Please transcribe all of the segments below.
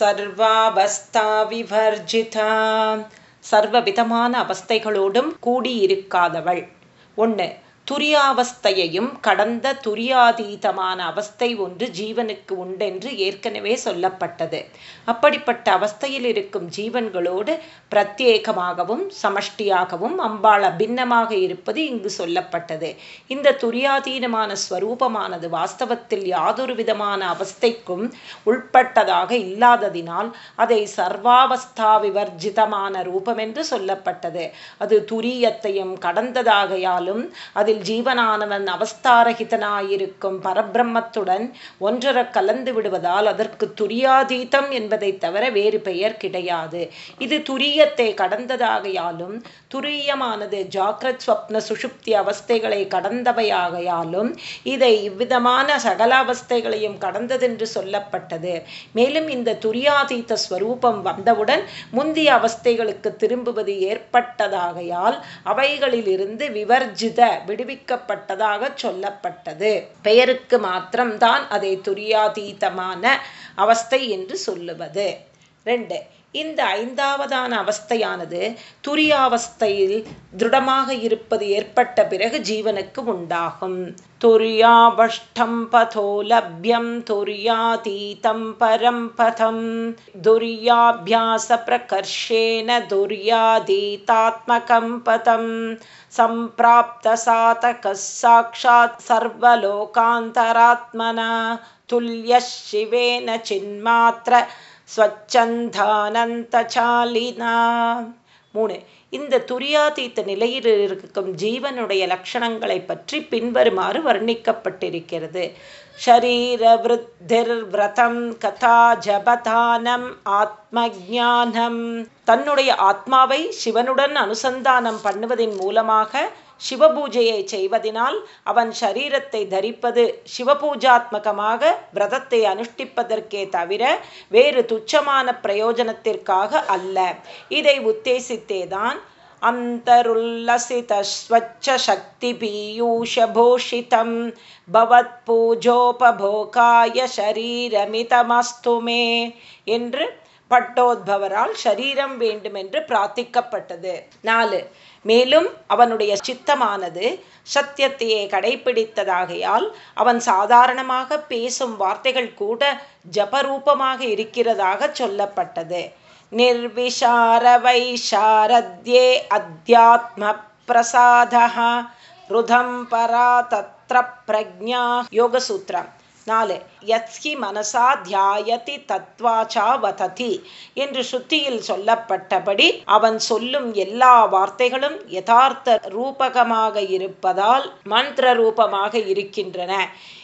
சர்வாவஸ்தாவிவர்ஜிதா. சர்வவிதமான அவஸ்தைகளோடும் கூடியிருக்காதவள். ஒன்று துரியாவஸ்தையையும் கடந்த துரியாதீதமான அவஸ்தை ஒன்று ஜீவனுக்கு உண்டென்று ஏற்கனவே சொல்லப்பட்டது. அப்படிப்பட்ட அவஸ்தையில் இருக்கும் ஜீவன்களோடு பிரத்யேகமாகவும் சமஷ்டியாகவும் அம்பாள் அபின்னமாக இருப்பது இங்கு சொல்லப்பட்டது. இந்த துரியாதீனமான ஸ்வரூபமானது வாஸ்தவத்தில் யாதொரு விதமான அவஸ்தைக்கும் உள்பட்டதாக இல்லாததினால் அதை சர்வாவஸ்தா விவர்ஜிதமான ரூபம் என்று சொல்லப்பட்டது. அது துரியத்தையும் கடந்ததாகையாலும் அதில் அதில் ஜீவனானவன் அவஸ்தாரகிதனாயிருக்கும் பரபிரம்மத்துடன் ஒன்றர கலந்து விடுவதால் அதற்கு துரியாதீதம் என்பதை தவிர வேறு பெயர் கிடையாது. இது துரியத்தை கடந்ததாகையாலும் துரியமானது ஜாக்கிரத் ஸ்வப்ன சுஷுப்தி அவஸ்தைகளை கடந்தவையாகையாலும் இதை இவ்விதமான சகல அவஸ்தைகளையும் கடந்ததென்று சொல்லப்பட்டது. மேலும் இந்த துரியாதீத ஸ்வரூபம் வந்தவுடன் முந்திய அவஸ்தைகளுக்கு திரும்புவது ஏற்பட்டதாகையால் அவைகளிலிருந்து விவர்ஜித விடு விடுவிக்கப்பட்டதாக சொல்லப்பட்டது. பெயருக்கு மாத்திரம்தான் அதை துரியாதீதமான அவஸ்தை என்று சொல்லுவது. ரெண்டு இந்த ஐந்தாவதான அவஸ்தையானது துரியாவஸ்தையில் திருடமாக இருப்பது ஏற்பட்ட பிறகு ஜீவனுக்கு உண்டாகும். துரியாவஷ்டம் பதோ லப்யம் துரியாதீதம் பரம்பதம் துரியாபியாச பிரகர்ஷேன துரியாதீதாத்மகம் பதம். சம்பிராப்த சாதக சாட்சாத் சர்வலோகாந்தராத்மனா. துல்லிய சிவேன சின்மாத்திர ஸ்வச்சந்தானந்தசாலினா. மூணு இந்த துரியாதீத்த நிலையில் இருக்கும் ஜீவனுடைய லட்சணங்களை பற்றி பின்வருமாறு வர்ணிக்கப்பட்டிருக்கிறது. ஷரீரவிருத்திர்விரதம் கதா ஜபதானம் ஆத்மஜானம் தன்னுடைய ஆத்மாவை சிவனுடன் அனுசந்தானம் பண்ணுவதன் மூலமாக சிவபூஜையை செய்வதனால் அவன் சரீரத்தை தரிப்பது சிவபூஜாத்மகமாக விரதத்தை அனுஷ்டிப்பதற்கே தவிர வேறு துச்சமான பிரயோஜனத்திற்காக அல்ல இதை உத்தேசித்தேதான் अन्तरुल्लसितस्वच्छशक्तिपीयूषभूषितं भवत्पूजोपभोगाय शरीरमितमस्तु मे என்று பட்டோத்பவரால் ஷரீரம் வேண்டுமென்று பிரார்த்திக்கப்பட்டது நாலு மேலும் அவனுடைய சித்தமானது சத்தியத்தையே கடைபிடித்ததாகையால் அவன் சாதாரணமாக பேசும் வார்த்தைகள் கூட ஜபரூபமாக இருக்கிறதாக சொல்லப்பட்டது. நிர்விஷாரவை சாரத்யே அத்தியாத்ம பிரசாதா ருதம் பரா தத்ர பிரஜா யோகசூத்திரம். நாலு யத்ஹி மனசா தியாயதி தத்வாச்சா வததி என்று சுத்தியில் சொல்லப்பட்டபடி அவன் சொல்லும் எல்லா வார்த்தைகளும் யதார்த்த ரூபகமாக இருப்பதால் மந்திர ரூபமாக இருக்கின்றன.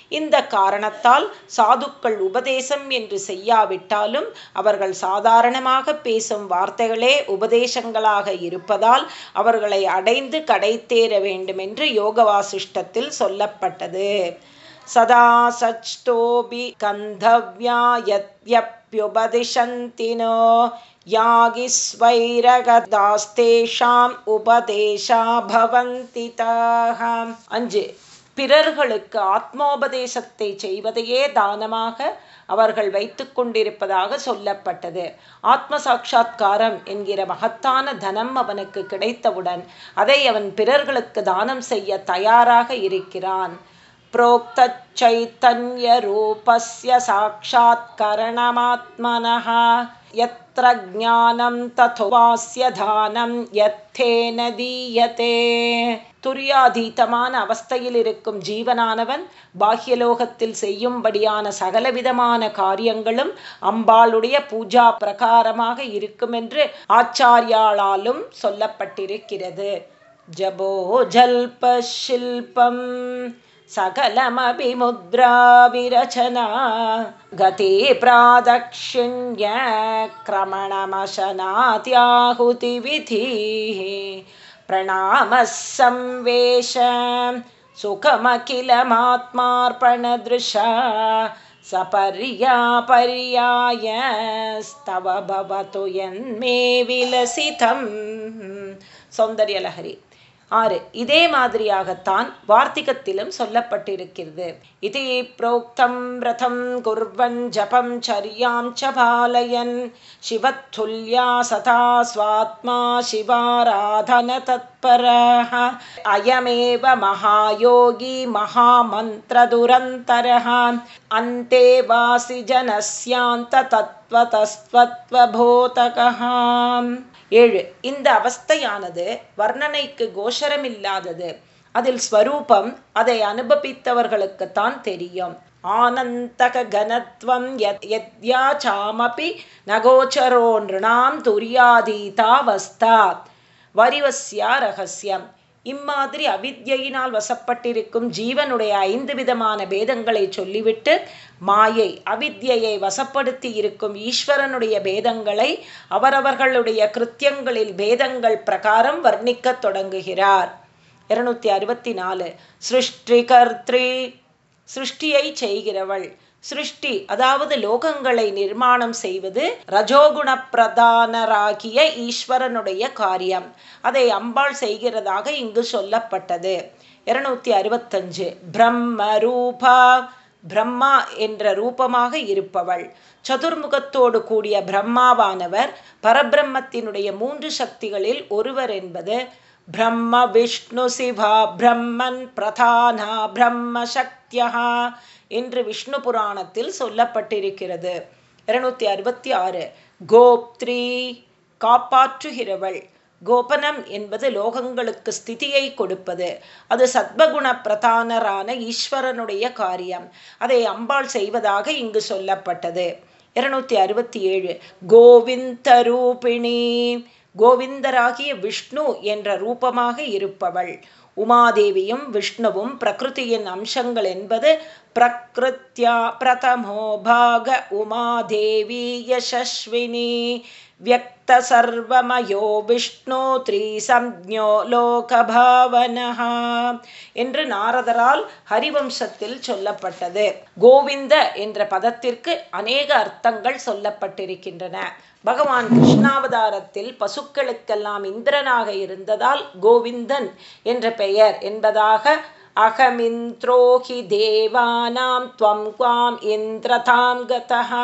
இந்த காரணத்தால் சாதுக்கள் உபதேசம் என்று செய்யாவிட்டாலும் அவர்கள் சாதாரணமாக பேசும் வார்த்தைகளே உபதேசங்களாக இருப்பதால் அவர்களை அடைந்து கடைத்தேற வேண்டுமென்று யோக வாசிஷ்டத்தில் சொல்லப்பட்டது. சதா சச்சோபி கந்தவ்யா யத்யப்யுபதிஷந்தினோ யாகிஸ்வைரகதாஸ்தேஷாம் உபதேசா பவந்தி அஞ்சு பிறர்களுக்கு ஆத்மோபதேசத்தை செய்வதையே தானமாக அவர்கள் வைத்து கொண்டிருப்பதாக சொல்லப்பட்டது. ஆத்ம சாட்சா்காரம் என்கிற மகத்தான தனம் அவனுக்கு கிடைத்தவுடன் அதை அவன் பிறர்களுக்கு தானம் செய்ய தயாராக இருக்கிறான். प्रोक्तच्चैतन्यरूपस्य साक्षात्करणमात्मनः यत्र ज्ञानं तथोवास्य தானம் யத்தேன தீயத்தே துரியாதீதமான அவஸ்தையில் இருக்கும் ஜீவனானவன் பாஹ்யலோகத்தில் செய்யும்படியான சகலவிதமான காரியங்களும் அம்பாளுடைய பூஜா பிரகாரமாக இருக்குமென்று ஆச்சாரியாளாலும் சொல்லப்பட்டிருக்கிறது ஜபோ ஜல்ப ஷில்பம் सकलमभिमुद्राविरचना गते प्रादक्षिण्यक्रमणमशनात्याहुतिविधिः प्रणामः संवेश सुखमखिलमात्मार्पणदृशा सपर्यापर्यायस्तव भवतु यन्मे विलसितं सौन्दर्यलहरी ஆறு இதே மாதிரியாகத்தான் வார்த்திகத்திலும் சொல்லப்பட்டிருக்கிறது இது புரோக்தம் ரதம் குர்வன் ஜபம் சரியாம் ச பாலயன் சிவத்துல்யா சதா ஸ்வாத்மா சிவாராதன तत्परः अयमेव महायोगी महामन्त्रदुरन्तरः अन्ते वासि जनस्यान्ततत्त्वतस्त्वत्वबोधकः ஏழு. இந்த அவஸ்தையானது வர்ணனைக்கு கோஷரமில்லாதது. அதில் ஸ்வரூபம் அதை அனுபவித்தவர்களுக்குத்தான் தெரியும். ஆனந்தக கனத்வம் யத்யாச்சாமபி நகோச்சரோ நிருணாம் துரியாதீதாவஸ்தா வரிவஸ்யா ரகசியம் இம்மாதிரி அவித்யினால் வசப்பட்டிருக்கும் ஜீவனுடைய ஐந்து விதமான பேதங்களை சொல்லிவிட்டு மாயை அவித்யை வசப்படுத்தி இருக்கும் ஈஸ்வரனுடைய பேதங்களை அவரவர்களுடைய கிருத்தியங்களில் பேதங்கள் பிரகாரம் வர்ணிக்கத் தொடங்குகிறார். இருநூத்தி அறுபத்தி நாலு. சிருஷ்டி கர்த்ரி சிருஷ்டியை செய்கிறவள். சிருஷ்டி அதாவது லோகங்களை நிர்மாணம் செய்வது ரஜோகுண பிரதானராகிய ஈஸ்வரனுடைய காரியம். அதை அம்பாள் செய்கிறதாக இங்கு சொல்லப்பட்டது. இருநூத்தி அறுபத்தஞ்சு. பிரம்ம ரூபா பிரம்மா என்ற ரூபமாக இருப்பவள். சதுர்முகத்தோடு கூடிய பிரம்மாவானவர் பரபிரம்மத்தினுடைய மூன்று சக்திகளில் ஒருவர் என்பது பிரம்ம விஷ்ணு சிவா பிரம்மன் பிரதானா பிரம்ம சக்தியா. என்று விஷ்ணு புராணத்தில் சொல்லப்பட்டிருக்கிறது. இருநூத்தி அறுபத்தி ஆறு. கோப்த்ரி காப்பாற்றுகிறவள். கோபனம் என்பது லோகங்களுக்கு ஸ்திதியை கொடுப்பது. அது சத்வகுண பிரதானரான ஈஸ்வரனுடைய காரியம். அதை அம்பாள் செய்வதாக இங்கு சொல்லப்பட்டது. இருநூத்தி அறுபத்தி ஏழு. கோவிந்த ரூபிணி கோவிந்தராகிய விஷ்ணு என்ற ரூபமாக இருப்பவள். உமாதேவியும் விஷ்ணுவும் பிரகிருதியின் அம்சங்கள் என்பது பிரகிருத்யா பிரதமோ பாக உமாதேவி யசஸ்வினி வியக்த சர்வமயோ விஷ்ணு த்ரீசம்ஜோ லோகபாவனஹா என்று நாரதரால் ஹரிவம்சத்தில் சொல்லப்பட்டது. கோவிந்த என்ற பதத்திற்கு அநேக அர்த்தங்கள் சொல்லப்பட்டிருக்கின்றன. பகவான் கிருஷ்ணாவதாரத்தில் பசுக்களுக்கெல்லாம் இந்திரனாக இருந்ததால் கோவிந்தன் என்ற பெயர் என்பதாக அகமிந்திரோஹி தேவானாம் துவம் குவாம் இந்திரதாம் கதா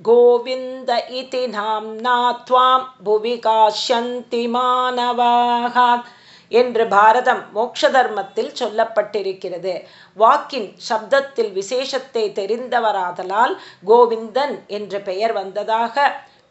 கோவிந்த இதி நாம்னா துவாம் புவி காஷ்யந்தி மாணவாக என்று பாரதம் மோக்ஷ தர்மத்தில் சொல்லப்பட்டிருக்கிறது வாக்கின் சப்தத்தில் விசேஷத்தை தெரிந்தவராதலால் கோவிந்தன் என்ற பெயர் வந்ததாக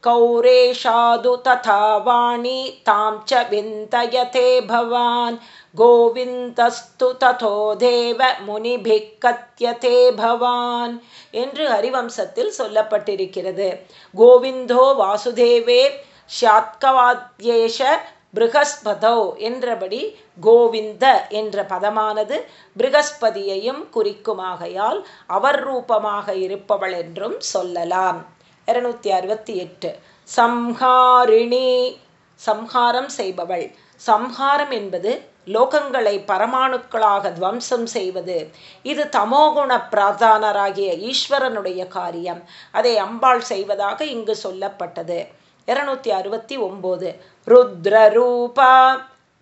कौरेषादु तथा वाणी तां च विन्तयते भवान् கோவிந்தஸ்து ததோ தேவ முனிபிக் கத்தியதே பவான் என்று ஹரிவம்சத்தில் சொல்லப்பட்டிருக்கிறது. கோவிந்தோ வாசுதேவே ஷாத்கவாத்யேஷ பிருகஸ்பதோ என்றபடி கோவிந்த என்ற பதமானது பிருகஸ்பதியையும் குறிக்குமாகையால் அவர் ரூபமாக இருப்பவள் என்றும் சொல்லலாம். இருநூத்தி அறுபத்தி எட்டு சம்ஹாரிணி சம்ஹாரம் செய்பவள். சம்ஹாரம் என்பது லோகங்களை பரமாணுக்களாக துவம்சம் செய்வது. இது தமோகுண பிராதானராகிய ஈஸ்வரனுடைய காரியம். அதை அம்பாள் செய்வதாக இங்கு சொல்லப்பட்டது. இருநூத்தி அறுபத்தி ஒம்போது ருத்ர ரூபா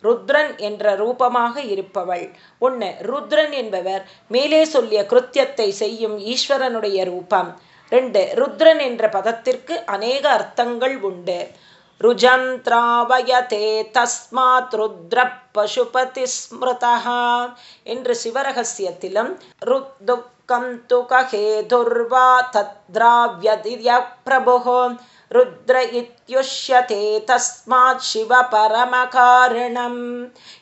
ருத்ரன் என்ற ரூபமாக இருப்பவள். ஒன்று ருத்ரன் என்பவர் மேலே சொல்லிய கிருத்தியத்தை செய்யும் ஈஸ்வரனுடைய ரூபம். ரெண்டு ருத்ரன் என்ற பதத்திற்கு அநேக அர்த்தங்கள் உண்டு. ருஜந்திராவயதே தஸ்மாத் ருத்ர பசுபதி ஸ்மிருதா என்று சிவரகசியத்திலும் ருத்துக்கம் துகஹேதுர்வா தத்ராவியதிய பிரபுகோ ருத்ர இத்யுஷ்யதே தஸ்மாத் சிவ பரமகாரணம்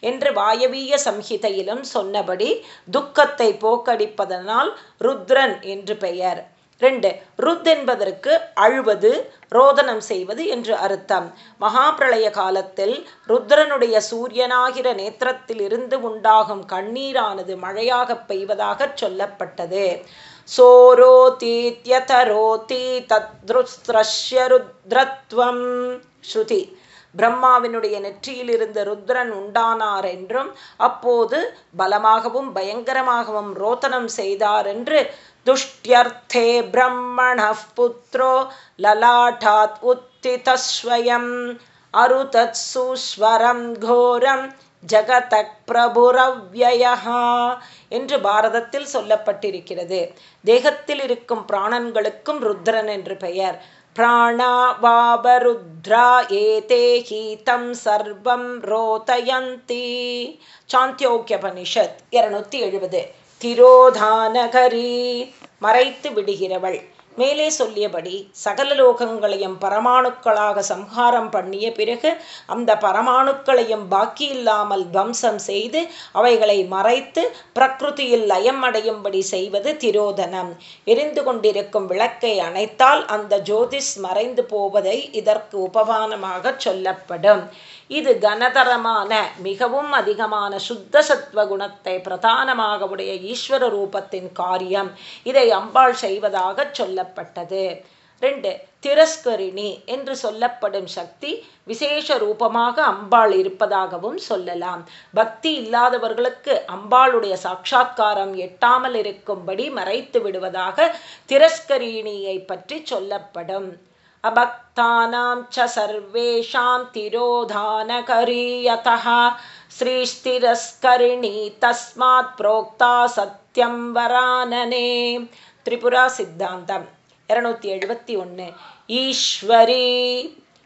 என்று வாயவீய சம்ஹிதையிலும் சொன்னபடி துக்கத்தை போக்கடிப்பதனால் ருத்ரன் என்று பெயர். ரெண்டு ருத் என்பதற்கு அழுவது ரோதனம் செய்வது என்று அர்த்தம். மகாபிரளய காலத்தில் ருத்ரனுடைய சூரியனாகிற நேத்திரத்தில் இருந்து உண்டாகும் கண்ணீரானது மழையாக பெய்வதாக சொல்லப்பட்டது. சோரோதீத்யதரோதி தத்ருஸ்திரஷ்ய ருத்ரத்வம். ஸ்ருதி. பிரம்மாவினுடைய நெற்றியிலிருந்து ருத்ரன் உண்டானார் என்றும் அப்போது பலமாகவும் பயங்கரமாகவும் ரோதனம் செய்தார் என்று दुष्ट्यर्थे ब्रह्मणः पुत्रो ललाटात् उत्थितस्वयम् अरुतत्सुस्वरं घोरं ஜகதக் பிரபுரவ்யயா என்று பாரதத்தில் சொல்லப்பட்டிருக்கிறது தேகத்தில் இருக்கும் பிராணன்களுக்கும் ருத்ரன் என்று பெயர் प्राणावावरुद्रा एते हीतं सर्वं रोतयन्ति சாந்தியோக்கியபனிஷத் இருநூத்தி எழுபது திரோதானகரி. மறைத்து விடுகிறவள். மேலே சொல்லியபடி சகல லோகங்களையும் பரமாணுக்களாக சம்ஹாரம் பண்ணிய பிறகு அந்த பரமாணுக்களையும் பாக்கி இல்லாமல் துவம்சம் செய்து அவைகளை மறைத்து பிரகிருதியில் லயம் அடையும்படி செய்வது திரோதனம். எரிந்து கொண்டிருக்கும் விளக்கை அணைத்தால் அந்த ஜோதிஷ் மறைந்து போவதை இதற்கு உபமானமாக சொல்லப்படும். இது கனதரமான மிகவும் அதிகமான சுத்த சத்வ குணத்தை பிரதானமாக உடைய ஈஸ்வர ரூபத்தின் காரியம். இதை அம்பாள் செய்வதாக சொல்லப்பட்டது. ரெண்டு திரஸ்கரிணி என்று சொல்லப்படும் சக்தி விசேஷ ரூபமாக அம்பாள் இருப்பதாகவும் சொல்லலாம். பக்தி இல்லாதவர்களுக்கு அம்பாளுடைய சாட்சா்காரம் எட்டாமல் இருக்கும்படி மறைத்து விடுவதாக திரஸ்கரிணியை பற்றி சொல்லப்படும். अभक्तानां च सर्वेषां तिरोधानकरी यतः श्रीस्थिरस्करिणी तस्मात् प्रोक्ता सत्यं वरानने त्रिपुरा सिद्धान्तम् இரநூத்தி எழுபத்தி ஒன்று ஈஸ்வரி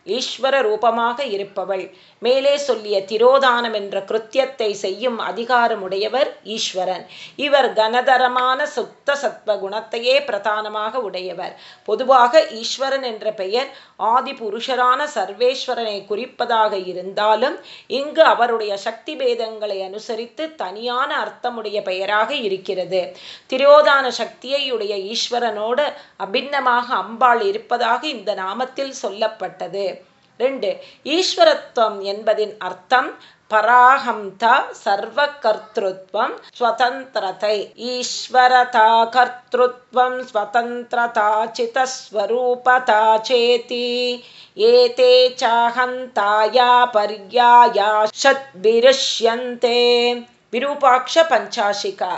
ஈஸ்வர ரூபமாக இருப்பவள் மேலே சொல்லிய திரோதானம் என்ற கிருத்தியத்தை செய்யும் அதிகாரமுடையவர் ஈஸ்வரன். இவர் கனதரமான சுத்த சத்வ குணத்தையே பிரதானமாக உடையவர். பொதுவாக ஈஸ்வரன் என்ற பெயர் ஆதி புருஷரான சர்வேஸ்வரனை குறிப்பதாக இருந்தாலும் இங்கு அவருடைய சக்தி பேதங்களை அனுசரித்து தனியான அர்த்தமுடைய பெயராக இருக்கிறது. திரோதான சக்தியையுடைய ஈஸ்வரனோடு அபிண்ணமாக அம்பாள் இருப்பதாக இந்த நாமத்தில் சொல்லப்பட்டது. ரெண்டு ஈஸ்வரத்துவம் என்பதின் அர்த்தம் பராஹம்தா சர்வ கர்த்திருவம் ஸ்வதந்திரத்தை ஈஸ்வரதா கர்த்திருவம் ஸ்வதந்திரதா சிதஸ்வரூபதா சேதி ஏதே சாஹந்தாயா பர்யாயா ஷத்பிருஷ்யந்தே விரூபாட்ச பஞ்சாஷிகா.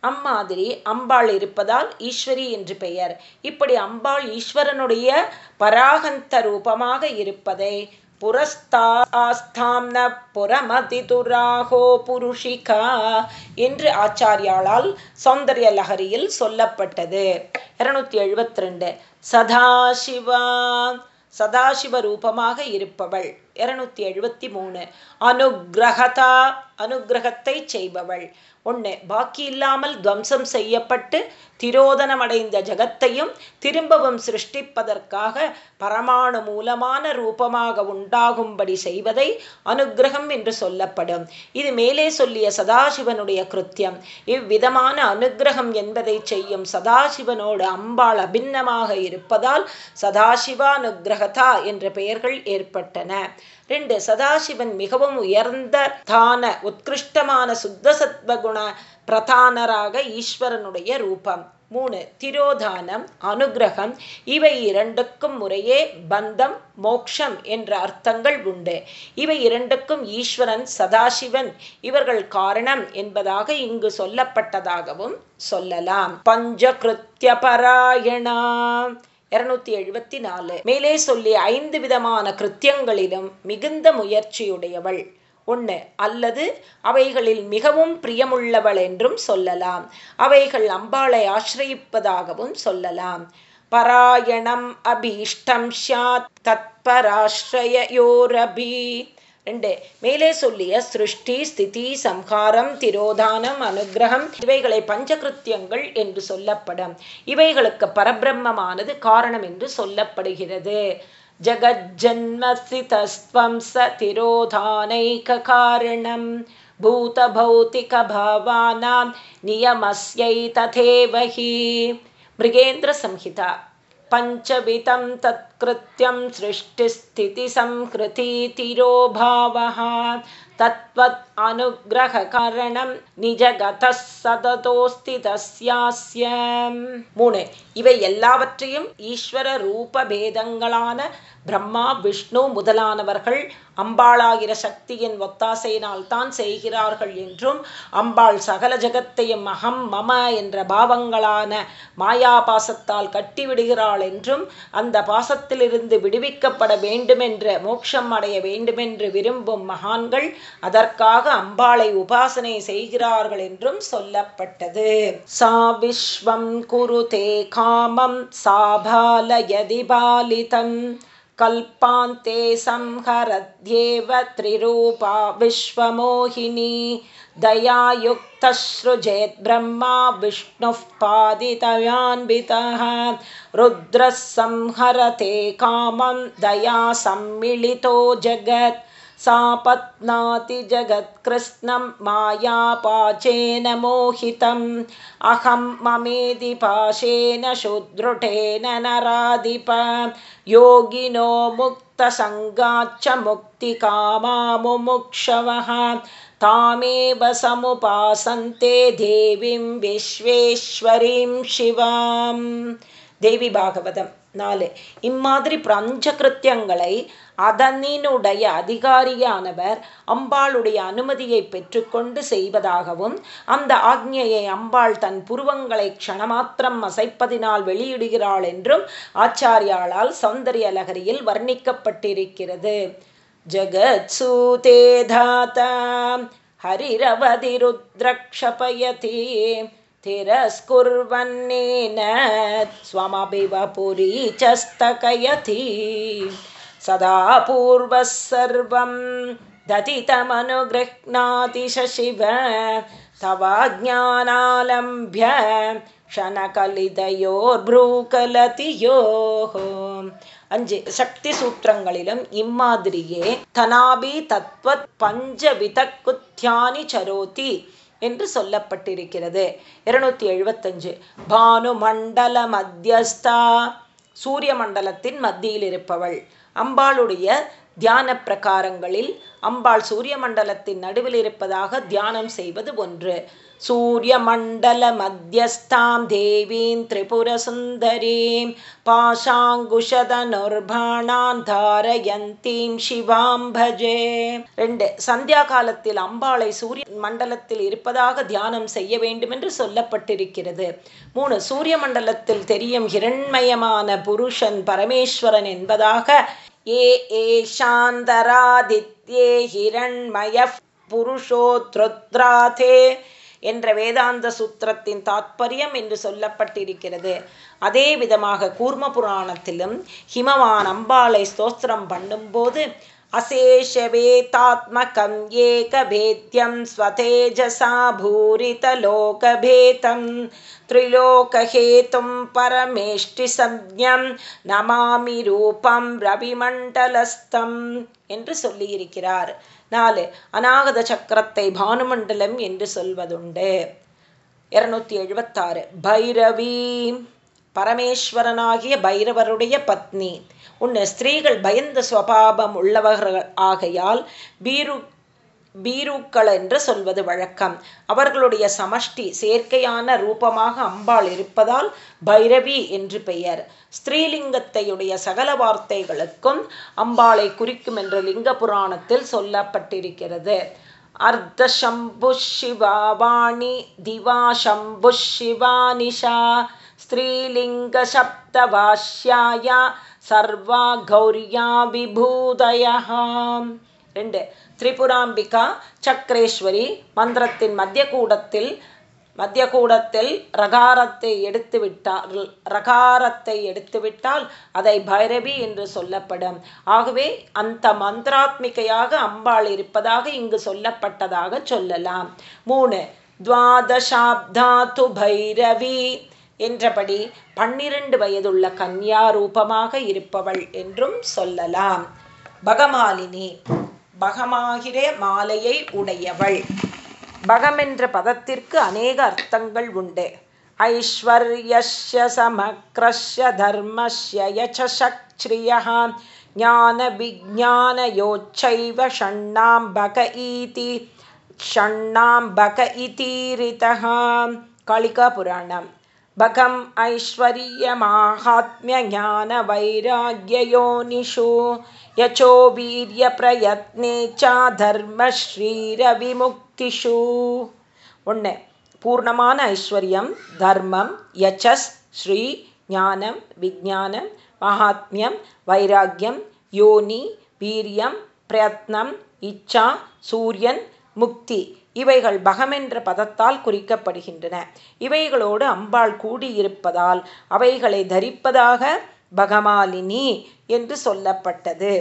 அம்மாதிரி அம்பாள் இருப்பதால் ஈஸ்வரி என்று பெயர். இப்படி அம்பாள் ஈஸ்வரனுடைய பராகந்த ரூபமாக இருப்பதை புரஸ்தாஸ்தாம்ன புரமதிதுராகோ புருஷிகா என்று ஆச்சாரியாளால் சௌந்தர்ய லகரியில் சொல்லப்பட்டது. இருநூத்தி எழுபத்தி ரெண்டு சதாசிவா சதாசிவ ரூபமாக இருப்பவள். இருநூத்தி எழுபத்தி மூணு. அனுகிரகதா அனுகிரகத்தை செய்பவள். ஒன்று பாக்கி இல்லாமல் துவம்சம் செய்யப்பட்டு திரோதனமடைந்த ஜகத்தையும் திரும்பவும் சிருஷ்டிப்பதற்காக பரமாணு மூலமான ரூபமாக உண்டாகும்படி செய்வதை அனுகிரகம் என்று சொல்லப்படும். இது மேலே சொல்லிய சதாசிவனுடைய கிருத்தியம். இவ்விதமான அனுகிரகம் என்பதை செய்யும் சதாசிவனோடு அம்பாள் அபிநமாக இருப்பதால் சதாசிவானுகிரகதா என்ற பெயர்கள் ஏற்பட்டன. ரெண்டு சதாசிவன் மிகவும் உயர்ந்த தான உத்கிருஷ்டமான சுத்த சத்வகுண பிரதானராக ஈஸ்வரனுடைய ரூபம். மூணு திரோதானம் அனுகிரகம் இவை இரண்டுக்கும் முறையே பந்தம் மோக்ஷம் என்ற அர்த்தங்கள் உண்டு. இவை இரண்டுக்கும் ஈஸ்வரன் சதாசிவன் இவர்கள் காரணம் என்பதாக இங்கு சொல்லப்பட்டதாகவும் சொல்லலாம். பஞ்சகிருத்திய பராயணா இருநூத்தி எழுபத்தி நாலு. மேலே சொல்லி ஐந்து விதமான கிருத்தியங்களிலும் மிகுந்த முயற்சியுடையவள். ஒன்று அல்லது அவைகளில் மிகவும் பிரியமுள்ளவள் என்றும் சொல்லலாம். அவைகள் அம்பாளை ஆசிரயிப்பதாகவும் சொல்லலாம். பராயணம் அபீஷ்டம் ஷாத் தத்பராஸ்ரயோரபி ரெண்டு மேலே சொல்லிய சிருஷ்டி ஸ்திதி சம்ஹாரம் திரோதானம் அனுகிரகம் இவைகளை பஞ்சகிருத்தியங்கள் என்று சொல்லப்படும். இவைகளுக்கு பரபிரம்மமானது காரணம் என்று சொல்லப்படுகிறது. जगज्जन्मस्थितस्त्वं स तिरोधानैककारणं भूतभौतिकभावानां नियमस्यै तथैव हि मृगेन्द्रसंहिता पञ्चवितं तत्कृत्यं सृष्टिस्थितिसंहृति तिरोभावः तत्त्वत् அனுகிரகரணம் நிஜகத சததோஸ்தி தஸ்யாஸ்ய மூணு இவை எல்லாவற்றையும் ஈஸ்வர ரூப பேதங்களான பிரம்மா விஷ்ணு முதலானவர்கள் அம்பாளாகிற சக்தியின் ஒத்தாசையினால் தான் செய்கிறார்கள் என்றும் அம்பாள் சகல ஜகத்தையும் அகம் மம என்ற பாவங்களான மாயா பாசத்தால் கட்டிவிடுகிறாள் என்றும் அந்த பாசத்திலிருந்து விடுவிக்கப்பட வேண்டுமென்று மோட்சம் அடைய வேண்டுமென்று விரும்பும் மகான்கள் அதற்காக அம்பாளை உபாசனை செய்கிறார்கள் என்றும் சொல்லப்பட்டது. சா விஸ்வம் குருதே காமம் சாபாலயதி பாலிதம். कल्पान्ते संहरद्येव त्रिरूपा विश्वमोहिनी दयायुक्तसृजेत् ब्रह्मा विष्णुः पादितव्यान्वितः रुद्रः संहरते कामं दया सम्मिलितो जगत् सा पत्नाति जगत्कृत्स्नं मायापाचेन मोहितम् अहं ममेदि पाशेन शुद्रुटेन नराधिप योगिनो मुक्तसङ्गाच्च मुक्तिकामा मुमुक्षवः तामेव समुपासन्ते देवीं विश्वेश्वरीं शिवाम् देवी भागवतम् நாலு இம்மாதிரி பிரஞ்ச கிருத்தியங்களை அதனினுடைய அதிகாரியானவர் அம்பாளுடைய அனுமதியை பெற்றுக்கொண்டு செய்வதாகவும் அந்த ஆக்ஞையை அம்பாள் தன் புருவங்களை க்ஷணமாத்திரம் அசைப்பதினால் வெளியிடுகிறாள் என்றும் ஆச்சாரியாளால் சௌந்தரிய லகரியில் வர்ணிக்கப்பட்டிருக்கிறது ஜகத் சூதே தாத்தா ஹரிரவதி ருத்ரக்ஷபயதி तिरस्कुर्वन्नेन स्वमभिव पुरी च स्थगयति सदा पूर्वः सर्वं दतितमनुगृह्णाति शशिव तव ज्ञानालम्भ्य க்ஷணகலிதையோர்ப்ரூகலதியோः அஞ்சு சக்தி சூத்திரங்களிலும் இம்மாதிரியே தனாபி தத்வத் பஞ்ச விதக்குத்தியானி சரோதி என்று சொல்லப்பட்டிருக்கிறது இருநூத்தி எழுபத்தஞ்சு பானு மண்டல மத்தியஸ்தா சூரிய மண்டலத்தின் மத்தியில் இருப்பவள் அம்பாளுடைய தியான பிரகாரங்களில் அம்பாள் சூரிய மண்டலத்தின் நடுவில் இருப்பதாக தியானம் செய்வது ஒன்று. सूर्यमण्डलमध्यस्थां देवीं त्रिपुरसुन्दरीं பாஷாங்குஷதனுர்பாணான் தாரயந்தீம் சிவாம் பஜே ரெண்டு சந்தியா காலத்தில் அம்பாளை சூரிய மண்டலத்தில் இருப்பதாக தியானம் செய்ய வேண்டும் என்று சொல்லப்பட்டிருக்கிறது மூணு சூரிய மண்டலத்தில் தெரியும் ஹிரண்மயமான புருஷன் பரமேஸ்வரன் என்பதாக ஏ ஏ சாந்தராதித்யே ஹிரண்மய புருஷோத்ருத்ராதே என்ற வேதாந்த சூத்திரத்தின் தாத்பரியம் என்று சொல்லப்பட்டிருக்கிறது அதே விதமாக கூர்ம புராணத்திலும் ஹிமவான் அம்பாளை ஸ்தோத்திரம் பண்ணும்போது अशेषवेतात्मकं एकभेद्यं स्वतेजसा भूरितलोकभेतं त्रिलोकहेतुं परमेष्टिसंज्ञं நமாமி ரூபம் ரவிமண்டலஸ்தம் என்று சொல்லியிருக்கிறார் நாலு அநாகத சக்கரத்தை பானுமண்டலம் என்று சொல்வதுண்டு. இருநூத்தி எழுபத்தாறு பைரவி பரமேஸ்வரனாகிய பைரவருடைய பத்னி. உன்னை ஸ்திரீகள் பயந்த சுவாவம் உள்ளவர்கள் ஆகையால் பீரு பீருக்கள் என்று சொல்வது வழக்கம். அவர்களுடைய சமஷ்டி சேர்க்கையான ரூபமாக அம்பாள் இருப்பதால் பைரவி என்று பெயர். ஸ்திரீலிங்கத்தையுடைய சகல வார்த்தைகளுக்கும் அம்பாளை குறிக்கும் என்று லிங்க புராணத்தில் சொல்லப்பட்டிருக்கிறது. அர்த்த சம்பு சிவாவாணி திவா சம்பு சிவானிஷா ஸ்திரீலிங்க சப்தவாஷ்யாயா சர்வா கௌரியா விபூதயா ரெண்டு திரிபுராம்பிகா சக்கரேஸ்வரி மந்திரத்தின் மத்திய கூடத்தில் மத்திய கூடத்தில் ரகாரத்தை எடுத்து விட்டால் ரகாரத்தை எடுத்துவிட்டால் அதை பைரவி என்று சொல்லப்படும் ஆகவே அந்த மந்திராத்மிகையாக அம்பாள் இருப்பதாக இங்கு சொல்லப்பட்டதாக சொல்லலாம் மூணு துவாதசாப்தாத்து பைரவி என்றபடி பன்னிரண்டு வயதுள்ள கன்யா ரூபமாக இருப்பவள் என்றும் சொல்லலாம் பகமாலினி பகமாகிற மாலையை உடையவள். பகம் என்ற பதத்திற்கு அநேக அர்த்தங்கள் உண்டு. ஐஸ்வர்யஸ்ய சமக்ரஸ்ய தர்மஸ்ய ஞான விஜானயோச்சைவ ஷண்ணாம்பக ஈதி ஷண்ணாம்பக இதீரிதா காளிகா புராணம். பகம் ஐஸ்வர்யமாகாத்மிய ஞான வைராகியோனிஷு யச்சோ வீரிய வீரியப்பிரயத்னே சா தர்மஸ்ரீரவிமுக்திஷு ஒன்று பூர்ணமான ஐஸ்வர்யம் தர்மம் யச்சஸ் ஸ்ரீ ஞானம் விஜானம் மகாத்மியம் வைராக்கியம் யோனி வீரியம் பிரயத்னம் இச்சா சூரியன் முக்தி இவைகள் பகமென்ற பதத்தால் குறிக்கப்படுகின்றன. இவைகளோடு அம்பாள் கூடியிருப்பதால் அவைகளை தரிப்பதாக பகமாலினி என்று சொல்லப்பட்டது.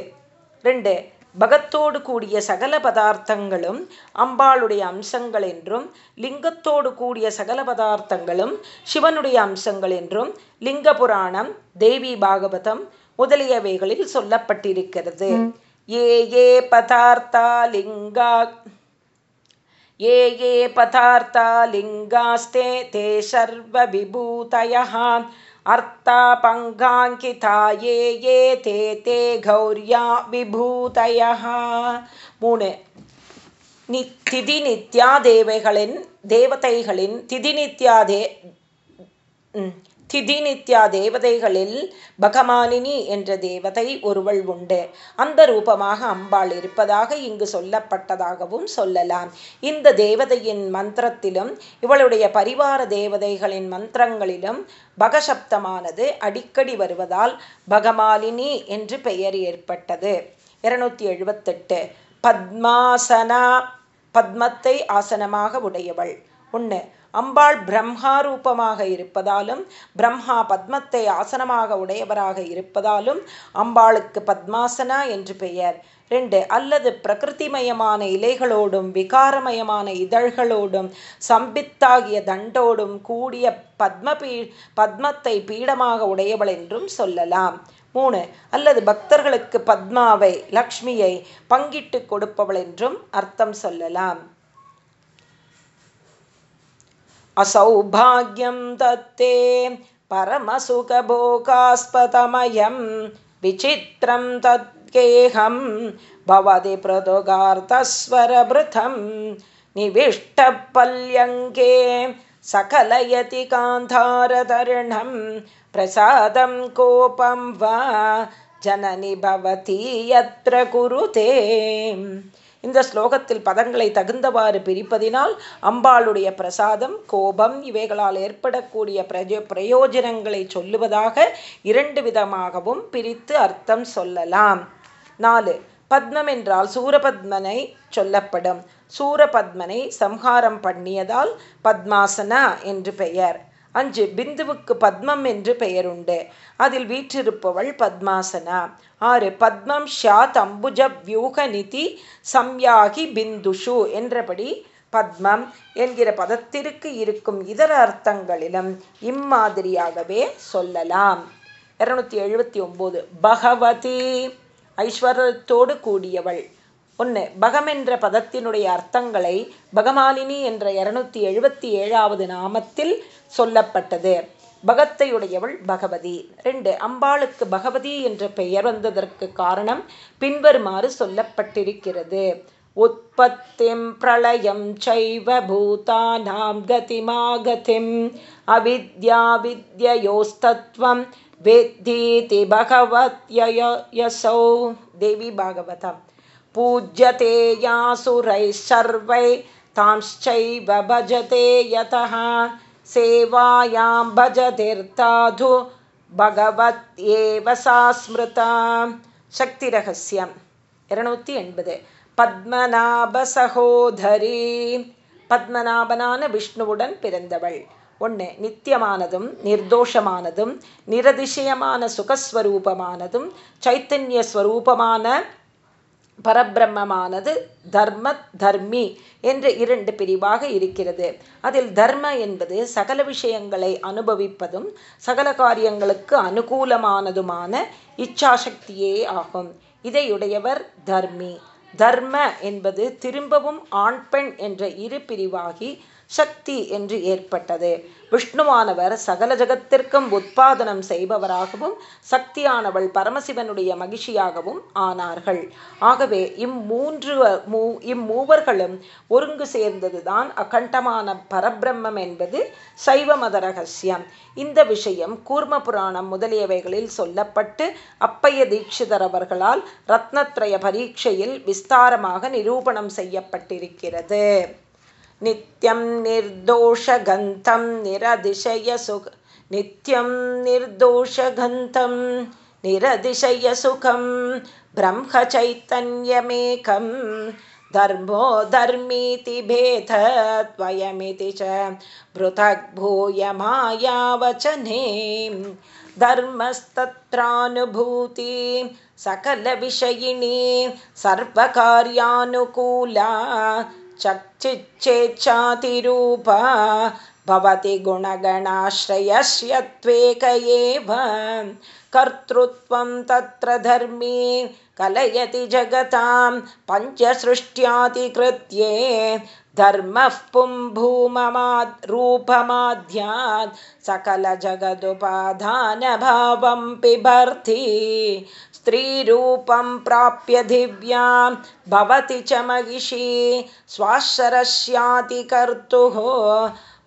ரெண்டு பகத்தோடு கூடிய சகல பதார்த்தங்களும் அம்பாளுடைய அம்சங்கள் என்றும் லிங்கத்தோடு கூடிய சகல பதார்த்தங்களும் சிவனுடைய அம்சங்கள் என்றும் லிங்க புராணம் தேவி பாகவதம் முதலியவைகளில் சொல்லப்பட்டிருக்கிறது. ஏ ஏ பதார்த்தா லிங்கா ஏ ஏ பதார்த்தா லிங்காஸ்தே தே சர்வ விபூதயா அர்த்தாபங்காங்கிதா ஏ ஏ தே தே கௌரியா விபூதய மூணு நி திதி நித்யா தேவைகளின் தேவதைகளின் திதி நித்யா தே திதி நித்யா தேவதைகளில் பகமானினி என்ற தேவதை ஒருவள் உண்டு. அந்த ரூபமாக அம்பாள் இருப்பதாக இங்கு சொல்லப்பட்டதாகவும் சொல்லலாம். இந்த தேவதையின் மந்திரத்திலும் இவளுடைய பரிவார தேவதைகளின் மந்திரங்களிலும் பகசப்தமானது அடிக்கடி வருவதால் பகமாலினி என்று பெயர் ஏற்பட்டது. இருநூத்தி எழுபத்தெட்டு பத்மாசனா பத்மத்தை ஆசனமாக உடையவள். ஒன்று அம்பாள் பிரம்மா ரூபமாக இருப்பதாலும் பிரம்மா பத்மத்தை ஆசனமாக உடையவராக இருப்பதாலும் அம்பாளுக்கு பத்மாசனா என்று பெயர். ரெண்டு அல்லது பிரகிருதிமயமான இலைகளோடும் விகாரமயமான இதழ்களோடும் சம்பித்தாகிய தண்டோடும் கூடிய பத்ம பீ பத்மத்தை பீடமாக உடையவள் என்றும் சொல்லலாம். மூணு அல்லது பக்தர்களுக்கு பத்மாவை லக்ஷ்மியை பங்கிட்டு கொடுப்பவள் என்றும் அர்த்தம் சொல்லலாம். असौभाग्यं दत्ते परमसुखभोगास्पदमयं विचित्रं तद्गेहं भवति प्रदुगार्तस्वरभृतं निविष्टपल्यङ्गे सकलयति कान्धारतर्णं प्रसादं कोपं वा जननि भवति यत्र कुरुते இந்த ஸ்லோகத்தில் பதங்களை தகுந்தவாறு பிரிப்பதினால் அம்பாளுடைய பிரசாதம் கோபம் இவைகளால் ஏற்படக்கூடிய பிரஜோ பிரயோஜனங்களை சொல்லுவதாக இரண்டு விதமாகவும் பிரித்து அர்த்தம் சொல்லலாம். நாலு பத்மம் என்றால் சூரபத்மனை சொல்லப்படும். சூரபத்மனை சம்ஹாரம் பண்ணியதால் பத்மாசனா என்று பெயர். அஞ்சு பிந்துவுக்கு பத்மம் என்று பெயருண்டு. அதில் வீற்றிருப்பவள் பத்மாசனா. ஆறு பத்மம் ஷாத் அம்புஜ வியூக நிதி சம்யாகி பிந்துஷு என்றபடி பத்மம் என்கிற பதத்திற்கு இருக்கும் இதர அர்த்தங்களிலும் இம்மாதிரியாகவே சொல்லலாம். இருநூத்தி எழுபத்தி ஒன்பது பகவதி. ஐஸ்வரத்தோடு கூடியவள். ஒன்று பகம் என்ற பதத்தினுடைய அர்த்தங்களை பகமாலினி என்ற இருநூத்தி எழுபத்தி ஏழாவது நாமத்தில் சொல்லப்பட்டது. பகத்தையுடையவள் பகவதி. ரெண்டு அம்பாளுக்கு பகவதி என்ற பெயர் வந்ததற்கு காரணம் பின்வருமாறு சொல்லப்பட்டிருக்கிறது. உற்பத்திம் பிரளயம் சைவ பூதானாம் கதிமாகதிம் அவித்யா வித்யோஸ்தத்வம் வேத்தீதி பகவத்யசோ தேவி பாகவதம். பூஜ்யதே யாசுரை சர்வை தாம்ச்சைவ பஜதே யதः सेवायां भजतिर्ताधु भगवत्येव सा स्मृता சக்திரகசியம் இருநூத்தி எண்பது பத்மநாப சகோதரி பத்மநாபனான விஷ்ணுவுடன் பிறந்தவள் ஒன்று நித்தியமானதும் நிர்தோஷமானதும் நிரதிசயமான சுகஸ்வரூபமானதும் சைத்தன்ய ஸ்வரூபமான பரபிரம்மமானது தர்ம தர்மி என்று இரண்டு பிரிவாக இருக்கிறது. அதில் தர்ம என்பது சகல விஷயங்களை அனுபவிப்பதும் சகல காரியங்களுக்கு அனுகூலமானதுமான இச்சாசக்தியே ஆகும். இதையுடையவர் தர்மி. தர்ம என்பது திரும்பவும் ஆண் பெண் என்ற இரு பிரிவாகி சக்தி என்று ஏற்பட்டது. விஷ்ணுவானவர் சகல ஜகத்திற்கும் உத்பாதனம் செய்பவராகவும் சக்தியானவள் பரமசிவனுடைய மகிழ்ச்சியாகவும் ஆனார்கள். ஆகவே இம்மூன்று மூ இம்மூவர்களும் ஒருங்கு சேர்ந்ததுதான் அகண்டமான பரபிரம்மம் என்பது சைவ மத ரகசியம். இந்த விஷயம் கூர்ம புராணம் முதலியவைகளில் சொல்லப்பட்டு அப்பைய தீட்சிதர் அவர்களால் ரத்னத்ரய பரீட்சையில் விஸ்தாரமாக நிரூபணம் செய்யப்பட்டிருக்கிறது. नित्यं निर्दोषगन्तं निरतिशयसुख नित्यं निर्दोषगन्तं निरतिशयसुखं ब्रह्मचैतन्यमेकं धर्मो धर्मीति भेदद्वयमिति च पृथग्भूय मायावचने धर्मस्तत्रानुभूति सकलविषयिणी सर्वकार्यानुकूला चक्षिच्चेच्छातिरूपा भवति गुणगणाश्रयस्यत्वेक एव। कर्तृत्वं तत्र धर्मे कलयति जगतां पञ्चसृष्ट्यातिकृत्ये धर्मः पुम्भूममाद् रूपमाध्यात् सकलजगदुपाधानभावं पिबर्ति स्त्रीरूपं प्राप्य दिव्यां भवति च महिषी स्वाश्चरस्यातिकर्तुः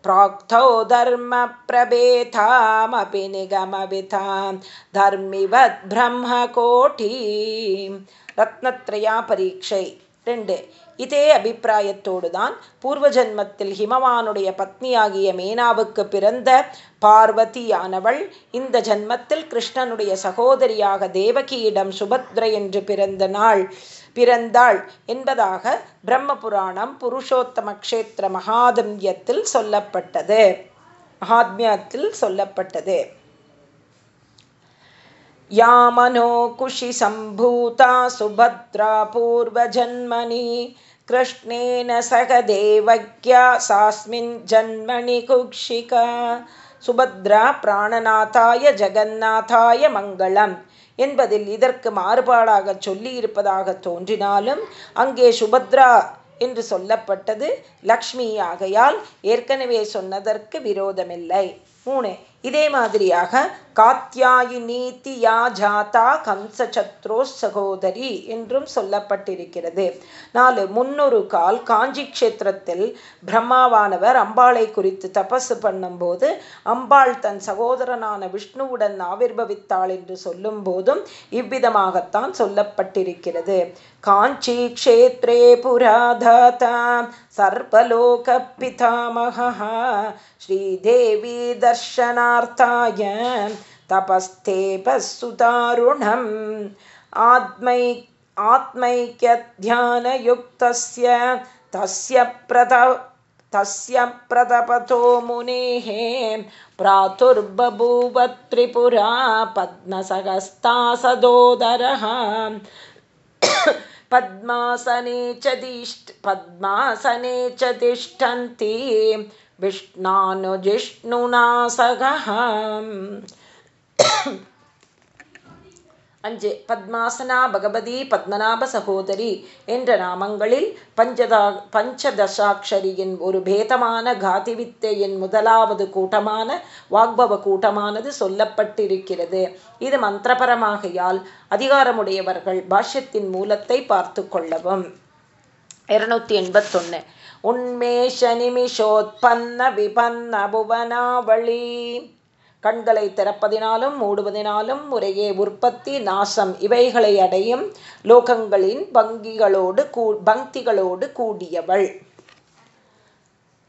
प्राक्तौ धर्मप्रभेतामपि निगमवितां धर्मिवत् ब्रह्मकोटी ரத்னத்ரயா பரீட்சை ரெண்டு இதே அபிப்பிராயத்தோடுதான் பூர்வ ஜென்மத்தில் ஹிமவானுடைய பத்னியாகிய மேனாவுக்கு பிறந்த பார்வதியானவள் இந்த ஜன்மத்தில் கிருஷ்ணனுடைய சகோதரியாக தேவகியிடம் சுபத்ரை என்று பிறந்த நாள் பிறந்தாள் என்பதாக பிரம்ம புராணம் புருஷோத்தம கஷேத்திர மகாதம்யத்தில் சொல்லப்பட்டது. மகாத்மியத்தில் சொல்லப்பட்டது. யாமனோ குஷி சம்பூதா சுபத்ரா பூர்வஜன்மனி कृष्णेन सह देवज्ञा सास्मिन् जन्मनि कुक्षिका சுபத்ரா பிராணநாதாய ஜெகநாதாய மங்களம் என்பதில் இதற்கு மாறுபாடாக சொல்லியிருப்பதாக தோன்றினாலும் அங்கே சுபத்ரா என்று சொல்லப்பட்டது லக்ஷ்மி ஆகையால் ஏற்கனவே சொன்னதற்கு விரோதமில்லை மூணு இதே மாதிரியாக காத்தியாயினீத்தி யா ஜாதா கம்சச்சத்ரோ சகோதரி என்றும் சொல்லப்பட்டிருக்கிறது. நாலு முன்னொரு கால் காஞ்சி கஷேத்திரத்தில் பிரம்மாவானவர் அம்பாளை குறித்து தபசு பண்ணும்போது அம்பாள் தன் சகோதரனான விஷ்ணுவுடன் ஆவிர்பவித்தாள் என்று சொல்லும் போதும் இவ்விதமாகத்தான் சொல்லப்பட்டிருக்கிறது. காஞ்சி கஷேத்ரே புராதாதா सर्वलोकपितामहः श्रीदेवी दर्शनार्थाय तपस्तेपः सुतारुणम् आत्मैक् आत्मैक्य तस्य प्रत तस्य प्रतपतो मुनेः प्रातुर्बभूव त्रिपुरा पद्मसहस्तासदोदरः पद्मासने च दिष्ट पद्मासने च तिष्ठन्ति विष्णानुजिष्णुना सगः அஞ்சு பத்மாசனா பகவதி பத்மநாப சகோதரி என்ற நாமங்களில் பஞ்சதா பஞ்சதசாட்சரியின் ஒரு பேதமான காதிவித்தையின் முதலாவது கூட்டமான வாக்பவ கூட்டமானது சொல்லப்பட்டிருக்கிறது. இது மந்திரபரமாகையால் அதிகாரமுடையவர்கள் பாஷ்யத்தின் மூலத்தை பார்த்து கொள்ளவும். இருநூத்தி எண்பத்தொன்னு. உண்மேஷ நிமிஷோத்பன்ன விபன்ன புவனாவளி. கண்களை திறப்பதினாலும் மூடுவதினாலும் முறையே உற்பத்தி நாசம் இவைகளை அடையும் லோகங்களின் பங்கிகளோடு கூ பங்கிகளோடு கூடியவள்.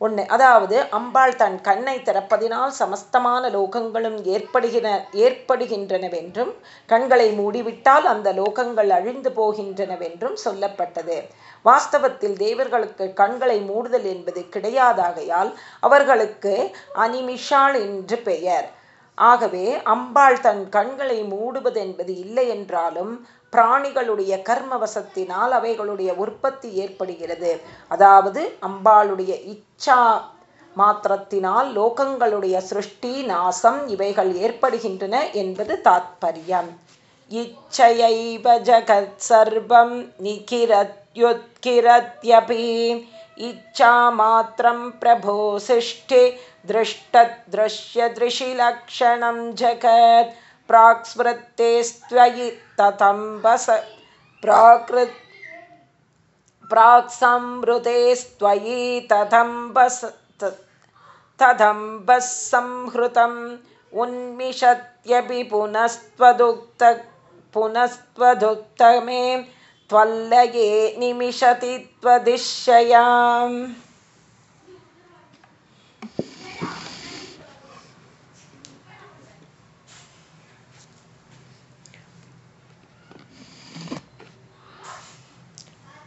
ஒன்று அதாவது அம்பாள் தன் கண்ணை திறப்பதினால் சமஸ்தமான லோகங்களும் ஏற்படுகிற ஏற்படுகின்றனவென்றும் கண்களை மூடிவிட்டால் அந்த லோகங்கள் அழிந்து போகின்றனவென்றும் சொல்லப்பட்டது. வாஸ்தவத்தில் தேவர்களுக்கு கண்களை மூடுதல் என்பது கிடையாதாகையால் அவர்களுக்கு அனிமிஷாள் என்று பெயர். ஆகவே அம்பாள் தன் கண்களை மூடுவது என்பது இல்லை என்றாலும் பிராணிகளுடைய கர்மவசத்தினால் அவைகளுடைய உற்பத்தி ஏற்படுகிறது. அதாவது அம்பாளுடைய இச்சா மாத்திரத்தினால் லோகங்களுடைய சிருஷ்டி நாசம் இவைகள் ஏற்படுகின்றன என்பது தாத்பரியம். இச்சையைவ ஜகத் சர்வம் நிகிரத்யுத்கிரத்யபி இச்சா மாத்திரம் பிரபோ சிருஷ்டி दृष्टदृश्यदृशिलक्षणं जगत् प्राक्स्मृतेस्त्वयि ततम्बस प्राकृत् प्राक्संहृतेस्त्वयि तदम्बस तदम्बः संहृतम् उन्मिषत्यपि पुनस्त्वदुक्त पुनस्त्वदुक्त मे त्वल्लये निमिषति त्वदिश्ययाम्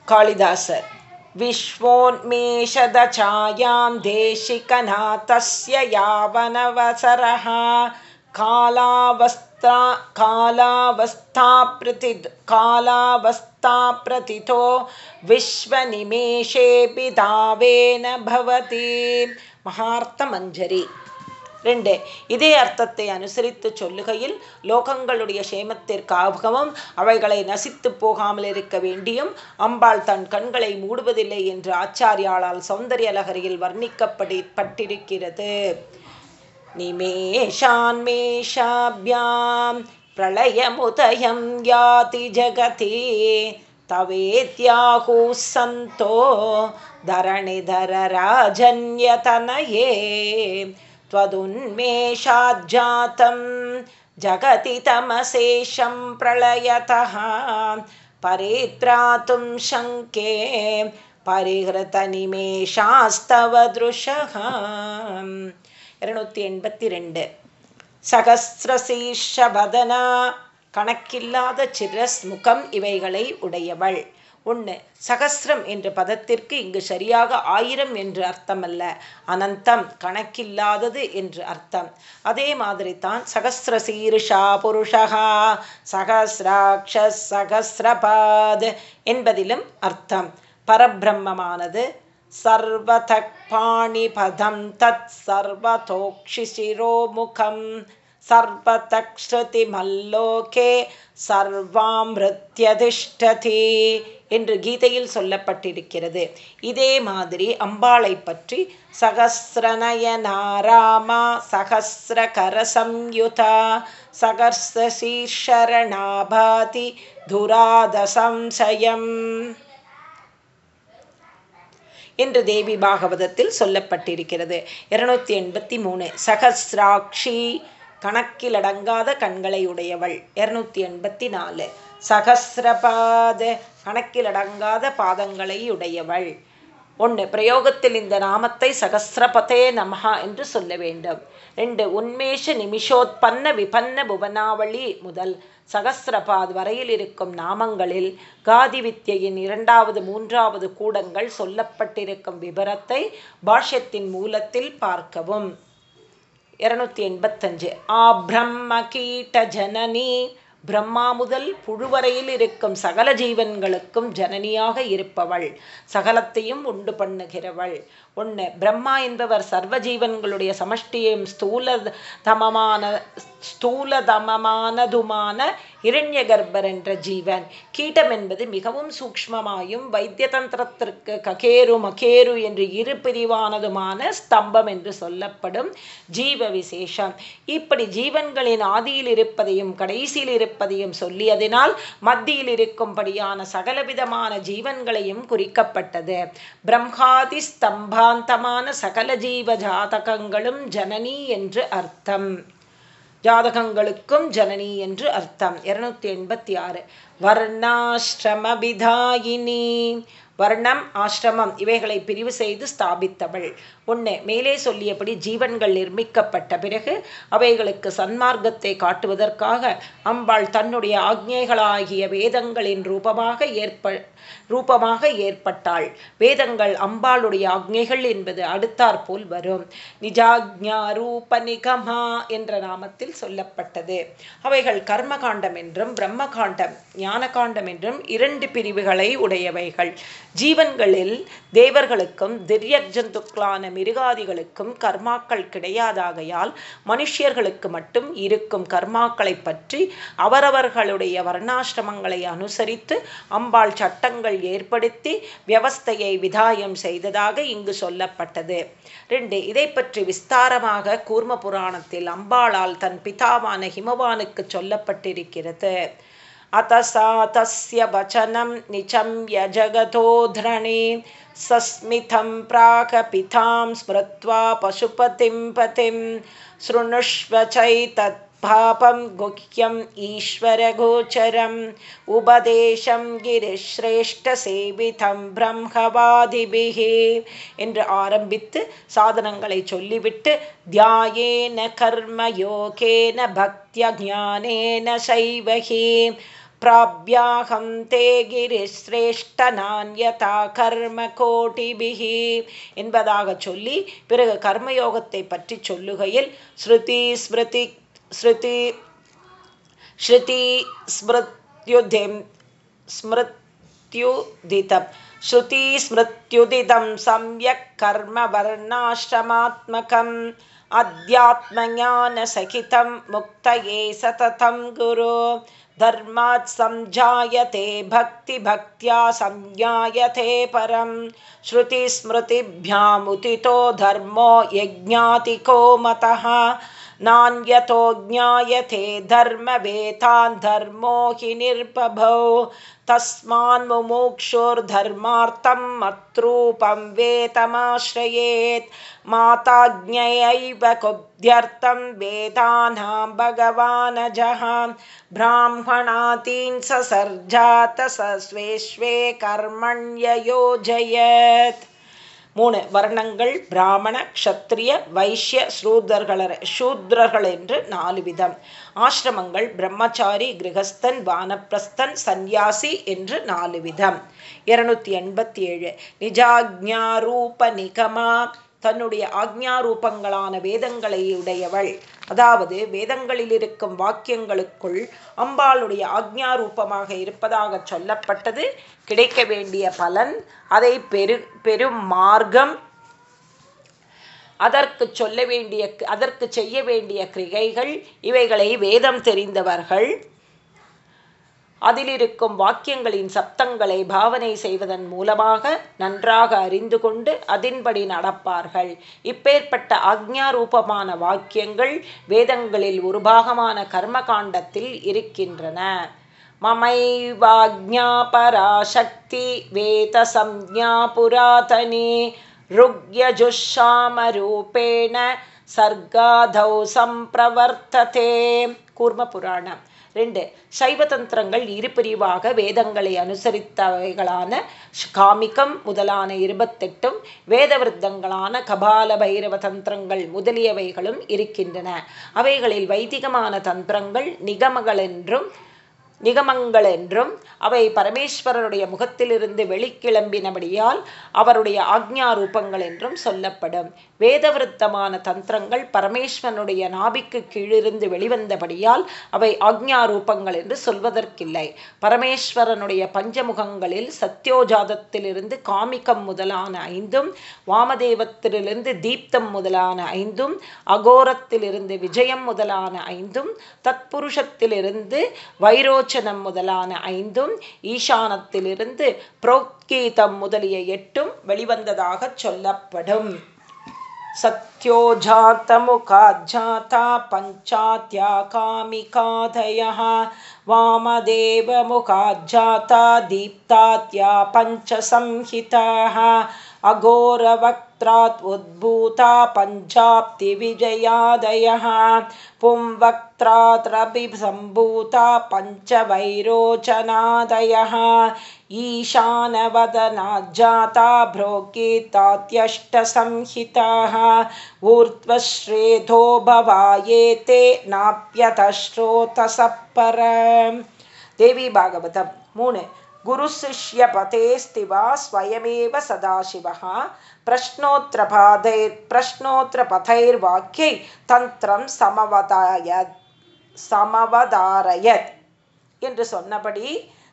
कालिदासर्। विश्वोन्मेषदचायां देशिकनाथस्य यावनवसरः कालावस्था कालावस्थाप्रति कालावस्थाप्रतितो विश्वनिमेषेऽपि दावेन भवति। महार्तमञ्जरी। ரெண்டு இதே அர்த்தத்தை அனுசரித்து சொல்லுகையில் லோகங்களுடைய சேமத்திற்காகவும் அவைகளை நசித்து போகாமல் இருக்க வேண்டியும் அம்பாள் தன் கண்களை மூடுவதில்லை என்று ஆச்சாரியாளால் சௌந்தரிய லகரியில் வர்ணிக்கப்படி பட்டிருக்கிறது நிமேஷான்மேஷாபியாம் பிரளயமுதயம் யாதி ஜகதி तवेत्याहुः सन्तो धरणिधरराजन्यतनये त्वदुन्मेषाज्जातं जगति तमशेषं प्रलयतः परित्रातुं शङ्के परिहृतनिमेषास्तव दृशः இருநூற்றி எண்பத்தி ரெண்டு சகசிரசீர்ஷபதனா கணக்கில்லாத சிரஸ் முகம் இவைகளை உடையவள் ஒன்று சகசிரம் என்ற பதத்திற்கு இங்கு சரியாக ஆயிரம் என்று அர்த்தமல்ல. அனந்தம் கணக்கில்லாதது என்று அர்த்தம். அதே மாதிரி தான் சகசிர சீருஷா புருஷகா சகசிராட்ச சகசிரபாத் என்பதிலும் அர்த்தம். பரபிரம்மமானது சர்வதக் பாணிபதம் தத் சர்வதோக்ஷிசிரோமுகம். சர்வதக்ஷதிமல்லோகே சர்வாமிருத்தியதிஷ்டதி என்று கீதையில் சொல்லப்பட்டிருக்கிறது. இதே மாதிரி அம்பாளை பற்றி சகசிரநயனாராமா சகசிரகரசம்யுதா சகசிரசீஷரணாபாதி துராதசம்சயம் என்று தேவி பாகவதத்தில் சொல்லப்பட்டிருக்கிறது. இருநூத்தி எண்பத்தி மூணு சகசிராட்சி கணக்கிலடங்காத கண்களை உடையவள். இருநூத்தி எண்பத்தி நாலு சகசிரபாத கணக்கிலடங்காத பாதங்களை உடையவள். ஒன்று பிரயோகத்தில் இந்த நாமத்தை சகசிரபதே நமஹா என்று சொல்ல வேண்டும். ரெண்டு உன்மேஷ நிமிஷோத்பன்ன விபன்ன புவனாவளி முதல் சகசிரபாத் வரையில் இருக்கும் நாமங்களில் காதி வித்தியின் இரண்டாவது மூன்றாவது கூடங்கள் சொல்லப்பட்டிருக்கும் விபரத்தை பாஷ்யத்தின் மூலத்தில் பார்க்கவும். இருநூத்தி எண்பத்தஞ்சு. ஆ பிரம்ம கீட்ட ஜனனி. பிரம்மா முதல் புழுவரையில் இருக்கும் சகல ஜீவன்களுக்கும் ஜனனியாக இருப்பவள். சகலத்தையும் உண்டு பண்ணுகிறவள். ஒன்று பிரம்மா என்பவர் சர்வ ஜீவன்களுடைய சமஷ்டியையும் ஸ்தூல தமமான ஸ்தூலதமமானதுமான இரண்ய கர்ப்பர் என்ற ஜீவன். கீட்டம் என்பது மிகவும் சூக்மமாயும் வைத்திய தந்திரத்திற்கு ககேரு மகேரு என்று இரு பிரிவானதுமான ஸ்தம்பம் என்று சொல்லப்படும் ஜீவ விசேஷம் இப்படி ஜீவன்களின் ஆதியில் இருப்பதையும் கடைசியில் இருப்பதையும் சொல்லியதினால் மத்தியில் இருக்கும்படியான சகலவிதமான ஜீவன்களையும் குறிக்கப்பட்டது. பிரம்மாதி ஸ்தம்பாந்தமான சகல ஜீவ ஜாதகங்களும் ஜனனி என்று அர்த்தம். ஜாதகங்களுக்கும் ஜனனி என்று அர்த்தம். இருநூத்தி எண்பத்தி ஆறு. வர்ணாஷ்டமபிதாயினி வர்ணம் ஆசிரமம் இவைகளை பிரிவு செய்து ஸ்தாபித்தவள். ஒன்று மேலே சொல்லியபடி ஜீவன்கள் நிர்மிக்கப்பட்ட பிறகு அவைகளுக்கு சன்மார்க்கத்தை காட்டுவதற்காக அம்பாள் தன்னுடைய ஆக்ஞைகளாகிய வேதங்களின் ரூபமாக ஏற்ப ரூபமாக ஏற்பட்டாள். வேதங்கள் அம்பாளுடைய ஆக்ஞைகள் என்பது அடுத்தாற்போல் வரும். நிஜாக்ஞா ரூப நிகமா என்ற நாமத்தில் சொல்லப்பட்டது. அவைகள் கர்மகாண்டம் என்றும் பிரம்மகாண்டம் ஞானகாண்டம் என்றும் இரண்டு பிரிவுகளை உடையவைகள். ஜீவன்களில் தேவர்களுக்கும் திரியர்ஜந்துக்களான மிருகாதிகளுக்கும் கர்மாக்கள் கிடையாதாகையால் மனுஷியர்களுக்கு மட்டும் இருக்கும் கர்மாக்களை பற்றி அவரவர்களுடைய வர்ணாசிரமங்களை அனுசரித்து அம்பாள் சட்டங்கள் ஏற்படுத்தி வியவஸ்தையை விதாயம் செய்ததாக இங்கு சொல்லப்பட்டது. ரெண்டு இதை பற்றி விஸ்தாரமாக கூர்ம புராணத்தில் அம்பாளால் தன் பிதாவான ஹிமவானுக்கு சொல்லப்பட்டிருக்கிறது. अत सा तस्य वचनं निचम्य जगतोध्रणे सस्मितं प्राकपितां स्मृत्वा पशुपतिं पतिं शृणुष्व चैतत् பாபம் குஹ்யம் ஈஸ்வரகோச்சரம் உபதேசம் கிரிஸ்ரேஷ்ட சேவிதம் பிரம்மவாதிபிகே என்று ஆரம்பித்து சாதனங்களை சொல்லிவிட்டு தியாயேன கர்ம யோகேன பக்திய ஜானேன சைவகி प्राप्याहं ते கிரிஸ்ரேஷ்டநான்யதா கர்ம கோட்டிபிகி என்பதாக சொல்லி பிறகு கர்மயோகத்தை பற்றி சொல்லுகையில் ஸ்ருதி ஸ்மிருதி ஸ்ருதி ஸ்ருதி ஸ்மிருத்யுதிம் ஸ்மிருத்யுதிதம் ஸ்ருதி ஸ்மிருத்யுதிதம் சம்யக் கர்ம வர்ணாசிரமாத்மகம் अध्यात्मज्ञानसहितं मुक्तये सततं गुरु धर्मात् सञ्जायते भक्तिभक्त्या संज्ञायते परं श्रुतिस्मृतिभ्यामुदितो धर्मो यज्ञातिको मतः नान्यतो ज्ञायते धर्मवेतान् धर्मो हि निर्बभौ। तस्मान्मुमुक्षुर्धर्मार्थं मत्रूपं वेतमाश्रयेत्। माताज्ञयैव कुब्ध्यर्थं वेदानां भगवानजः। ब्राह्मणातीन् स स्वे स्वे कर्मण्ययोजयत् மூணு வர்ணங்கள் பிராமண க்ஷத்ரிய வைஷ்ய ஸ்ரூதர்கள் சூத்ரர்கள் என்று நாலு விதம். ஆசிரமங்கள் பிரம்மச்சாரி கிரகஸ்தன் வானப்பிரஸ்தன் சந்நியாசி என்று நாலு விதம். இருநூத்தி எண்பத்தி ஏழு நிஜாக்ஞாரூப நிகமா. தன்னுடைய ஆக்ஞாரூபங்களான வேதங்களை உடையவள். அதாவது வேதங்களில் இருக்கும் வாக்கியங்களுக்குள் அம்பாளுடைய ஆக்ஞா ரூபமாக இருப்பதாக சொல்லப்பட்டது. கிடைக்க வேண்டிய பலன் அதை பெரு பெரும் மார்க்கம் அதற்கு சொல்ல வேண்டிய அதற்கு செய்ய வேண்டிய கிரிகைகள் இவைகளை வேதம் தெரிந்தவர்கள். அதிலிருக்கும் வாக்கியங்களின் சப்தங்களை பாவனை செய்வதன் மூலமாக நன்றாக அறிந்து கொண்டு அதின்படி நடப்பார்கள். இப்பேற்பட்ட ஆக்ஞாரூபமான வாக்கியங்கள் வேதங்களில் ஒரு பாகமான கர்மகாண்டத்தில் இருக்கின்றன. மமைவாக்ஞா பராசக்தி வேத சம்ஞா புராதனே ருக்யஜுஷாமரூபேண சர்காதௌ சம்பிரவர்த்ததே. கூர்ம புராணம். ரெண்டு சைவ தந்திரங்கள் இரு பிரிவாக வேதங்களை அனுசரித்தவைகளான காமிகம் முதலான இருபத்தெட்டும் வேதவிருத்தங்களான கபால பைரவ தந்திரங்கள் முதலியவைகளும் இருக்கின்றன. அவைகளில் வைதிகமான தந்திரங்கள் நிகமகள் என்றும் நிகமங்கள் என்றும் அவை பரமேஸ்வரருடைய முகத்திலிருந்து வெளிக்கிளம்பினபடியால் அவருடைய ஆக்ஞா ரூபங்கள் என்றும் சொல்லப்படும். வேதவிருத்தமான தந்திரங்கள் பரமேஸ்வரனுடைய நாபிக்கு கீழிருந்து வெளிவந்தபடியால் அவை ஆக்ஞா ரூபங்கள் என்று சொல்வதற்கில்லை. பரமேஸ்வரனுடைய பஞ்சமுகங்களில் சத்யோஜாதத்திலிருந்து காமிகம் முதலான ஐந்தும் வாமதேவத்திலிருந்து தீப்தம் முதலான ஐந்தும் அகோரத்திலிருந்து விஜயம் முதலான ஐந்தும் தத்புருஷத்திலிருந்து வைரோ வைரோச்சனம் முதலான ஐந்தும் ஈசானத்திலிருந்து புரோத்கீதம் முதலிய எட்டும் வெளிவந்ததாக சொல்லப்படும் सत्योजातमुखाज्जाता पञ्चात्या कामिकादयः वामदेवमुखाज्जाता दीप्तात्या पञ्चसंहिताः अघोरवक्त्रात् उद्भूता पञ्चाप्तिविजयादयः। पुंवक्त्रात्रभिसम्भूता पञ्चवैरोचनादयः। ईशानवदनाज्जाता भ्रोगीतात्यष्टसंहिताः। ऊर्ध्वश्रेधो भवायेते नाप्यतश्रोतसः पर देवी भागवतं मूणु गुरुशिष्यपतेस्ति वा स्वयमेव सदाशिवः प्रश्नोत्तरपादैर् प्रश्नोत्तरपथैर्वाक्यै தந்திரம் சமவதாய சமவதாரயத் என்று சொன்னபடி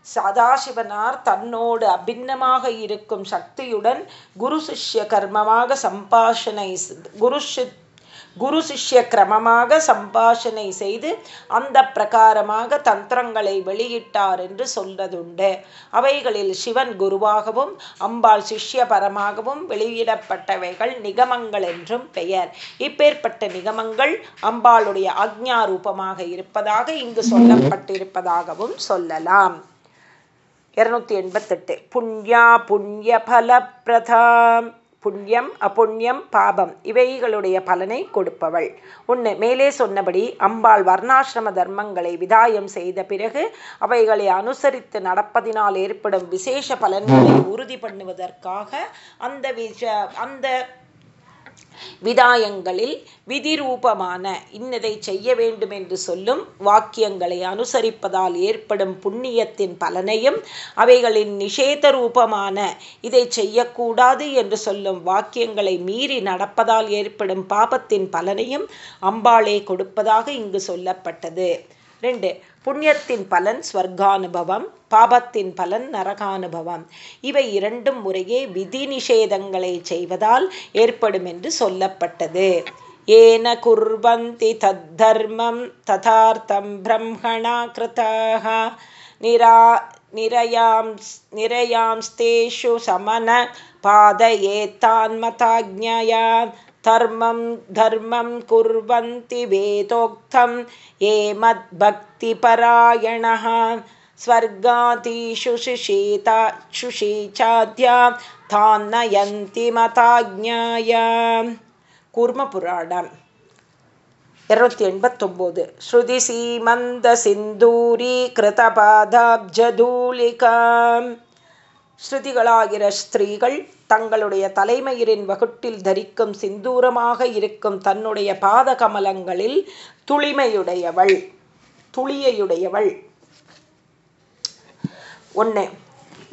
சதாசிவனார் தன்னோடு அபின்னமாக இருக்கும் சக்தியுடன் குரு சிஷ்ய கர்மமாக சம்பாஷனை குரு குரு சிஷ்ய கிரமமாக சம்பாஷனை செய்து அந்த பிரகாரமாக தந்திரங்களை வெளியிட்டார் என்று சொல்றதுண்டு. அவைகளில் சிவன் குருவாகவும் அம்பாள் சிஷ்ய பரமாகவும் வெளியிடப்பட்டவைகள் நிகமங்கள் என்றும் பெயர். இப்பேற்பட்ட நிகமங்கள் அம்பாளுடைய ஆக்ஞா ரூபமாக இருப்பதாக இங்கு சொல்லப்பட்டிருப்பதாகவும் சொல்லலாம். இருநூத்தி எண்பத்தெட்டு. புண்ணியா புண்ணிய பலப்பிரதாம் புண்ணியம் அப்புண்ணியம் பாபம் இவைகளுடைய பலனை கொடுப்பவள். ஒன்று மேலே சொன்னபடி அம்பாள் வர்ணாசிரம தர்மங்களை விதாயம் செய்த பிறகு அவைகளை அனுசரித்து நடப்பதினால் ஏற்படும் விசேஷ பலன்களை உறுதி பண்ணுவதற்காக அந்த விஷ அந்த விதாயங்களில் விதிரூபமான இன்னதை செய்ய வேண்டும் என்று சொல்லும் வாக்கியங்களை அனுசரிப்பதால் ஏற்படும் புண்ணியத்தின் பலனையும் அவைகளின் நிஷேத ரூபமான இதை செய்யக்கூடாது என்று சொல்லும் வாக்கியங்களை மீறி நடப்பதால் ஏற்படும் பாபத்தின் பலனையும் அம்பாளே கொடுப்பதாக இங்கு சொல்லப்பட்டது. ரெண்டு புண்ணியத்தின் பலன் ஸ்வர்கானுபவம் பாபத்தின் பலன் நரகானுபவம். இவை இரண்டும் முறையே விதி நிஷேதங்களை செய்வதால் ஏற்படும் என்று சொல்லப்பட்டது. ஏன குர்வந்தி தத் தர்மம் ததார்த்தம் பிரம்மணா கிருதாக நிரா நிரயாம்ஸ் நிரயாம்ஸ்தேஷு சமன பாதயேத்தான்மதாஜயா தர்மம் தர்மம் குர்வந்தி வேதோக்தம் ஏ மத்பக்தி मद्भक्तिपरायणः स्वर्गादिषु शुषीता शुषीचाद्या तान्नयन्ति मताज्ञाया கூர்மபுராணம் இருநூத்தி எண்பத்தொம்போது ஸ்ருதி சீமந்த சிந்தூரி கிருதபாதாப்ஜதூலிகாம் ஸ்ருதிகளாகிற ஸ்திரீகள் தங்களுடைய தலைமயிரின் வகுட்டில் தரிக்கும் சிந்தூரமாக இருக்கும் தன்னுடைய பாத கமலங்களில் துளிமையுடையவள் துளியையுடையவள். ஒன்று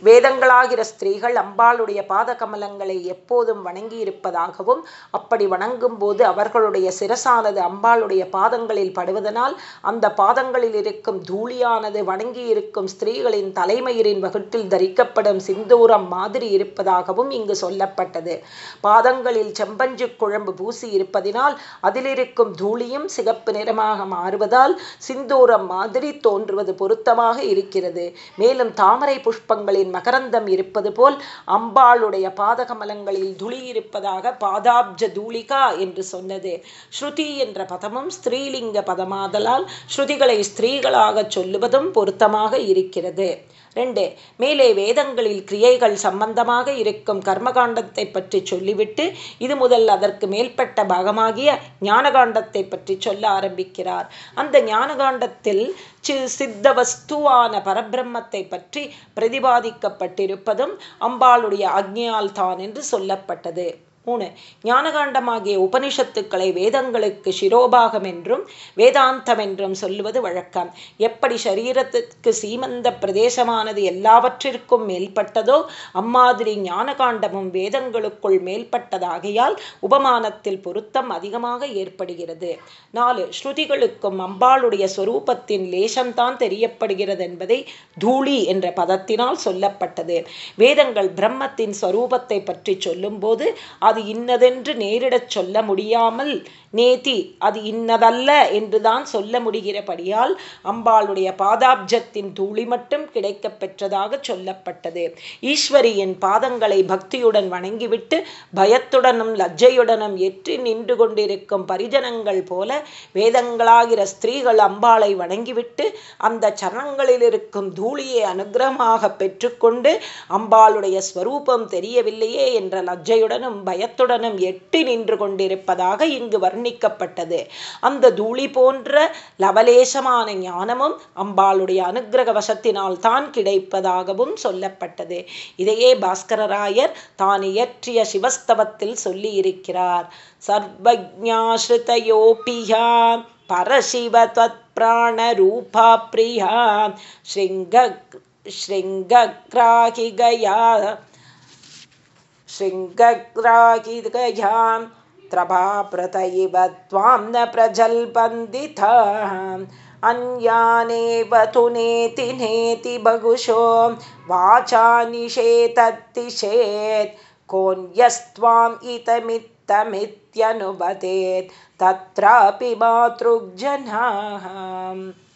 வேதங்களாகிற ஸ்திரீகள் அம்பாளுடைய பாத கமலங்களை எப்போதும் வணங்கியிருப்பதாகவும் அப்படி வணங்கும் போது அவர்களுடைய சிரசானது அம்பாளுடைய பாதங்களில் படுவதனால் அந்த பாதங்களில் இருக்கும் தூளியானது வணங்கி இருக்கும் ஸ்திரீகளின் தலைமயிரின் வகுட்டில் தரிக்கப்படும் சிந்தூரம் மாதிரி இருப்பதாகவும் இங்கு சொல்லப்பட்டது. பாதங்களில் செம்பஞ்சு குழம்பு பூசி இருப்பதினால் அதிலிருக்கும் தூளியும் சிகப்பு நிறமாக மாறுவதால் சிந்தூரம் மாதிரி தோன்றுவது பொருத்தமாக இருக்கிறது. மேலும் தாமரை புஷ்பங்களின் மகரந்தம் இருப்பது போல் அம்பாளுடைய பாதகமலங்களில் துளி இருப்பதாக பாதாப்ஜ தூளிகா என்று சொன்னது. ஸ்ருதி என்ற பதமும் ஸ்திரீலிங்க பதமாதலால் ஸ்ருதிகளை ஸ்திரீகளாக சொல்லுவதும் பொருத்தமாக இருக்கிறது. ரெண்டு மேலே வேதங்களில் கிரியைகள் சம்பந்தமாக இருக்கும் கர்மகாண்டத்தை பற்றி சொல்லிவிட்டு இது முதல் அதற்கு மேற்பட்ட பாகமாகிய ஞானகாண்டத்தை பற்றி சொல்ல ஆரம்பிக்கிறார். அந்த ஞானகாண்டத்தில் சி சித்த வஸ்துவான பரபிரம்மத்தை பற்றி பிரதிபாதிக்கப்பட்டிருப்பதும் அம்பாளுடைய அக்னியால் தான் என்று சொல்லப்பட்டது. மூணு. ஞானகாண்டமாகிய உபனிஷத்துக்களை வேதங்களுக்கு சிரோபாகம் என்றும் வேதாந்தம் என்றும் சொல்லுவது வழக்கம். எப்படி சரீரத்துக்கு சீமந்த பிரதேசமானது எல்லாவற்றிற்கும் மேல்பட்டதோ அம்மாதிரி ஞானகாண்டமும் வேதங்களுக்குள் மேல்பட்டதாகையால் உபமானத்தில் பொருத்தம் அதிகமாக ஏற்படுகிறது. நாலு. ஸ்ருதிகளுக்கும் அம்பாளுடைய சொரூபத்தின் லேசம்தான் தெரியப்படுகிறது என்பதை தூளி என்ற பதத்தினால் சொல்லப்பட்டது. வேதங்கள் பிரம்மத்தின் ஸ்வரூபத்தை பற்றி சொல்லும்போது அது இன்னதென்று நேரிடச் சொல்ல முடியாமல் நேதி அது இன்னதல்ல என்றுதான் சொல்ல முடிகிறபடியால் அம்பாளுடைய பாதாப்ஜத்தின் தூளி மட்டும் கிடைக்க பெற்றதாக சொல்லப்பட்டது. ஈஸ்வரியின் பாதங்களை பக்தியுடன் வணங்கிவிட்டு பயத்துடனும் லஜ்ஜையுடனும் எற்றி நின்று கொண்டிருக்கும் பரிஜனங்கள் போல வேதங்களாகிற ஸ்திரீகள் அம்பாளை வணங்கிவிட்டு அந்த சரணங்களில் இருக்கும் தூளியை அனுகிரகமாக பெற்றுக்கொண்டு அம்பாளுடைய ஸ்வரூபம் தெரியவில்லையே என்ற லஜ்ஜையுடனும் பய பயத்துடனும் எட்டி நின்று கொண்டிருப்பதாக இங்கு வர்ணிக்கப்பட்டது. அந்த தூளி போன்ற லவலேசமான ஞானமும் அம்பாளுடைய அனுகிரக வசத்தினால் தான் கிடைப்பதாகவும் சொல்லப்பட்டது. இதையே பாஸ்கரராயர் தான் இயற்றிய சிவஸ்தவத்தில் சொல்லியிருக்கிறார். சர்வஜாஸ்ருதயோபியா பரசிவ தத் பிராணரூபா பிரியா ஸ்ருங்க ஸ்ருங்கக்ராகிகயா शृङ्गग्रागि ग्यां त्रभाप्रतयिव त्वां न प्रजल्बन्दिता अन्यानेव तु नेति नेति बहुशो वाचा निषेतत्तिषेत् कोन्यस्त्वां इतमित्तमित्यनुपदेत् तत्रापि मातृग्जनाः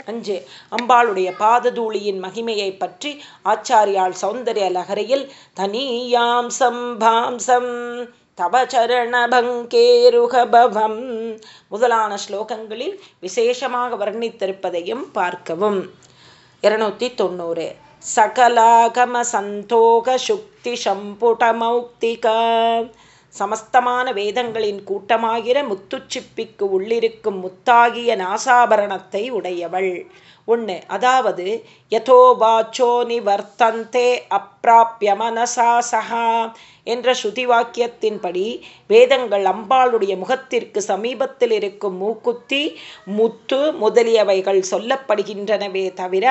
அஞ்சு அம்பாளுடைய பாததூளியின் மகிமையை பற்றி ஆச்சாரியால் சௌந்தர்ய லகரையில் தனியாம் சம்பாம்சம் தவ சரணபங்கேருகபவம் முதலான ஸ்லோகங்களில் விசேஷமாக வர்ணித்திருப்பதையும் பார்க்கவும். இருநூத்தி தொண்ணூறு சகலாகம சந்தோக சுக்தி சம்புடமௌக்திகா சமஸ்தமான வேதங்களின் கூட்டமாகிற முத்துச்சிப்பிக்கு உள்ளிருக்கும் முத்தாகிய நாசாபரணத்தை உடையவள். ஒன்று அதாவது யதோபாச்சோ நிவர்த்தந்தே அப்பிராப்பிய மனசா சகா என்ற ஸ்ருதி வாக்கியத்தின்படி வேதங்கள் அம்பாளுடைய முகத்திற்கு சமீபத்தில் இருக்கும் மூக்குத்தி முத்து முதலியவைகள் சொல்லப்படுகின்றனவே தவிர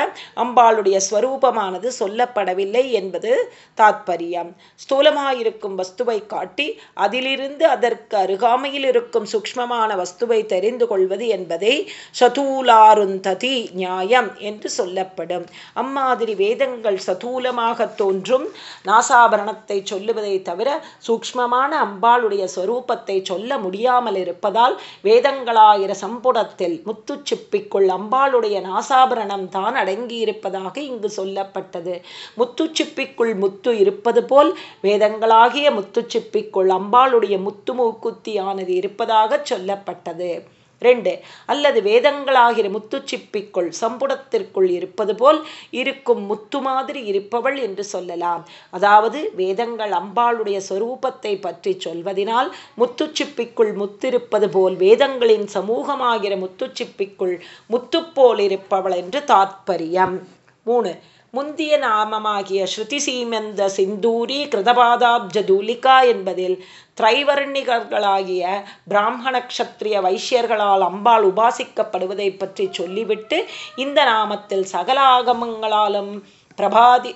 அம்பாளுடைய ஸ்வரூபமானது சொல்லப்படவில்லை என்பது தாத்பரியம். ஸ்தூலமாயிருக்கும் வஸ்துவை காட்டி அதிலிருந்து அதற்கு அருகாமையில் இருக்கும் சூக்மமான வஸ்துவை தெரிந்து கொள்வது என்பதை சதூலாருந்ததி நியாயம் என்று சொல்லப்படும். அம்மாதிரி வேதங்கள் சதூலமாக தோன்றும் என்றும் நாசாபரணத்தை சொல்லுவதை தவிர சூக்மமான அம்பாளுடைய ஸ்வரூபத்தை சொல்ல முடியாமல் இருப்பதால் வேதங்களாயிர சம்புடத்தில் முத்து சிப்பிக்குள் அம்பாளுடைய நாசாபரணம் தான் அடங்கியிருப்பதாக இங்கு சொல்லப்பட்டது. முத்து சிப்பிக்குள் முத்து இருப்பது போல் வேதங்களாகிய முத்து சிப்பிக்குள் அம்பாளுடைய முத்து மூக்குத்தியானது இருப்பதாக சொல்லப்பட்டது. ரெண்டு அல்லது வேதங்களாகிற முத்து சிப்பிக்குள் சம்புடத்திற்குள் இருப்பது போல் இருக்கும் முத்து மாதிரி இருப்பவள் என்று சொல்லலாம். அதாவது வேதங்கள் அம்பாளுடைய சொரூபத்தை பற்றி சொல்வதனால் முத்துச்சிப்பிக்குள் முத்திருப்பது போல் வேதங்களின் சமூகமாகிற முத்துச்சிப்பிக்குள் முத்துப்போல் இருப்பவள் என்று தாத்பரியம். மூணு முந்திய நாமமாகிய ஸ்ருதி சீமந்த சிந்தூரி கிருதபாதாப்ஜதூலிகா என்பதில் திரைவர்ணிகர்களாகிய பிராமண கஷத்திரிய வைஷ்யர்களால் அம்பாள் உபாசிக்கப்படுவதை பற்றி சொல்லிவிட்டு இந்த நாமத்தில் சகல ஆகமங்களாலும் பிரபாதி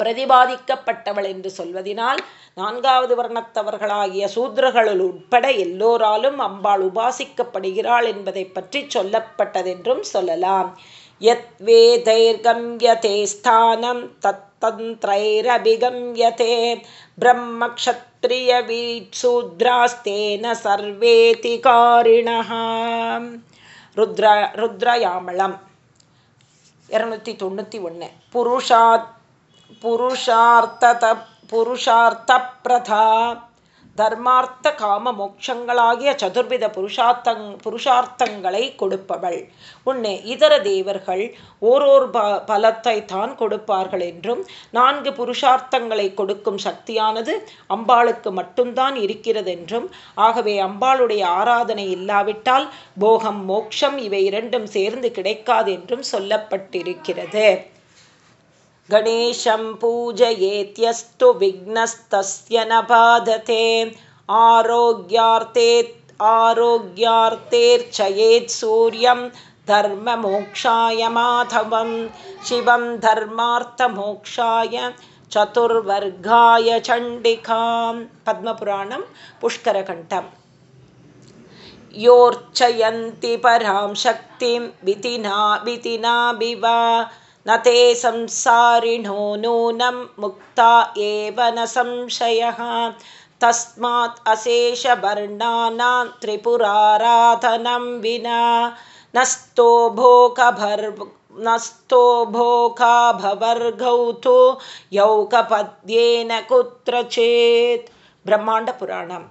பிரதிபாதிக்கப்பட்டவள் என்று சொல்வதினால் நான்காவது வர்ணத்தவர்களாகிய சூத்ரர்களுள் உட்பட எல்லோராலும் அம்பாள் உபாசிக்கப்படுகிறாள் என்பதை பற்றி சொல்லப்பட்டதென்றும் சொல்லலாம். யத் வேதைர்கம்யதே ஸ்தானம் தத்தந்திரைரபிகம்யதே ब्रह्मक्षत्रियवीत्सूद्रास्तेन सर्वेति कारिणः ருத்ர ருத்ரயாமளம் இரநூத்தி தொண்ணூற்றி ஒன்று புருஷாத் புருஷார்த்த புருஷார்த்த பிரதா தர்மார்த்த காம மோட்சங்களாகிய சதுர்வித புருஷார்த்தங் புருஷார்த்தங்களை கொடுப்பவள். உன்னே இதர தேவர்கள் ஓரோர் ப பலத்தை தான் கொடுப்பார்கள் என்றும் நான்கு புருஷார்த்தங்களை கொடுக்கும் சக்தியானது அம்பாளுக்கு மட்டும்தான் இருக்கிறதென்றும் ஆகவே அம்பாளுடைய ஆராதனை இல்லாவிட்டால் போகம் மோக்ஷம் இவை இரண்டும் சேர்ந்து கிடைக்காதென்றும் சொல்லப்பட்டிருக்கிறது. गणेशं पूजयेत्यस्तु विघ्नस्तस्य न बाधते। आरोग्यार्थे आरोग्यार्थेर्चयेत् सूर्यं धर्ममोक्षाय माधवं। शिवं धर्मार्थमोक्षाय चतुर्वर्गाय चण्डिकां पद्मपुराणं पुष्करकण्ठम्। योर्चयन्ति परां शक्तिं वितिना वितिनाभिवा न ते संसारिणो नूनं मुक्ता एव न संशयः। तस्मात् अशेषवर्णानां त्रिपुराराधनं विना नस्तो भोकभर् नस्तो भोकाभवर्गौ तु यौकपद्येन कुत्रचेत्। ब्रह्माण्डपुराणं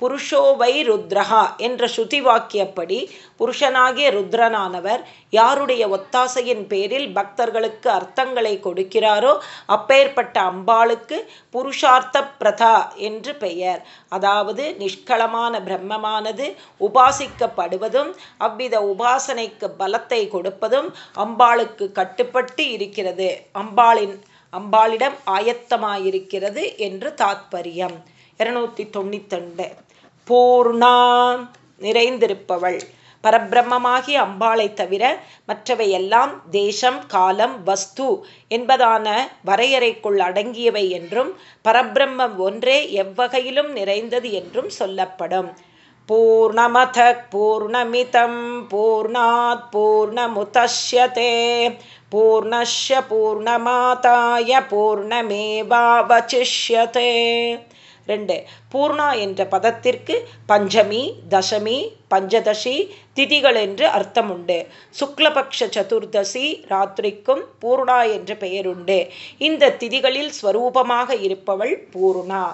புருஷோ புருஷோவை ருத்ரஹா என்ற ஸ்ருதி வாக்கியப்படி புருஷனாகிய ருத்ரனானவர் யாருடைய ஒத்தாசையின் பேரில் பக்தர்களுக்கு அர்த்தங்களை கொடுக்கிறாரோ அப்பேற்பட்ட அம்பாளுக்கு புருஷார்த்த பிரதா என்று பெயர். அதாவது நிஷ்களமான பிரம்மமானது உபாசிக்கப்படுவதும் அவ்வித உபாசனைக்கு பலத்தை கொடுப்பதும் அம்பாளுக்கு கட்டுப்பட்டு இருக்கிறது. அம்பாளின் அம்பாளிடம் ஆயத்தமாயிருக்கிறது என்று தாத்பரியம். இருநூற்றி தொண்ணூத்தொண்டு பூர்ணா நிறைந்திருப்பவள். பரபிரம்மமாகி அம்பாளை தவிர மற்றவையெல்லாம் தேசம் காலம் வஸ்து என்பதான வரையறைக்குள் அடங்கியவை என்றும் பரபிரம்மம் ஒன்றே எவ்வகையிலும் நிறைந்தது என்றும் சொல்லப்படும். பூர்ணமத பூர்ணமிதம் பூர்ணாத் பூர்ணமுதஷ்யதே. பூர்ணஷ்ய பூர்ணமாதாய பூர்ணமேவாவசிஷ்யதே ரெண்டு பூர்ணா என்ற பதத்திற்கு பஞ்சமி தசமி பஞ்சதசி திதிகள் என்று அர்த்தம் உண்டு சுக்லபக்ஷ சதுர்தசி ராத்திரிக்கும் பூர்ணா என்ற பெயருண்டு. இந்த திதிகளில் ஸ்வரூபமாக இருப்பவள் பூர்ணா.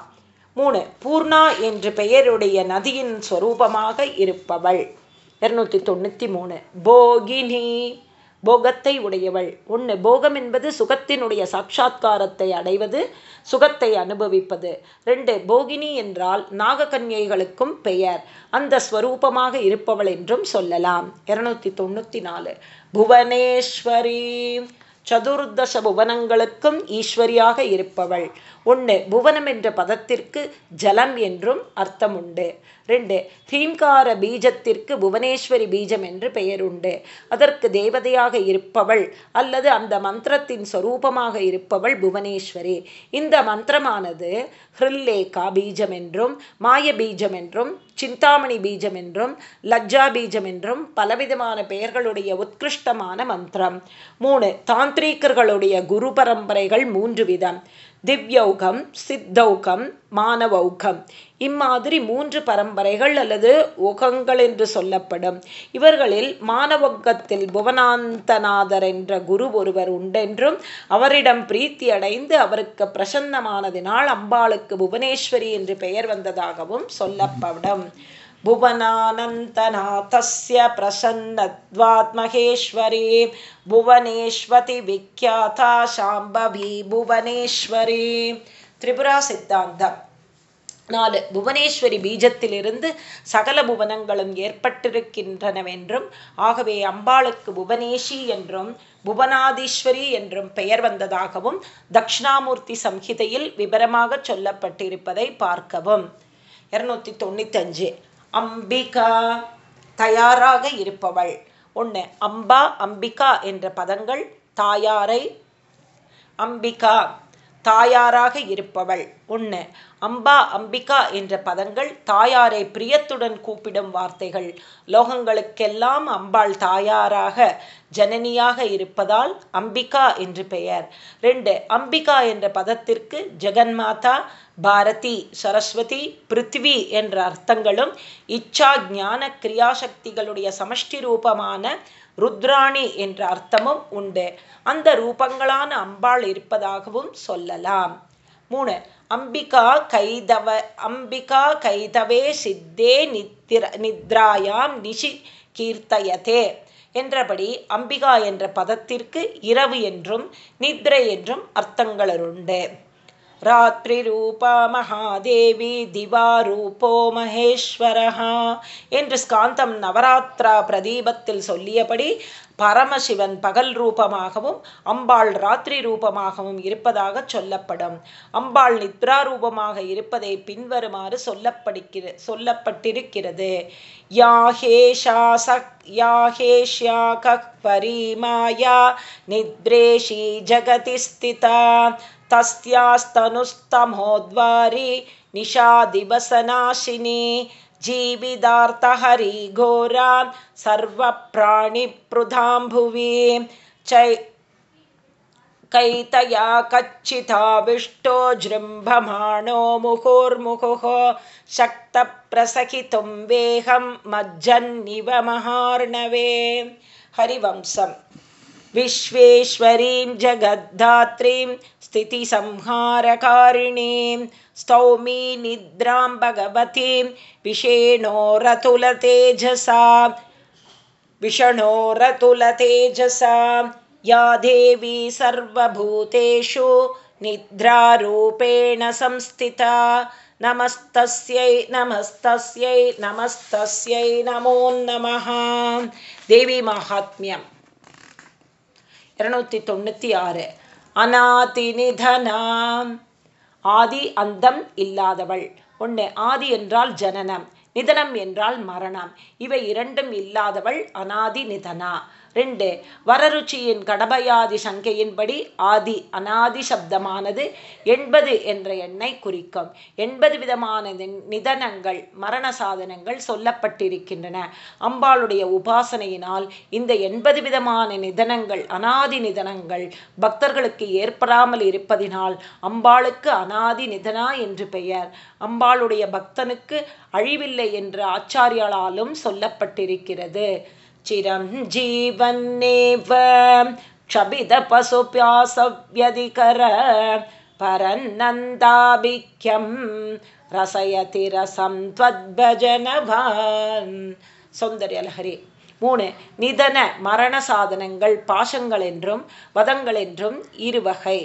மூணு பூர்ணா என்று பெயருடைய நதியின் ஸ்வரூபமாக இருப்பவள். இருநூத்தி தொண்ணூற்றி மூணு. போகினி. போகத்தை உடையவள். ஒன்று போகம் என்பது சுகத்தினுடைய சாட்சா்காரத்தை அடைவது சுகத்தை அனுபவிப்பது. ரெண்டு போகினி என்றால் நாககன்யைகளுக்கும் பெயர். அந்த ஸ்வரூபமாக இருப்பவள் என்றும் சொல்லலாம். இருநூத்தி தொண்ணூத்தி நாலு. புவனேஸ்வரி. சதுர்தச புவனங்களுக்கும் ஈஸ்வரியாக இருப்பவள். ஒன்று புவனம் என்ற பதத்திற்கு ஜலம் என்றும் அர்த்தம் உண்டு ரெண்டு ஹீம்கார பீஜத்திற்கு புவனேஸ்வரி பீஜம் என்று பெயர் உண்டு. அதற்கு தேவதையாக இருப்பவள் அல்லது அந்த மந்திரத்தின் சொரூபமாக இருப்பவள் புவனேஸ்வரி. இந்த மந்திரமானது ஹிருல்லேகா பீஜம் என்றும் மாய பீஜம் என்றும் சிந்தாமணி பீஜம் என்றும் லஜ்ஜா பீஜம் என்றும் பலவிதமான பெயர்களுடைய உத்கிருஷ்டமான மந்திரம். மூணு தாந்திரீக்கர்களுடைய குரு பரம்பரைகள் மூன்று விதம். திவ்யௌகம் சித்தௌகம் மானவௌகம். இம்மாதிரி மூன்று பரம்பரைகள் அல்லது உகங்கள் என்று சொல்லப்படும். இவர்களில் மானவொக்கத்தில் புவனாந்தநாதர் என்ற குரு ஒருவர் உண்டென்றும் அவரிடம் பிரீத்தி அடைந்து அவருக்கு பிரசன்னமானதினால் அம்பாளுக்கு புவனேஸ்வரி என்று பெயர் வந்ததாகவும் சொல்லப்படும். भुवनानन्तनाथस्य प्रसन्नत्वात् महेश्वरी भुवनेश्वति विख्याता शाम्भवी புவனேஸ்வரி திரிபுரா சித்தாந்தம் நாலு புவனேஸ்வரி பீஜத்திலிருந்து சகல புவனங்களும் ஏற்பட்டிருக்கின்றனவென்றும் ஆகவே அம்பாளுக்கு புவனேஷி என்றும் புவனாதீஸ்வரி என்றும் பெயர் வந்ததாகவும் தக்ஷணாமூர்த்தி சம்ஹிதையில் விவரமாக சொல்லப்பட்டிருப்பதை பார்க்கவும் இருநூத்தி தொண்ணூத்தஞ்சு அம்பிகா தயாராக இருப்பவள். ஒன்று அம்பா அம்பிகா என்ற பதங்கள் தாயாரை அம்பிகா தாயாராக இருப்பவள். ஒன்று அம்பா அம்பிகா என்ற பதங்கள் தாயாரை பிரியத்துடன் கூப்பிடும் வார்த்தைகள். லோகங்களுக்கெல்லாம் அம்பாள் தாயாராக ஜனனியாக இருப்பதால் அம்பிகா என்று பெயர். ரெண்டு அம்பிகா என்ற பதத்திற்கு ஜெகன்மாதா பாரதி சரஸ்வதி பிருத்வி என்ற அர்த்தங்களும் இச்சா ஞான கிரியாசக்திகளுடைய சமஷ்டி ரூபமான ருத்ராணி என்ற அர்த்தமும் உண்டு. அந்த ரூபங்களான அம்பாள் இருப்பதாகவும் சொல்லலாம். மூணு அம்பிகா கைதவ அம்பிகா கைதவே சித்தே நித்திர நித்ராயாம் நிஷி கீர்த்தயதே என்றபடி அம்பிகா என்ற பதத்திற்கு இரவு என்றும் நித்ரை என்றும் அர்த்தங்களுண்டு. ராத்ரிரூபா மகாதேவி திவாரூபோ மகேஸ்வரஹா என்று ஸ்காந்தம் நவராத்திரா பிரதீபத்தில் சொல்லியபடி பரமசிவன் பகல் ரூபமாகவும் அம்பாள் ராத்திரி ரூபமாகவும் இருப்பதாக சொல்லப்படும் அம்பாள் நித்ரா ரூபமாக இருப்பதை பின்வருமாறு சொல்லப்படுகிற சொல்லப்பட்டிருக்கிறது யாஹேஷா சக் யாஹேஷ்யா கக்வரீமாயா நித்ரேஷி ஜகதி ஸ்திதா तस्यास्तनुस्तमोद्वारि निशादिवसनाशिनी जीविदार्तहरि घोरां सर्वप्राणिपृधाम्भुवि चै कैतया कच्चिताविष्टो जृम्भमाणो मुहुर्मुहुः शक्तप्रसहितुं वेहं मज्जन्निव महार्णवे। हरिवंशम्। विश्वेश्वरीं जगद्धात्रीं स्थितिसंहारकारिणीं स्तौमी निद्रां भगवतीं विषेणोरतुलतेजसा विषणोरतुलतेजसा या देवी सर्वभूतेषु निद्रारूपेण संस्थिता। नमस्तस्यै नमस्तस्यै नमस्तस्यै नमो नमः। देवी माहात्म्यम् இருநூத்தி தொண்ணூத்தி ஆறு. அநாதி நிதனாம் ஆதி அந்தம் இல்லாதவள். ஒன்று ஆதி என்றால் ஜனனம் நிதனம் என்றால் மரணம். இவை இரண்டும் இல்லாதவள் அனாதி நிதனா ரெண்டு வரருச்சியின் கடபயாதி சங்கையின்படி ஆதி அனாதி சப்தமானது எண்பது என்ற எண்ணை குறிக்கும். எண்பது விதமான நிதனங்கள் மரண சாதனங்கள் சொல்லப்பட்டிருக்கின்றன. அம்பாளுடைய உபாசனையினால் இந்த எண்பது விதமான நிதனங்கள் அனாதி நிதனங்கள் பக்தர்களுக்கு ஏற்படாமல் இருப்பதினால் அம்பாளுக்கு அனாதி நிதனா என்று பெயர். அம்பாளுடைய பக்தனுக்கு அழிவில்லை என்று ஆச்சாரியாலும் சொல்லப்பட்டிருக்கிறது. चिरं जीवन्नेव क्षपितपशुप्यासव्यधिकर परन्नन्दाभिख्यं रसयति रसं त्वद्भजनवान् सौन्दर्यलहरी மூணு நிதன மரண சாதனங்கள் பாசங்கள் என்றும் வதங்கள் என்றும் இருவகை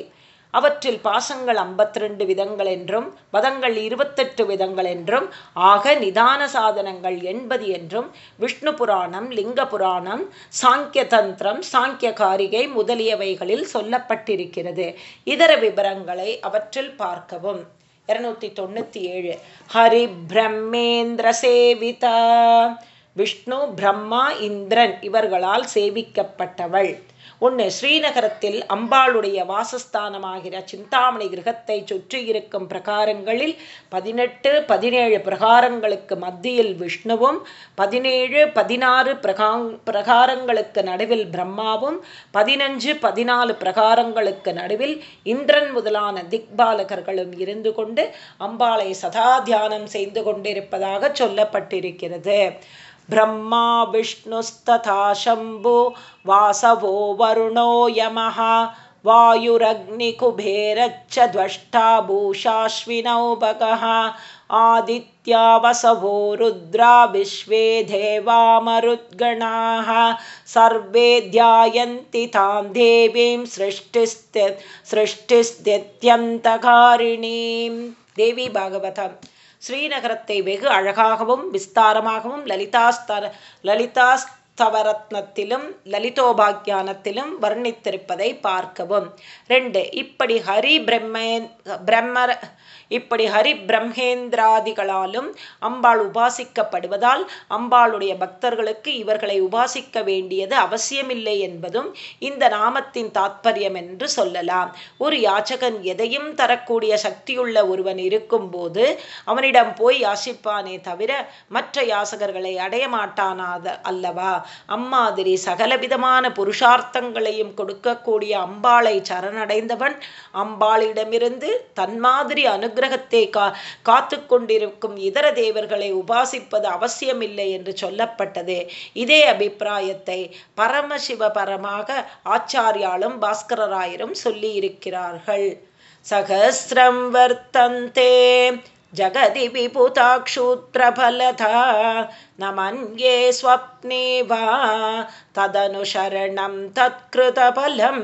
அவற்றில் பாசங்கள் ஐம்பத்தி ரெண்டு விதங்கள் என்றும் பதங்கள் இருபத்தெட்டு விதங்கள் என்றும் ஆக நிதான சாதனங்கள் எண்பது என்றும் விஷ்ணு புராணம் லிங்க புராணம் சாங்கிய தந்திரம் சாங்கிய காரிகை முதலியவைகளில் சொல்லப்பட்டிருக்கிறது. இதர விவரங்களை அவற்றில் பார்க்கவும். இருநூத்தி தொண்ணூத்தி ஏழு ஹரி பிரம்மேந்திர சேவிதா. விஷ்ணு பிரம்மா இந்திரன் இவர்களால் சேவிக்கப்பட்டவள். ஒன்று ஸ்ரீநகரத்தில் அம்பாளுடைய வாசஸ்தானமாகிற சிந்தாமணி கிரகத்தை சுற்றி இருக்கும் பிரகாரங்களில் பதினெட்டு பதினேழு பிரகாரங்களுக்கு மத்தியில் விஷ்ணுவும் பதினேழு பதினாறு பிரகாங் பிரகாரங்களுக்கு நடுவில் பிரம்மாவும் பதினஞ்சு பதினாலு பிரகாரங்களுக்கு நடுவில் இந்திரன் முதலான திக்பாலகர்களும் இருந்து கொண்டு அம்பாளை சதா தியானம் செய்து கொண்டிருப்பதாக சொல்லப்பட்டிருக்கிறது. ब्रह्मा विष्णुस्तथा शम्भो वासवो वरुणो यमः वायुरग्निकुबेरच्च द्वष्टा भूषाश्विनौ बकः आदित्या वसवो रुद्रा विश्वे देवामरुद्गणाः सर्वे ध्यायन्ति तां देवीं सृष्टिस्त्य सृष्टिस्थित्यन्तकारिणीं देवी भागवतम् ஸ்ரீநகரத்தை வெகு அழகாகவும் விஸ்தாரமாகவும் லலிதாஸ்தர லலிதாஸ்தவரத்னத்திலும் லலிதோபாக்கியானத்திலும் வர்ணித்திருப்பதை பார்க்கவும். ரெண்டு இப்படி ஹரி பிரம்மே பிரம்மர இப்படி ஹரி பிரம்மேந்திராதிகளாலும் அம்பாள் உபாசிக்கப்படுவதால் அம்பாளுடைய பக்தர்களுக்கு இவர்களை உபாசிக்க வேண்டியது அவசியமில்லை என்பதும் இந்த நாமத்தின் தாத்பரியம் என்று சொல்லலாம். ஒரு யாச்சகன் எதையும் தரக்கூடிய சக்தியுள்ள ஒருவன் இருக்கும்போது அவனிடம் போய் யாசிப்பானே தவிர மற்ற யாசகர்களை அடைய மாட்டானாத அல்லவா? அம்மாதிரி சகலவிதமான புருஷார்த்தங்களையும் கொடுக்கக்கூடிய அம்பாளை சரணடைந்தவன் அம்பாளிடமிருந்து தன்மாதிரி அனு அனுகிரகத்தை கா காத்து கொண்டிருக்கும் இதர தேவர்களை உபாசிப்பது அவசியமில்லை என்று சொல்லப்பட்டது. இதே அபிப்பிராயத்தை பரமசிவ பரமாக ஆச்சாரியாலும் பாஸ்கரராயரும் சொல்லியிருக்கிறார்கள். இருக்கிறார்கள் வர்த்தந்தே जगति विपुता क्षुत्रफलता न मन्ये स्वप्ने वा तदनुशरणं तत्कृतफलं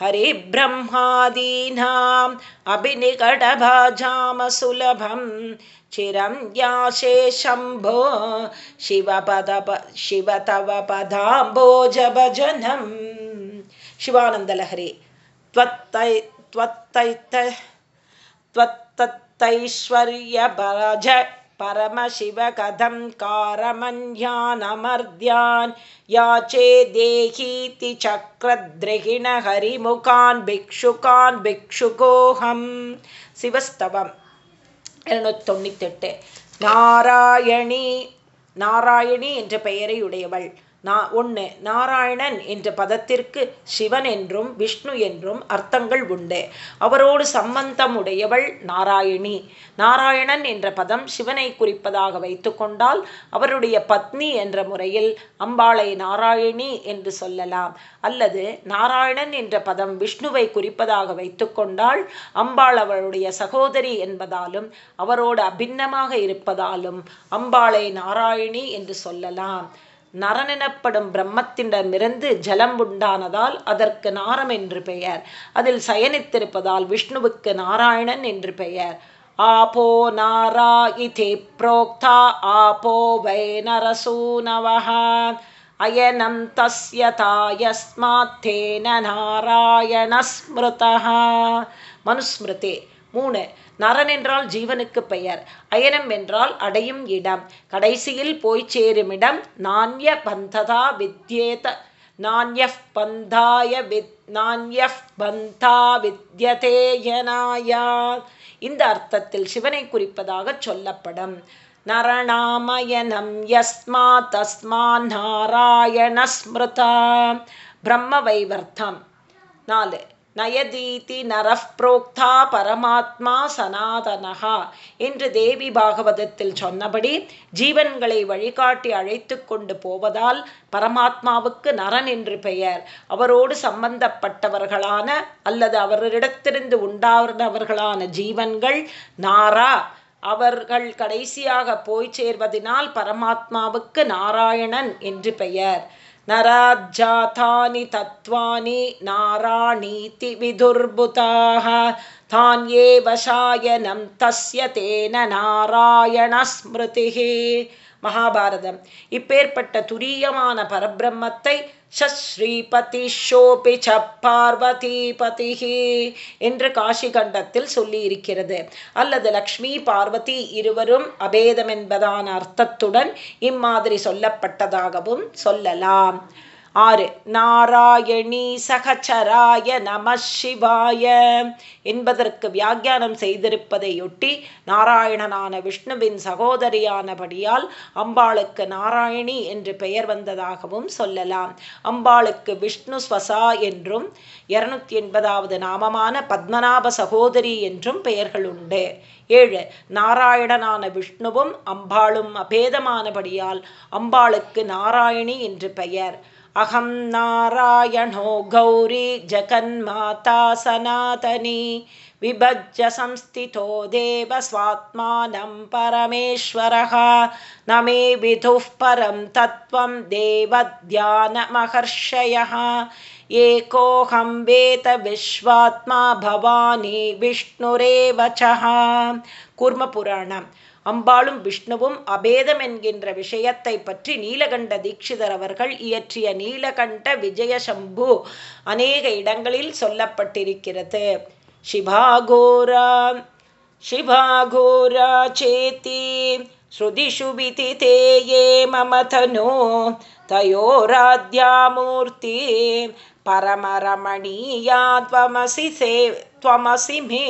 हरिब्रह्मादीनाम् अभिनिकटभाजामसुलभं चिरं याशे शम्भो शिवपद शिव तव पदाम्भोजनं शिवानन्दलहरि त्वत्तै त्वत्तैत त्वत् तैश्वर्यभरज परमशिवकथं कारमन्यानमर्द्यान् याचे देहीति चक्रद्रिहिणहरिमुखान् भिक्षुकान् भिक्षुकोऽहं சிவஸ்தவம் இருநூத்தி தொண்ணூத்தெட்டு நாராயணி நாராயணி என்ற பெயரை உடையவள் நா ஒன்று நாராயணன் என்ற பதத்திற்கு சிவன் என்றும் விஷ்ணு என்றும் அர்த்தங்கள் உண்டு. அவரோடு சம்பந்தமுடையவள் நாராயணி. நாராயணன் என்ற பதம் சிவனை குறிப்பதாக வைத்துக்கொண்டால் அவருடைய பத்னி என்ற முறையில் அம்பாளை நாராயணி என்று சொல்லலாம். அல்லது நாராயணன் என்ற பதம் விஷ்ணுவை குறிப்பதாக வைத்துக்கொண்டால் அம்பாள் அவளுடைய சகோதரி என்பதாலும் அவரோடு அபின்னமாக இருப்பதாலும் அம்பாளை நாராயணி என்று சொல்லலாம். நரனெனப்படும் பிரம்மத்திடமிருந்து ஜலம் உண்டானதால் அதற்கு நாரம் என்று பெயர். அதில் சயனித்திருப்பதால் விஷ்ணுவுக்கு நாராயணன் என்று பெயர். ஆபோ நாரா இதி புரோக்தா ஆபோ வை அயனம் தஸ்ய தாயஸ்மாத்தேன நாராயணஸ்மிருதः மனுஸ்மிருதே மூணு. நரன் என்றால் ஜீவனுக்கு பெயர் அயனம் என்றால் அடையும் இடம். கடைசியில் போய் சேருமிடம் நாண்ய பந்ததா வித்யேத நான்ய பந்தாய வித் நான்ய பந்தா வித்யதேயனாயா இந்த அர்த்தத்தில் சிவனை குறிப்பதாக சொல்லப்படும். நரணாமயனம் யஸ்மா தஸ்மா நாராயண ஸ்மிருதா பிரம்ம வைவர்த்தம். நாலு. நயதீதி நரஃப் புரோக்தா பரமாத்மா சனாதனகா என்று தேவி பாகவதத்தில் சொன்னபடி ஜீவன்களை வழிகாட்டி அழைத்து கொண்டு போவதால் பரமாத்மாவுக்கு நரன் என்று பெயர். அவரோடு சம்பந்தப்பட்டவர்களான அல்லது அவரிடத்திலிருந்து உண்டானவர்களான ஜீவன்கள் நாரா. அவர்கள் கடைசியாக போய் சேர்வதனால் பரமாத்மாவுக்கு நாராயணன் என்று பெயர். நராஜாத்தானி தத்வானி நாராணீதி விதுர்புதாக தான் ஏவ சாயனம் தஸ்ய தேன நாராயண ஸ்மிருதிகே மகாபாரதம் இப்பேற்பட்ட துரியமான பரபிரம்மத்தை ஸ்ரீபதி ஷோபி பார்வதி என்று காஷி கண்டத்தில் சொல்லி இருக்கிறது அல்லது லக்ஷ்மி பார்வதி இருவரும் அபேதம் என்பதான அர்த்தத்துடன் இம்மாதிரி சொல்லப்பட்டதாகவும் சொல்லலாம். ஆறு. நாராயணி சகச்சராய நம சிவாய. என்பதற்கு வியாக்கியானம் செய்திருப்பதையொட்டி நாராயணனான விஷ்ணுவின் சகோதரியானபடியால் அம்பாளுக்கு நாராயணி என்று பெயர் வந்ததாகவும் சொல்லலாம். அம்பாளுக்கு விஷ்ணு ஸ்வசா என்றும் இருநூத்தி எண்பதாவது நாமமான பத்மநாப சகோதரி என்றும் பெயர்கள் உண்டு. ஏழு. நாராயணனான விஷ்ணுவும் அம்பாளும் அபேதமானபடியால் அம்பாளுக்கு நாராயணி என்று பெயர். अहं नारायणो गौरी जगन्माता सनातनी विभज्य संस्थितो देव स्वात्मानं परमेश्वरः। न मे विदुः परं तत्त्वं देवध्यानमहर्षयः। एकोऽहं वेत विश्वात्मा भवानी विष्णुरेव च। कुर्मपुराणम् அம்பாளும் விஷ்ணுவும் அபேதம் என்கின்ற விஷயத்தை பற்றி நீலகண்ட தீட்சிதர் அவர்கள் இயற்றிய நீலகண்ட விஜயசம்பு அநேக இடங்களில் சொல்லப்பட்டிருக்கிறது சிவாகோரா शिवाघोरा चेति श्रुतिषु विदिते ये मम तनो तयोराद्यामूर्ति परमरमणीया त्वमसि से त्वमसि मे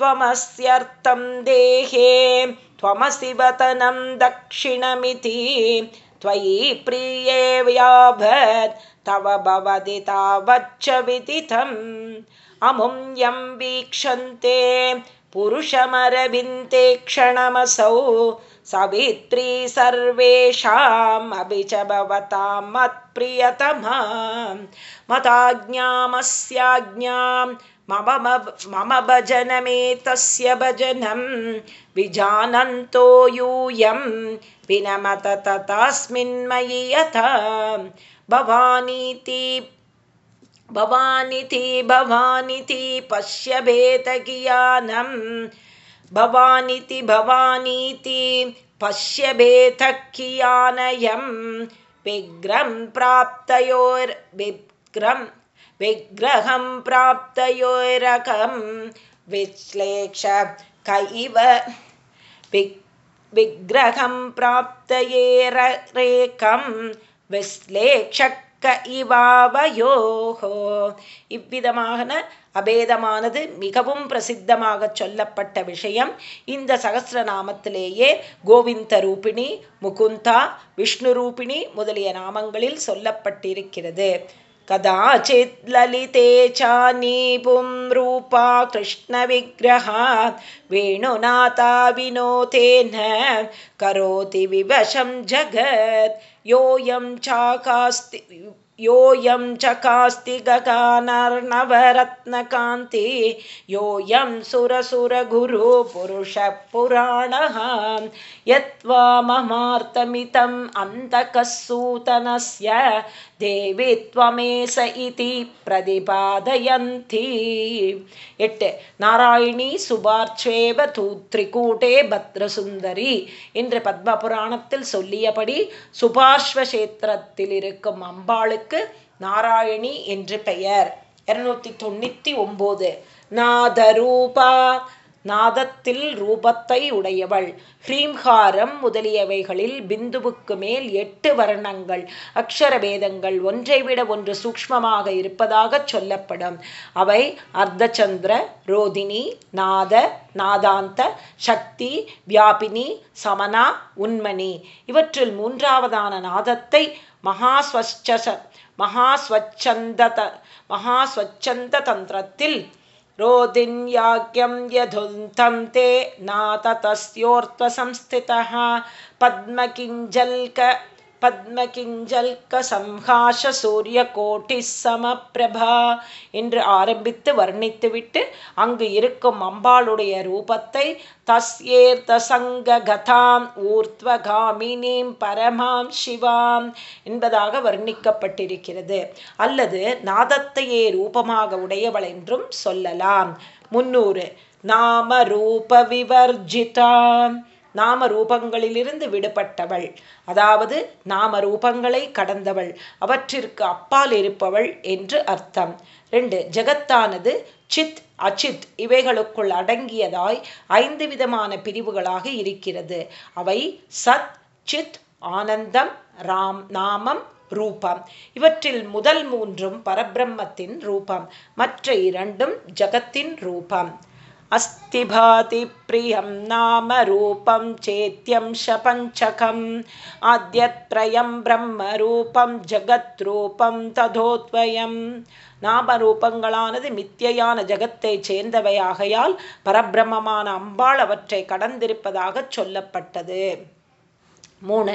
त्वमस्यर्थं देहे त्वमसि वतनं दक्षिणमिति। त्वयि प्रिये व्याभत् तव भवति तावच्च विदितम्। अमुं यं वीक्षन्ते पुरुषमरविन्ते क्षणमसौ। सवित्री सर्वेषाम् अपि च भवतां मत्प्रियतमा। मताज्ञामस्याज्ञां मम मम भजनमेतस्य भजनं विजानन्तो यूयं विनमत तस्मिन्मयि यथा। भवानीति भवानिति भवानिति पश्य भेदकियानं भवानिति भवानीति पश्य भेदकियानयं विग्रं प्राप्तयोर्विग्रम् विग्रहं प्राप्तयोरकं विश्लेक्ष कैव विग्रहं प्राप्तयेरेकं விஸ்லேக்ஷக்க இவாவயோஹோ இவ்விதமான அபேதமானது மிகவும் பிரசித்தமாக சொல்லப்பட்ட விஷயம் இந்த சகசிரநாமத்திலேயே கோவிந்த ரூபிணி முகுந்தா விஷ்ணு ரூபிணி முதலிய நாமங்களில் சொல்லப்பட்டிருக்கிறது कदाचित् ललिते चानीपुं रूपा कृष्णविग्रहा वेणुनाथा विनोतेन करोति विवशं जगत्। योऽयं चाकास्ति योऽयं चकास्ति गगानर्णवरत्नकान्ति योऽयं सुरसुरगुरुपुरुषः पुराणः यत्त्वा ममार्तमितम् अन्तकः सूतनस्य தேவி துவமேச இதி பிரதிபாதயந்தி எட்டு நாராயணி சுபார்ச்சேவ தூத்ரிகூட்டே பத்ரசுந்தரி என்று பத்ம புராணத்தில் சொல்லியபடி சுபார்ஸ்வசேத்திரத்தில் இருக்கும் அம்பாளுக்கு நாராயணி என்று பெயர் இருநூத்தி தொண்ணூத்தி ஒன்பது நாதரூபா நாதத்தில் ரூபத்தை உடையவள். ஹ்ரீம்ஹாரம் முதலியவைகளில் பிந்துவுக்கு மேல் எட்டு வர்ணங்கள். அக்ஷரபேதங்கள் ஒன்றை விட ஒன்று சூக்மமாக இருப்பதாக சொல்லப்படும். அவை அர்த்தச்சந்திர ரோதினி நாத நாதாந்த சக்தி வியாபினி சமனா உண்மணி. இவற்றில் மூன்றாவதான நாதத்தை மகாஸ்வச்ச மகாஸ்வச்சந்த மகாஸ்வச்சந்த தந்திரத்தில் रोदिन्याज्ञं यधुन्तं ते नात तस्योर्त्वसंस्थितः பத்மகிஞ்சல்க சம்ஹாஷ சூரிய கோட்டி சமப்பிரபா என்று ஆரம்பித்து வர்ணித்துவிட்டு அங்கு இருக்கும் அம்பாளுடைய ரூபத்தை தஸ்யேர்தசங்ககதாம் ஊர்த்வகாமினீம் பரமாம் சிவாம் என்பதாக வர்ணிக்கப்பட்டிருக்கிறது. அல்லது நாதத்தையே ரூபமாக உடையவள் என்றும் சொல்லலாம். முன்னூறு. நாம ரூப விவர்ஜிதாம் நாம ரூபங்களிலிருந்து விடுபட்டவள். அதாவது நாம ரூபங்களை கடந்தவள். அவற்றிற்கு அப்பால் இருப்பவள் என்று அர்த்தம். ரெண்டு ஜெகத்தானது சித் அச்சித் இவைகளுக்குள் அடங்கியதாய் ஐந்து விதமான பிரிவுகளாக இருக்கிறது. அவை சத் சித் ஆனந்தம் ராம் நாமம் ரூபம். இவற்றில் முதல் மூன்றும் பரபிரம்மத்தின் ரூபம். மற்ற இரண்டும் ஜகத்தின் ரூபம். अस्ति भाति प्रियं नाम रूपं चेत्यंशपञ्चकम् आद्यत्रयं ब्रह्मरूपं ஜகத்ரூபம் ததோத்வயம் நாமரூபங்களானது மித்தியான ஜகத்தை சேர்ந்தவையாகையால் பரபிரமமான அம்பாள் அவற்றை கடந்திருப்பதாக சொல்லப்பட்டது மூணு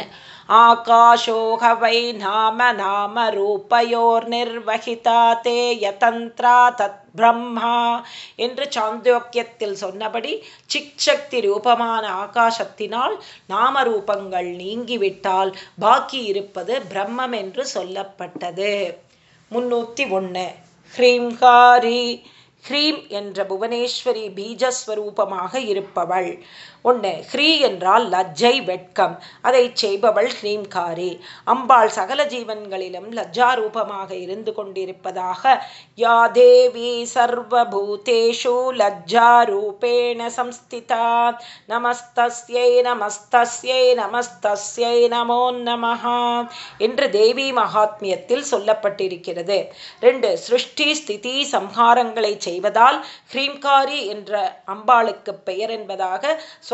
ஆகாஷோக வை நாம நாம ரூபயோர் நிர்வகிதா தே யதந்திரா தத் பிரம்மா என்று சாந்தோக்கியத்தில் சொன்னபடி சிக்ஷக்தி ரூபமான ஆகாசத்தினால் நாம ரூபங்கள் நீங்கிவிட்டால் பாக்கி இருப்பது பிரம்மம் என்று சொல்லப்பட்டது. முன்னூற்றி ஒன்று ஹ்ரீம்காரி ஹ்ரீம் என்ற புவனேஸ்வரி பீஜஸ்வரூபமாக இருப்பவள். ஒன்று ஹ்ரீ என்றால் லஜ்ஜை வெட்கம். அதை செய்பவள் ஹ்ரீம்காரி. அம்பாள் சகல ஜீவன்களிலும் லஜ்ஜாரூபமாக இருந்து கொண்டிருப்பதாக யா தேவி சர்வபூதேஷு லஜ்ஜாரூபேண சம்ஸ்திதா. நமஸ்தஸ்யை நமஸ்தஸ்யை நமஸ்தஸ்யை நமோ நமஹா என்று தேவி மகாத்மியத்தில் சொல்லப்பட்டிருக்கிறது. ரெண்டு சிருஷ்டி ஸ்திதி சம்ஹாரங்களை செய்வதால் ஹ்ரீம்காரி என்ற அம்பாளுக்கு பெயர் என்பதாக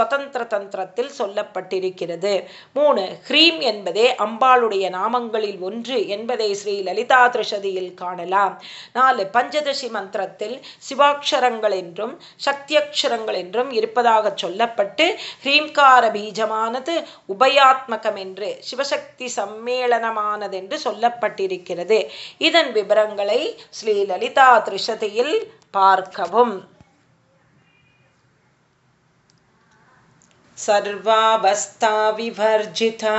ஸ்வதந்திர தந்திரத்தில் சொல்லப்பட்டிருக்கிறது. மூணு ஹ்ரீம் என்பதே அம்பாளுடைய நாமங்களில் ஒன்று என்பதை ஸ்ரீ லலிதா திருஷதியில் காணலாம். நாலு பஞ்சதசி மந்திரத்தில் சிவாட்சரங்கள் என்றும் சக்தியக்ஷரங்கள் என்றும் இருப்பதாக சொல்லப்பட்டு ஹ்ரீம்கார பீஜமானது உபயாத்மகம் என்று சிவசக்தி சம்மேளனமானது என்று சொல்லப்பட்டிருக்கிறது. இதன் விவரங்களை ஸ்ரீ லலிதா திருஷதியில் பார்க்கவும். சர்வாவஸ்தா விவர்ஜிதா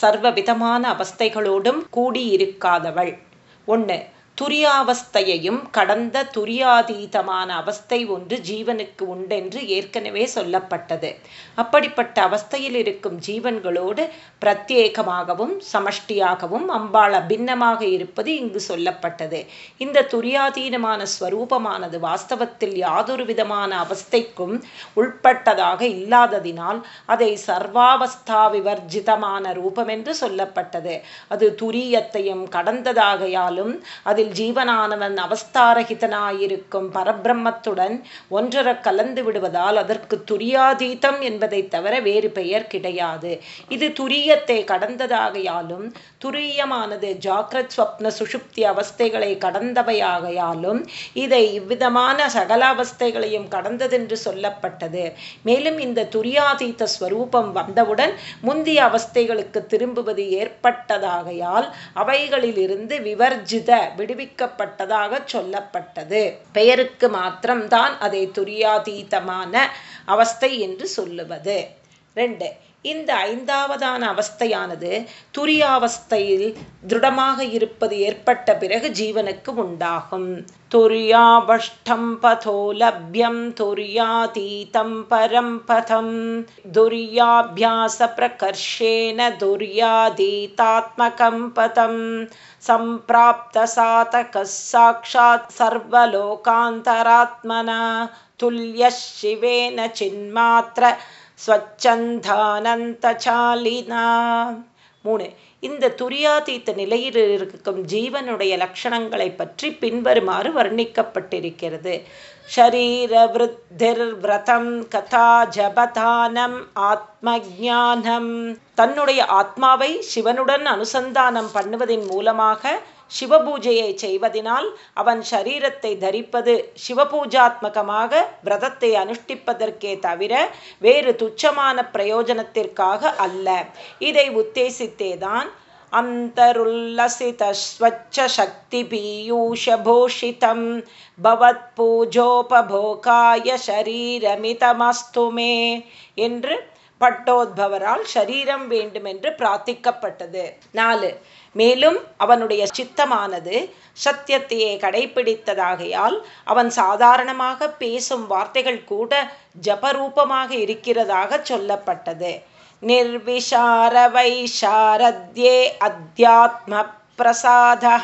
சர்வவிதமான அவஸ்தைகளோடும் கூடியிருக்காதவள். ஒன்று துரியாவஸ்தையையும் கடந்த துரியாதீதமான அவஸ்தை ஒன்று ஜீவனுக்கு உண்டென்று ஏற்கனவே சொல்லப்பட்டது. அப்படிப்பட்ட அவஸ்தையில் இருக்கும் ஜீவன்களோடு பிரத்யேகமாகவும் சமஷ்டியாகவும் அம்பாள் அபின்னமாக இருப்பது இங்கு சொல்லப்பட்டது. இந்த துரியாதீனமான ஸ்வரூபமானது வாஸ்தவத்தில் யாதொரு விதமான அவஸ்தைக்கும் உள்பட்டதாக இல்லாததினால் அதை சர்வாவஸ்தா விவர்ஜிதமான ரூபம் என்று சொல்லப்பட்டது. அது துரியத்தையும் கடந்ததாகையாலும் அது அதில் ஜீவனானவன் அவஸ்தாரகிதனாயிருக்கும் பரபிரம்மத்துடன் ஒன்றர கலந்து விடுவதால் அதற்கு துரியாதீதம் என்பதை தவிர வேறு பெயர் கிடையாது. இது துரியத்தை கடந்ததாகையாலும் துரியமானது ஜாக்கிரத் ஸ்வப்ன சுஷுப்தி அவஸ்தைகளை கடந்தவையாகையாலும் இதை இவ்விதமான சகல அவஸ்தைகளையும் கடந்ததென்று சொல்லப்பட்டது. மேலும் இந்த துரியாதீத ஸ்வரூபம் வந்தவுடன் முந்திய அவஸ்தைகளுக்கு திரும்புவது ஏற்பட்டதாகையால் அவைகளிலிருந்து விவர்ஜித விடு விடுவிக்கப்பட்டதாக சொல்லப்பட்டது. பெயருக்கு மாத்திரம்தான் அதை துரியாதீதமான அவஸ்தை என்று சொல்லுவது. ரெண்டு இந்த ஐந்தாவதான அவஸ்தையானது துரியாவஸ்தையில் திருடமாக இருப்பது ஏற்பட்ட பிறகு ஜீவனுக்கு உண்டாகும். துரியாபஷ்டம் பதோ லப்யம் துரியாதீதம் பரம் பதம். துரியாபியாச பிரகர்ஷேன துரியாதீதாத்மகம் பதம். சம்பிராப்த சாதக சாட்சாத் சர்வலோகாந்தராத்மனா. துல்லிய சிவேன சின்மாத்திர ஸ்வச்சந்தானந்தசாலினா. மூணு இந்த துரியாதீத்த நிலையில் இருக்கும் ஜீவனுடைய லட்சணங்களை பற்றி பின்வருமாறு வர்ணிக்கப்பட்டிருக்கிறது. ஷரீரவிருத்திர்விரதம் கதா ஜபதானம் ஆத்மஜானம். தன்னுடைய ஆத்மாவை சிவனுடன் அனுசந்தானம் பண்ணுவதன் மூலமாக சிவபூஜையை செய்வதனால் அவன் சரீரத்தை தரிப்பது சிவபூஜாத்மகமாக விரதத்தை அனுஷ்டிப்பதற்கே தவிர வேறு துச்சமான பிரயோஜனத்திற்காக அல்ல இதை உத்தேசித்தேதான் अन्तरुल्लसितस्वच्छशक्तिपीयूषभूषितं भवत्पूजोपभोगाय शरीरमितमस्तु मे என்று பட்டோத்பவரால் ஷரீரம் வேண்டும் என்று பிரார்த்திக்கப்பட்டது நாலு மேலும் அவனுடைய சித்தமானது சத்தியத்தையே கடைபிடித்ததாகையால் அவன் சாதாரணமாக பேசும் வார்த்தைகள் கூட ஜபரூபமாக இருக்கிறதாக சொல்லப்பட்டது. நிர்விஷாரவை சாரத்யே அத்தியாத்ம பிரசாதா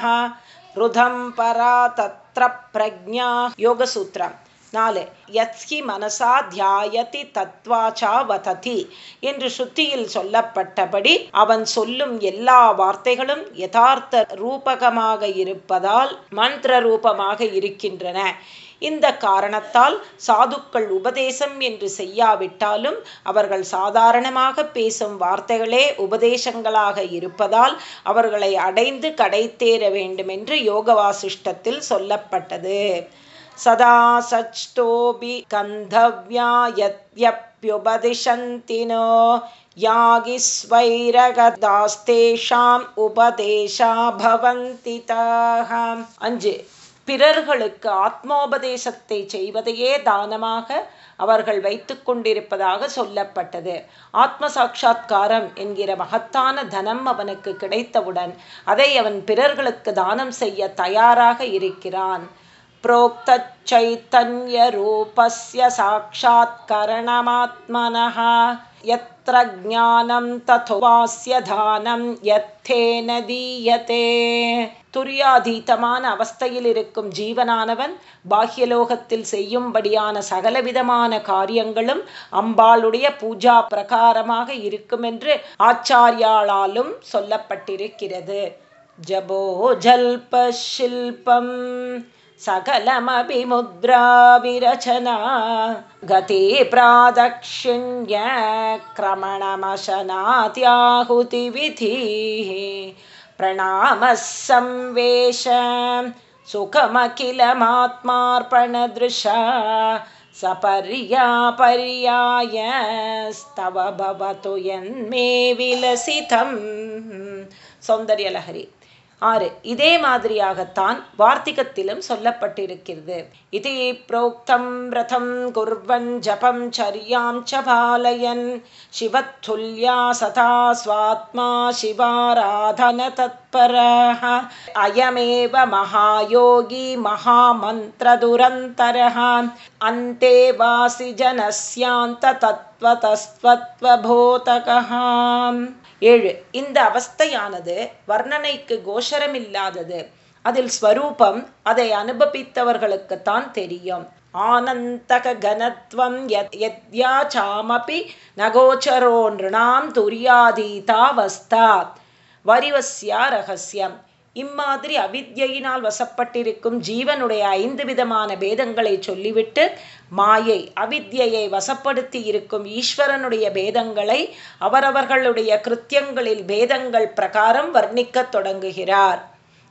ருதம் பரா தத்ர பிரஜா யோகசூத்திரம். நாலு. யத்ஹி மனசா தியாயதி தத்வாச்சா வததி என்று சுத்தியில் சொல்லப்பட்டபடி அவன் சொல்லும் எல்லா வார்த்தைகளும் யதார்த்த ரூபகமாக இருப்பதால் மந்திர ரூபமாக இருக்கின்றன. இந்த காரணத்தால் சாதுக்கள் உபதேசம் என்று செய்யாவிட்டாலும் அவர்கள் சாதாரணமாக பேசும் வார்த்தைகளே உபதேசங்களாக இருப்பதால் அவர்களை அடைந்து கடை வேண்டுமென்று யோக வாசிஷ்டத்தில் சொல்லப்பட்டது. सदा सच्तोऽपि कन्धव्यायत्यप्युपदिशन्ति नो யாகிஸ்வைரகதாஸ்தேஷாம் உபதேசா பவந்தி அஞ்சு பிறர்களுக்கு ஆத்மோபதேசத்தை செய்வதையே தானமாக அவர்கள் வைத்து கொண்டிருப்பதாக சொல்லப்பட்டது ஆத்ம சாட்சா்காரம் என்கிற மகத்தான தனம் அவனுக்கு கிடைத்தவுடன் அதை அவன் பிறர்களுக்கு தானம் செய்ய தயாராக இருக்கிறான் प्रोक्तच्चैतन्यरूपस्य साक्षात्करणमात्मनः यत्र ज्ञानं तथोवास्य தானம் யத்தேன தீயத்தே துரியாதீதமான அவஸ்தையில் இருக்கும் ஜீவனானவன் பாஹ்யலோகத்தில் செய்யும்படியான சகலவிதமான காரியங்களும் அம்பாளுடைய பூஜா பிரகாரமாக இருக்குமென்று ஆச்சாரியாளாலும் சொல்லப்பட்டிருக்கிறது ஜபோ ஜல்ப सकलमभिमुद्राविरचना गति प्रादक्षिण्य क्रमणमशनात्याहुतिविधिः प्रणामः संवेश सुखमखिलमात्मार्पणदृशा सपर्यापर्यायस्तव भवतु यन्मे विलसितं सौन्दर्यलहरी। ஆறு இதே மாதிரியாகத்தான் வார்த்திகத்திலும் சொல்லப்பட்டிருக்கிறது இதே புரோக்தம் ரதம் குர்வன் ஜபம் சரியாம் ச பாலயன் சிவத்துல்யா சதா ஸ்வாத்மா சிவாராதன தத்பரः अयमेव महायोगी महामन्त्रदुरन्तरः अन्ते वासि जनस्यान्ततत्त्वतस्त्वत्वबोधकः ஏழு. இந்த அவஸ்தையானது வர்ணனைக்கு கோஷரமில்லாதது. அதில் ஸ்வரூபம் அதை அனுபவித்தவர்களுக்குத்தான் தெரியும். ஆனந்தக கனத்வம் யத்யாச்சாமபி நகோச்சரோ நிருணாம் துரியாதீதாவஸ்தா. வரிவஸ்யா ரகசியம் இம்மாதிரி அவித்யினால் வசப்பட்டிருக்கும் ஜீவனுடைய ஐந்து விதமான பேதங்களை சொல்லிவிட்டு மாயை அவித்யை வசப்படுத்தி இருக்கும் ஈஸ்வரனுடைய பேதங்களை அவரவர்களுடைய கிருத்தியங்களில் பேதங்கள் பிரகாரம் வர்ணிக்க தொடங்குகிறார்.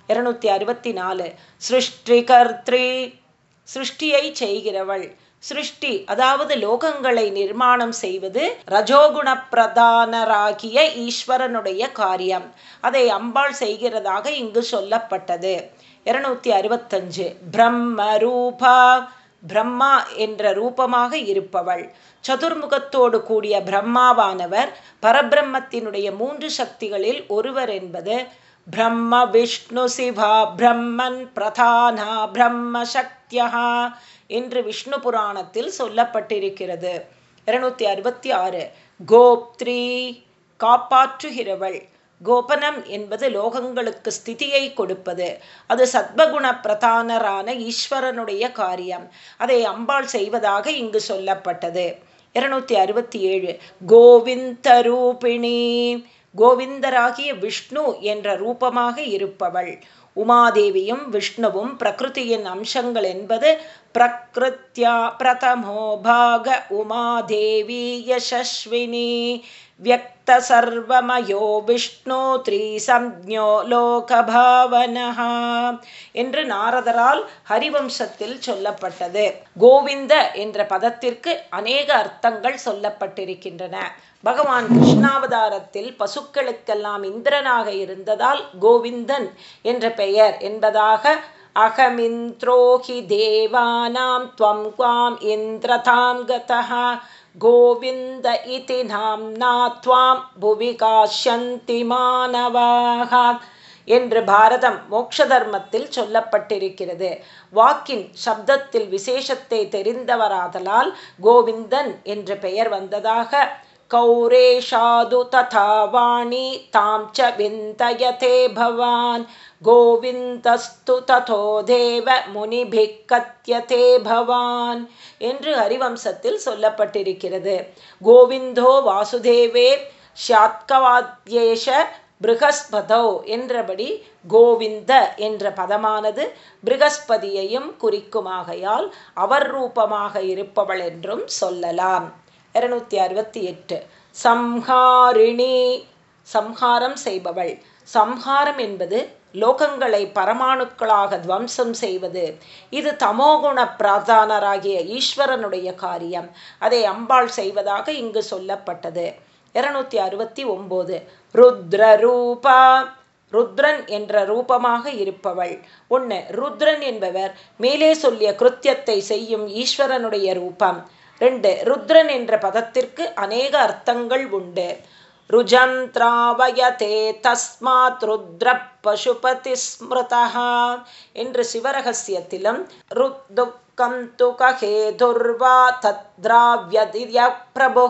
இருநூத்தி அறுபத்தி நாலு. சிருஷ்டி கர்த்ரி சிருஷ்டியை செய்கிறவள். சிருஷ்டி அதாவது லோகங்களை நிர்மாணம் செய்வது ரஜோகுண பிரதானராகிய ஈஸ்வரனுடைய காரியம். அதை அம்பாள் செய்கிறதாக இங்கு சொல்லப்பட்டது. இருநூத்தி அறுபத்தஞ்சு. பிரம்ம ரூபா பிரம்மா என்ற ரூபமாக இருப்பவள். சதுர்முகத்தோடு கூடிய பிரம்மாவானவர் பரபிரம்மத்தினுடைய மூன்று சக்திகளில் ஒருவர் என்பது பிரம்ம விஷ்ணு சிவா பிரம்மன் பிரதானா பிரம்ம சக்தியா. என்று விஷ்ணு புராணத்தில் சொல்லப்பட்டிருக்கிறது. இருநூத்தி அறுபத்தி ஆறு. கோப்த்ரி காப்பாற்றுகிறவள். கோபனம் என்பது லோகங்களுக்கு ஸ்திதியை கொடுப்பது. அது சத்வகுண பிரதானரான ஈஸ்வரனுடைய காரியம். அதை அம்பாள் செய்வதாக இங்கு சொல்லப்பட்டது. இருநூத்தி அறுபத்தி ஏழு. கோவிந்த ரூபிணி கோவிந்தராகிய விஷ்ணு என்ற ரூபமாக இருப்பவள். உமாதேவியும் விஷ்ணுவும் பிரகிருதியின் அம்சங்கள் என்பது பிரகிருத்யா பிரதமோ பாக உமாதேவி யசஸ்வினி. வியக்த சர்வமயோ விஷ்ணு த்ரீசம்ஞோ லோகபாவனஹா என்று நாரதரால் ஹரிவம்சத்தில் சொல்லப்பட்டது. கோவிந்த என்ற பதத்திற்கு அநேக அர்த்தங்கள் சொல்லப்பட்டிருக்கின்றன. பகவான் கிருஷ்ணாவதாரத்தில் பசுக்களுக்கெல்லாம் இந்திரனாக இருந்ததால் கோவிந்தன் என்ற பெயர் என்பதாக அகமிந்திரோஹி தேவானாம் துவம் குவாம் இந்திரதாம் கோவிந்த இதி நாம்னா துவாம் புவி காஷந்தி மாணவாக என்று பாரதம் மோக்ஷ தர்மத்தில் சொல்லப்பட்டிருக்கிறது வாக்கின் சப்தத்தில் விசேஷத்தை தெரிந்தவராதலால் கோவிந்தன் என்ற பெயர் வந்ததாக कौरेषादु तथा वाणी तां च विन्दयते भवान् கோவிந்தஸ்து ததோ தேவ முனிபிக் கத்தியதே பவான் என்று ஹரிவம்சத்தில் சொல்லப்பட்டிருக்கிறது. கோவிந்தோ வாசுதேவே ஷாத்கவாத்யேஷ பிருகஸ்பதோ என்றபடி கோவிந்த என்ற பதமானது பிருகஸ்பதியையும் குறிக்குமாகையால் அவர் ரூபமாக இருப்பவள் என்றும் சொல்லலாம். இருநூத்தி அறுபத்தி எட்டு சம்ஹாரிணி சம்ஹாரம் செய்பவள். சம்ஹாரம் என்பது லோகங்களை பரமாணுக்களாக துவம்சம் செய்வது. இது தமோகுண பிராதானராகிய ஈஸ்வரனுடைய காரியம். அதை அம்பாள் செய்வதாக இங்கு சொல்லப்பட்டது. இருநூத்தி அறுபத்தி ஒம்போது. ருத்ர ரூபா ருத்ரன் என்ற ரூபமாக இருப்பவள். ஒன்று ருத்ரன் என்பவர் மேலே சொல்லிய கிருத்தியத்தை செய்யும் ஈஸ்வரனுடைய ரூபம். ரெண்டு ருத்ரன் என்ற பதத்திற்கு அநேக அர்த்தங்கள் உண்டு. ருஜந்திராவயதே தஸ்மாத் ருத்ர பசுபதி ஸ்மிருதா என்று சிவரகசியத்திலும் ருத்துக்கம் துகஹேதுர்வா தத்ராவியதிய பிரபு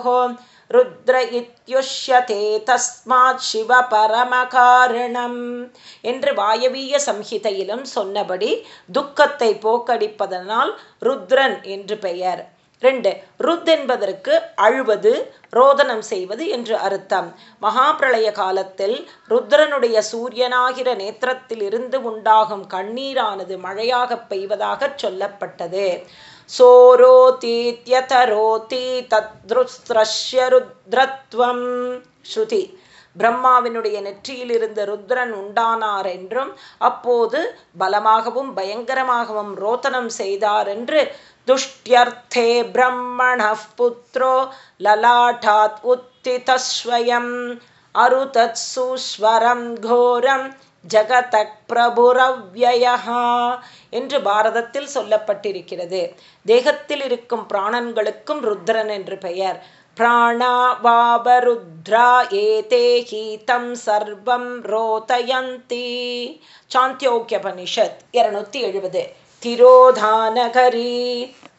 ருத்ர இத்யுஷ்யதே தஸ்மாத் சிவ பரமகாரணம் என்று வாயவீய சம்ஹிதையிலும் சொன்னபடி துக்கத்தை போக்கடிப்பதனால் ருத்ரன் என்று பெயர். ரெண்டு ருத் என்பதற்கு அழுவது ரோதனம் செய்வது என்று அர்த்தம். மகாபிரளய காலத்தில் ருத்ரனுடைய சூரியனாகிற நேத்திரத்தில் இருந்து உண்டாகும் கண்ணீரானது மழையாக பெய்வதாக சொல்லப்பட்டது. சோரோதீத்யதரோதி தத்ருஸ்திரஷ்ய ருத்ரத்வம். ஸ்ருதி. பிரம்மாவினுடைய நெற்றியில் இருந்த ருத்ரன் உண்டானார் என்றும் அப்போது பலமாகவும் பயங்கரமாகவும் ரோதனம் செய்தார் என்று துஷ்டியர்த்தே பிரம்மண புத்திரோ லலாட்டாத் உத்திதஸ்வயம் அருதத் சுஸ்வரம் கோரம் ஜகதக் பிரபுரவ்யயா என்று பாரதத்தில் சொல்லப்பட்டிருக்கிறது. தேகத்தில் இருக்கும் பிராணன்களுக்கும் ருத்ரன் என்று பெயர். பிராணாவாபருத்ரா ஏதே ஹீதம் சர்வம் ரோதயந்தி. சாந்தியோக்கியபனிஷத் இருநூத்தி எழுபது. திரோதானகரி.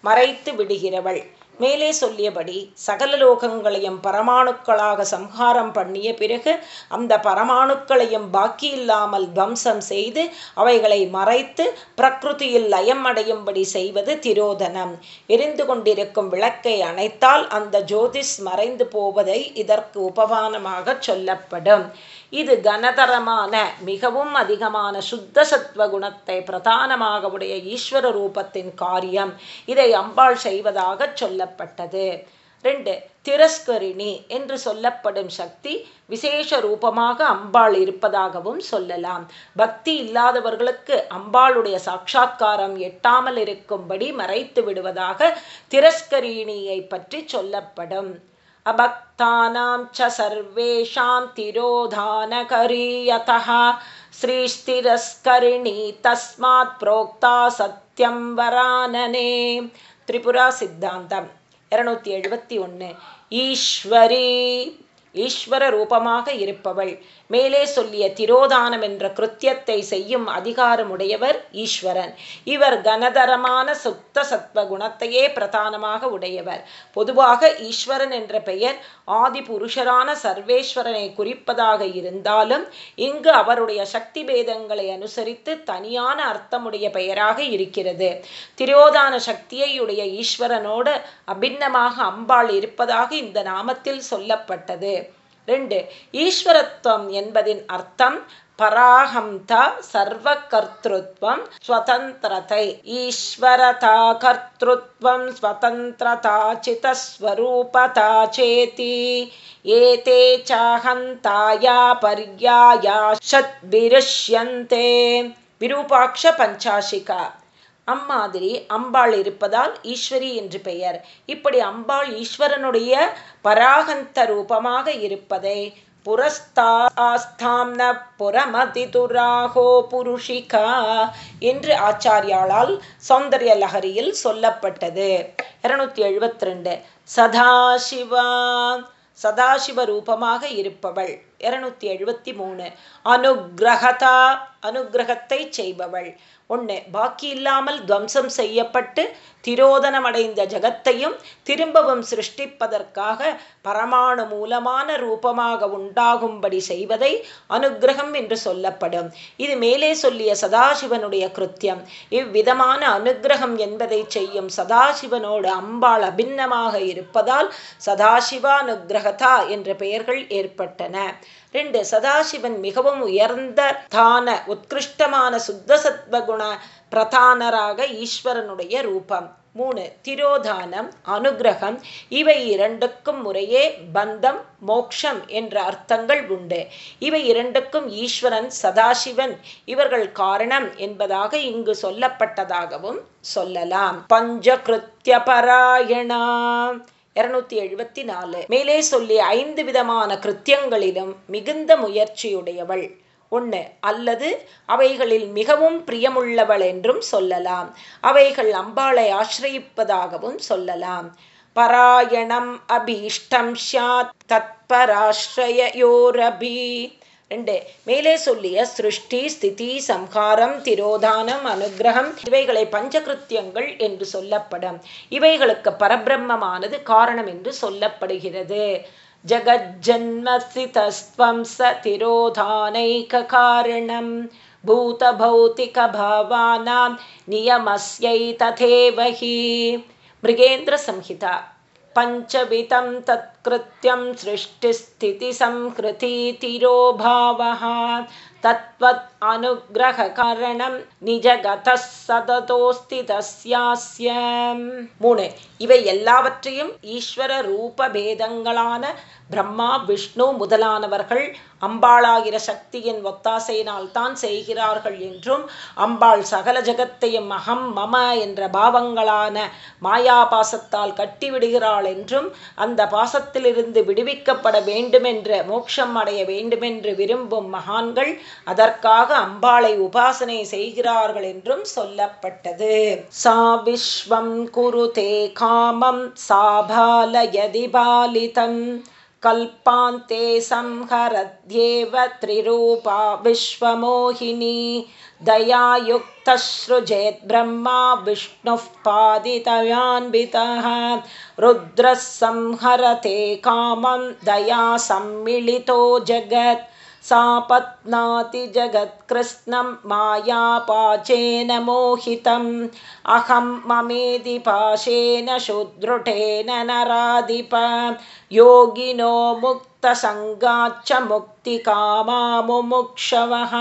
மறைத்து விடுகிறவள். மேலே சொல்லியபடி சகல லோகங்களையும் பரமாணுக்களாக சம்ஹாரம் பண்ணிய பிறகு அந்த பரமாணுக்களையும் பாக்கி இல்லாமல் துவம்சம் செய்து அவைகளை மறைத்து பிரகிருதியில் லயம் அடையும்படி செய்வது திரோதனம். எரிந்து கொண்டிருக்கும் விளக்கை அணைத்தால் அந்த ஜோதிஷ் மறைந்து போவதை இதற்கு உபமானமாக சொல்லப்படும். இது கனதரமான மிகவும் அதிகமான சுத்த சத்வ குணத்தை பிரதானமாக உடைய ஈஸ்வர ரூபத்தின் காரியம். இதை அம்பாள் செய்வதாக சொல்லப்பட்டது. ரெண்டு திரஸ்கரிணி என்று சொல்லப்படும் சக்தி விசேஷ ரூபமாக அம்பாள் இருப்பதாகவும் சொல்லலாம். பக்தி இல்லாதவர்களுக்கு அம்பாளுடைய சாட்சா்காரம் எட்டாமல் இருக்கும்படி மறைத்து விடுவதாக திரஸ்கரிணியை பற்றி சொல்லப்படும். अभक्तानां च सर्वेषां तिरोधानकरी यतः श्रीस्थिरस्करिणी तस्मात् प्रोक्ता सत्यं वरानने त्रिपुरा सिद्धान्तम् இரநூத்தி எழுபத்தி ஒன்று ஈஸ்வரி ஈஸ்வர ரூபமாக இருப்பவள் மேலே சொல்லிய திரோதானம் என்ற கிருத்தியத்தை செய்யும் அதிகாரமுடையவர் ஈஸ்வரன். இவர் கனதரமான சுத்த சத்வ குணத்தையே பிரதானமாக உடையவர். பொதுவாக ஈஸ்வரன் என்ற பெயர் ஆதி புருஷரான சர்வேஸ்வரனை குறிப்பதாக இருந்தாலும் இங்கு அவருடைய சக்தி பேதங்களை அனுசரித்து தனியான அர்த்தமுடைய பெயராக இருக்கிறது. திரோதான சக்தியையுடைய ஈஸ்வரனோடு அபிநமாக அம்பாள் இருப்பதாக இந்த நாமத்தில் சொல்லப்பட்டது. ரெண்டு ஈஸ்வரத்துவம் என்பதின் அர்த்தம் பராஹம்தா சர்வ கர்த்திருவம் ஸ்வதந்திரத்தை ஈஸ்வரதா கர்த்திருவம் ஸ்வதந்திரதா சிதஸ்வரூபதா சேதி ஏதே சாஹந்தாயா பர்யாயா ஷத்பிருஷ்யந்தே விரூபாட்ச பஞ்சாஷிகா அம்மாதிரி அம்பாள் இருப்பதால் ஈஸ்வரி என்று பெயர். இப்படி அம்பாள் ஈஸ்வரனுடைய பராகந்த ரூபமாக இருப்பதை புரஸ்தாஸ்தாம்ன புரமதிதுராகோ புருஷிகா என்று ஆச்சாரியாளால் சௌந்தர்ய லஹரியில் சொல்லப்பட்டது. இருநூத்தி எழுபத்தி ரெண்டு சதாசிவா சதாசிவ ரூபமாக இருப்பவள். இருநூத்தி எழுபத்தி மூணு. அனுகிரகதா அனுகிரகத்தை செய்பவள். ஒன்று பாக்கி இல்லாமல் துவம்சம் செய்யப்பட்டு திரோதனமடைந்த ஜகத்தையும் திரும்பவும் சிருஷ்டிப்பதற்காக பரமாணு மூலமான ரூபமாக உண்டாகும்படி செய்வதை அனுகிரகம் என்று சொல்லப்படும். இது மேலே சொல்லிய சதாசிவனுடைய கிருத்தியம். இவ்விதமான அனுகிரகம் என்பதை செய்யும் சதாசிவனோடு அம்பாள் அபின்னமாக இருப்பதால் சதாசிவானுகிரகதா என்ற பெயர்கள் ஏற்பட்டன. ரெண்டு சதாசிவன் மிகவும் உயர்ந்த தான உத்கிருஷ்டமான சுத்த சத்வகுண பிரதானராக ஈஸ்வரனுடைய ரூபம். மூணு திரோதானம் அனுகிரகம் இவை இரண்டுக்கும் முறையே பந்தம் மோக்ஷம் என்ற அர்த்தங்கள் உண்டு. இவை இரண்டுக்கும் ஈஸ்வரன் சதாசிவன் இவர்கள் காரணம் என்பதாக இங்கு சொல்லப்பட்டதாகவும் சொல்லலாம். பஞ்சகிருத்திய பராயணா இருநூத்தி எழுபத்தி நாலு. மேலே சொல்லி ஐந்து விதமான கிருத்தியங்களிலும் மிகுந்த முயற்சியுடையவள். ஒன்று அல்லது அவைகளில் மிகவும் பிரியமுள்ளவள் என்றும் சொல்லலாம். அவைகள் அம்பாளை ஆசிரியிப்பதாகவும் சொல்லலாம். பராயணம் அபீஷ்டம் ஷாத் தத்பராஷ்ரயோரபி ரெண்டு. மேலே சொல்லிய சிருஷ்டி ஸ்திதி சம்ஹாரம் திரோதானம் அனுகிரகம் இவைகளை பஞ்சகிருத்தியங்கள் என்று சொல்லப்படும். இவைகளுக்கு பரபிரம்மமானது காரணம் என்று சொல்லப்படுகிறது. ஜகஜன்மஸ்திதஸ்வம் ச திரோதானைக காரணம் பூதபௌத்திகபாவானாம் நியமஸ்யை ததேவஹி மிருகேந்திர சம்ஹிதா पञ्चवितं तत्कृत्यं सृष्टिस्थितिसंहृतितिरोभावः तत्त्वत् அனுகிரகரணம் நிஜகத சததோஸ்தி தஸ்யாஸ்ய மூணு இவை எல்லாவற்றையும் ஈஸ்வர ரூப பேதங்களான பிரம்மா விஷ்ணு முதலானவர்கள் அம்பாளாகிற சக்தியின் ஒத்தாசையினால் தான் செய்கிறார்கள் என்றும் அம்பாள் சகல ஜகத்தையும் அகம் மம என்ற பாவங்களான மாயா பாசத்தால் கட்டிவிடுகிறாள் என்றும் அந்த பாசத்திலிருந்து விடுவிக்கப்பட வேண்டுமென்று மோட்சம் அடைய வேண்டுமென்று விரும்பும் மகான்கள் அதற்காக அம்பாளை உபாசனை செய்கிறார்கள் என்றும் சொல்லப்பட்டது. சா விஸ்வம் குருதே காமம் சாபாலயதி பாலிதம். कल्पान्ते संहरद्येव त्रिरूपा विश्वमोहिनी दयायुक्तसृजेत् ब्रह्मा विष्णुः पादितयान्वितः रुद्रः संहरते कामं दया सम्मिलितो जगत् सापत्नाति जगत्कृत्स्नं मायापाचेन मोहितम् अहं ममेदि पाशेन सुदृढेन नराधिप योगिनो मुक्तसङ्गाच्च मुक्तिकामामुमुक्षवः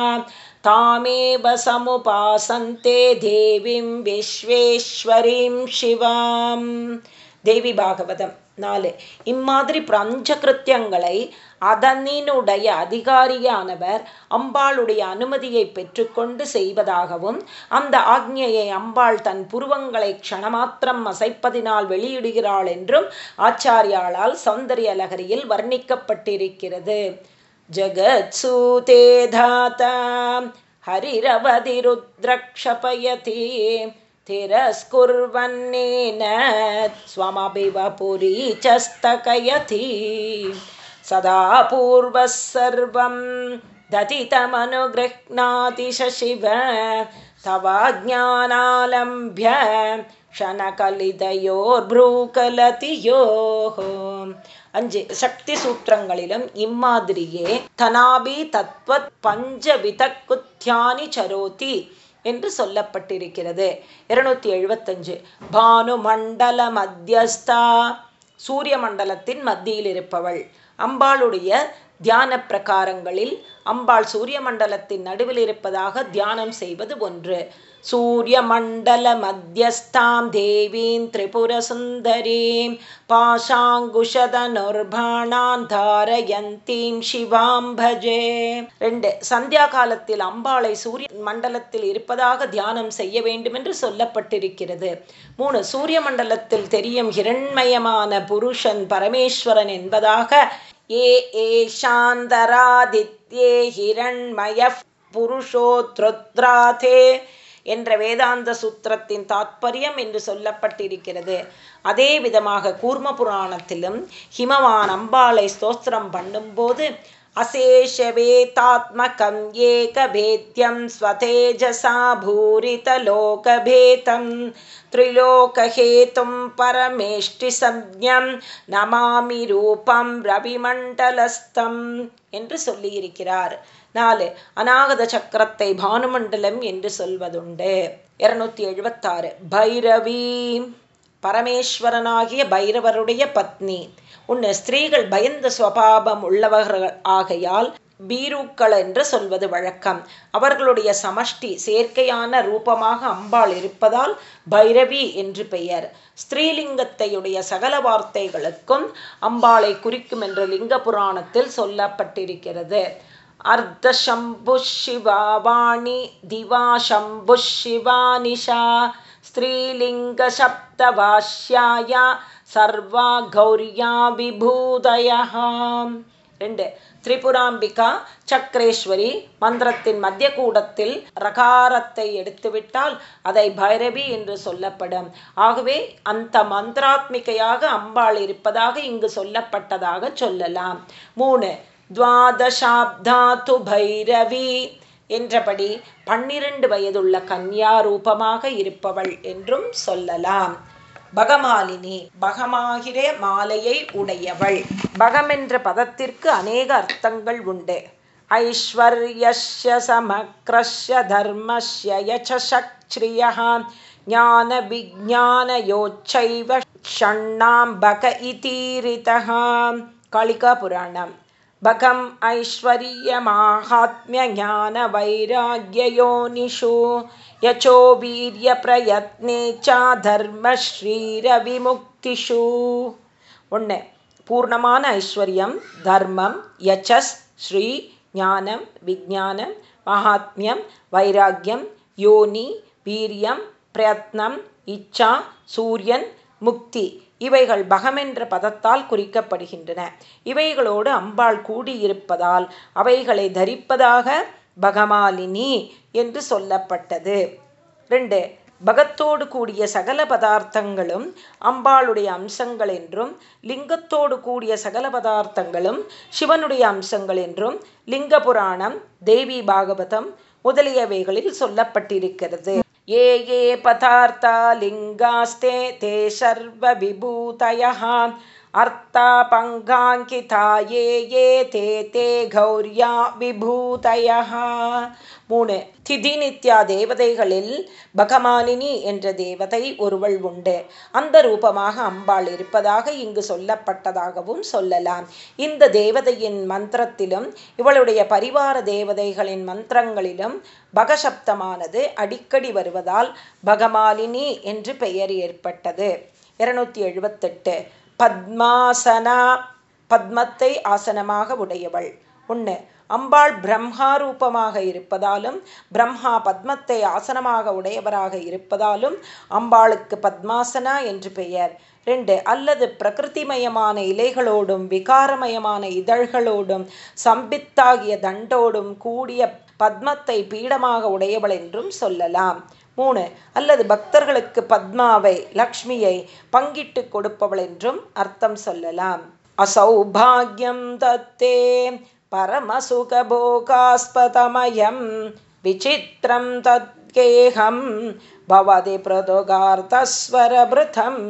तामेव समुपासन्ते देवीं विश्वेश्वरीं शिवां देवी भागवतम् நாலு இம்மாதிரி பிரஞ்ச கிருத்தியங்களை அதனினுடைய அதிகாரியானவர் அம்பாளுடைய அனுமதியை பெற்றுக்கொண்டு செய்வதாகவும் அந்த ஆக்ஞையை அம்பாள் தன் புருவங்களை க்ஷணமாத்திரம் அசைப்பதினால் வெளியிடுகிறாள் என்றும் ஆச்சாரியாளால் சௌந்தரிய லகரியில் வர்ணிக்கப்பட்டிருக்கிறது ஜகத் சூதே தாத்தா ஹரிரவதிருத்ரக்ஷபயதி तिरस्कुर्वन्नेन स्वमभिवपुरी च स्तकयति सदा पूर्वः सर्वं दतितमनुगृह्णाति शशिव तवाज्ञानालम्भ्य க்ஷணகலிதையோர்ப்ரூகலதியோः அஞ்சு சக்தி சூத்திரங்களிலும் இம்மாதிரியே தனாபி தத்வத் பஞ்ச விதக்குத்தியானி சரோதி என்று சொல்லப்பட்டிருக்கிறது இருநூத்தி எழுபத்தஞ்சு பானு மண்டல மத்தியஸ்தா சூரிய மண்டலத்தின் மத்தியில் இருப்பவள் அம்பாளுடைய தியான பிரகாரங்களில் அம்பாள் சூரிய மண்டலத்தின் நடுவில் இருப்பதாக தியானம் செய்வது ஒன்று. சூரிய மண்டல மத்தியஸ்தாம் தேவீம் திரிபுரசுந்தரீம் பாஷாங்குஷதனுர்பாணான் தாரயந்தீம் சிவாம் பஜே. ரெண்டு சந்தியா காலத்தில் அம்பாளை சூரிய மண்டலத்தில் இருப்பதாக தியானம் செய்ய வேண்டும் என்று சொல்லப்பட்டிருக்கிறது. மூணு சூரிய மண்டலத்தில் தெரியும் இரண்மயமான புருஷன் பரமேஸ்வரன் என்பதாக ஏ ஏ சாந்தராதித்யே ஹிரண்மய புருஷோத்ருத்ராதே என்ற வேதாந்த சூத்திரத்தின் தாத்பரியம் என்று சொல்லப்பட்டிருக்கிறது. அதே விதமாக கூர்ம புராணத்திலும் ஹிமவான் அம்பாளை ஸ்தோத்திரம் பண்ணும்போது अशेषवेतात्मकं एकभेद्यं स्वतेजसा भूरितलोकभेदं त्रिलोकहेतुं परमेष्टिसंज्ञं நமாமி ரூபம் ரவிமண்டலஸ்தம் என்று சொல்லியிருக்கிறார் நாலு அநாகத சக்கரத்தை பானுமண்டலம் என்று சொல்வதுண்டு இருநூத்தி எழுபத்தாறு பைரவி பரமேஸ்வரனாகிய பைரவருடைய பத்னி உன்னை ஸ்திரீகள் பயந்த சுவாபம் உள்ளவர்கள் ஆகையால் பீருக்கள் என்று சொல்வது வழக்கம். அவர்களுடைய சமஷ்டி செயற்கையான ரூபமாக அம்பாள் இருப்பதால் பைரவி என்று பெயர். ஸ்திரீலிங்கத்தையுடைய சகல வார்த்தைகளுக்கும் அம்பாளை குறிக்கும் என்று லிங்க புராணத்தில் சொல்லப்பட்டிருக்கிறது. அர்த்த சம்பு சிவாவாணி திவா சம்பு சிவானிஷா ஸ்திரீலிங்க சப்தவாஷ்யாயா சர்வா கௌரியா விபூதயா ரெண்டு திரிபுராம்பிகா சக்கரேஸ்வரி மந்திரத்தின் மத்திய கூடத்தில் ரகாரத்தை எடுத்துவிட்டால் அதை பைரவி என்று சொல்லப்படும். ஆகவே அந்த மந்திராத்மிகையாக அம்பாள் இருப்பதாக இங்கு சொல்லப்பட்டதாக சொல்லலாம். மூணு துவாதசாப்தாத்து பைரவி என்றபடி பன்னிரண்டு வயதுள்ள கன்யா ரூபமாக இருப்பவள் என்றும் சொல்லலாம். பகமாலினி பகமாகிற மாலையை உடையவள். பகம் என்ற பதத்திற்கு அநேக அர்த்தங்கள் உண்டு. ஐஸ்வர்யஸ்ய சமக்ரஸ்ய தர்மஸ்ய யச்சக்ரியா ஞான விஜானயோச்சைவ ஷண்ணாம்பக இதீரிதா காளிகா புராணம். பகம் ஐஸ்வர்யமாகாத்மிய ஞான வைராகியோனிஷு யச்சோவீரியப்பிரயத்னே சா தர்மஸ்ரீரவிமுக்திஷு ஒன்று பூர்ணமான ஐஸ்வர்யம் தர்மம் யச்சஸ் ஸ்ரீ ஞானம் விஜானம் மகாத்மியம் வைராக்கியம் யோனி வீரியம் பிரயத்னம் இச்சா சூரியன் முக்தி இவைகள் பகமென்ற பதத்தால் குறிக்கப்படுகின்றன. இவைகளோடு அம்பாள் கூடியிருப்பதால் அவைகளை தரிப்பதாக பகமாலினி என்று சொல்லப்பட்டது. ரெண்டு பகத்தோடு கூடிய சகல பதார்த்தங்களும் அம்பாளுடைய அம்சங்கள் என்றும் லிங்கத்தோடு கூடிய சகல பதார்த்தங்களும் சிவனுடைய அம்சங்கள் என்றும் லிங்க புராணம் தேவி பாகவதம் முதலியவைகளில் சொல்லப்பட்டிருக்கிறது. ஏ ஏ பதார்த்தா லிங்காஸ்தே தே சர்வ விபூதயா அர்த்தாபங்காங்கிதா ஏ ஏ தே தே கௌரியா விபூதயா மூணு திதி நித்யா தேவதைகளில் பகமாலினி என்ற தேவதை ஒருவள் உண்டு. அந்த ரூபமாக அம்பாள் இருப்பதாக இங்கு சொல்லப்பட்டதாகவும் சொல்லலாம். இந்த தேவதையின் மந்திரத்திலும் இவளுடைய பரிவார தேவதைகளின் மந்திரங்களிலும் பகசப்தமானது அடிக்கடி வருவதால் பகமாலினி என்று பெயர் ஏற்பட்டது. இருநூத்தி எழுபத்தெட்டு பத்மாசனா பத்மத்தை ஆசனமாக உடையவள். ஒன்று அம்பாள் பிரம்மா ரூபமாக இருப்பதாலும் பிரம்மா பத்மத்தை ஆசனமாக உடையவராக இருப்பதாலும் அம்பாளுக்கு பத்மாசனா என்று பெயர். ரெண்டு அல்லது பிரகிருதிமயமான இலைகளோடும் விகாரமயமான இதழ்களோடும் சம்பித்தாகிய தண்டோடும் கூடிய பத்மத்தை பீடமாக உடையவள் என்றும் சொல்லலாம். மூணு அல்லது பக்தர்களுக்கு பத்மாவை லக்ஷ்மியை பங்கிட்டு கொடுப்பவள் என்றும் அர்த்தம் சொல்லலாம் அசௌபாகியம் தத்தே பரமசுகபோகாஸ்பதமயம் விசித்திரம் தத்கேகம் பவதி பிரதுகார்த்தஸ்வரபிருதம்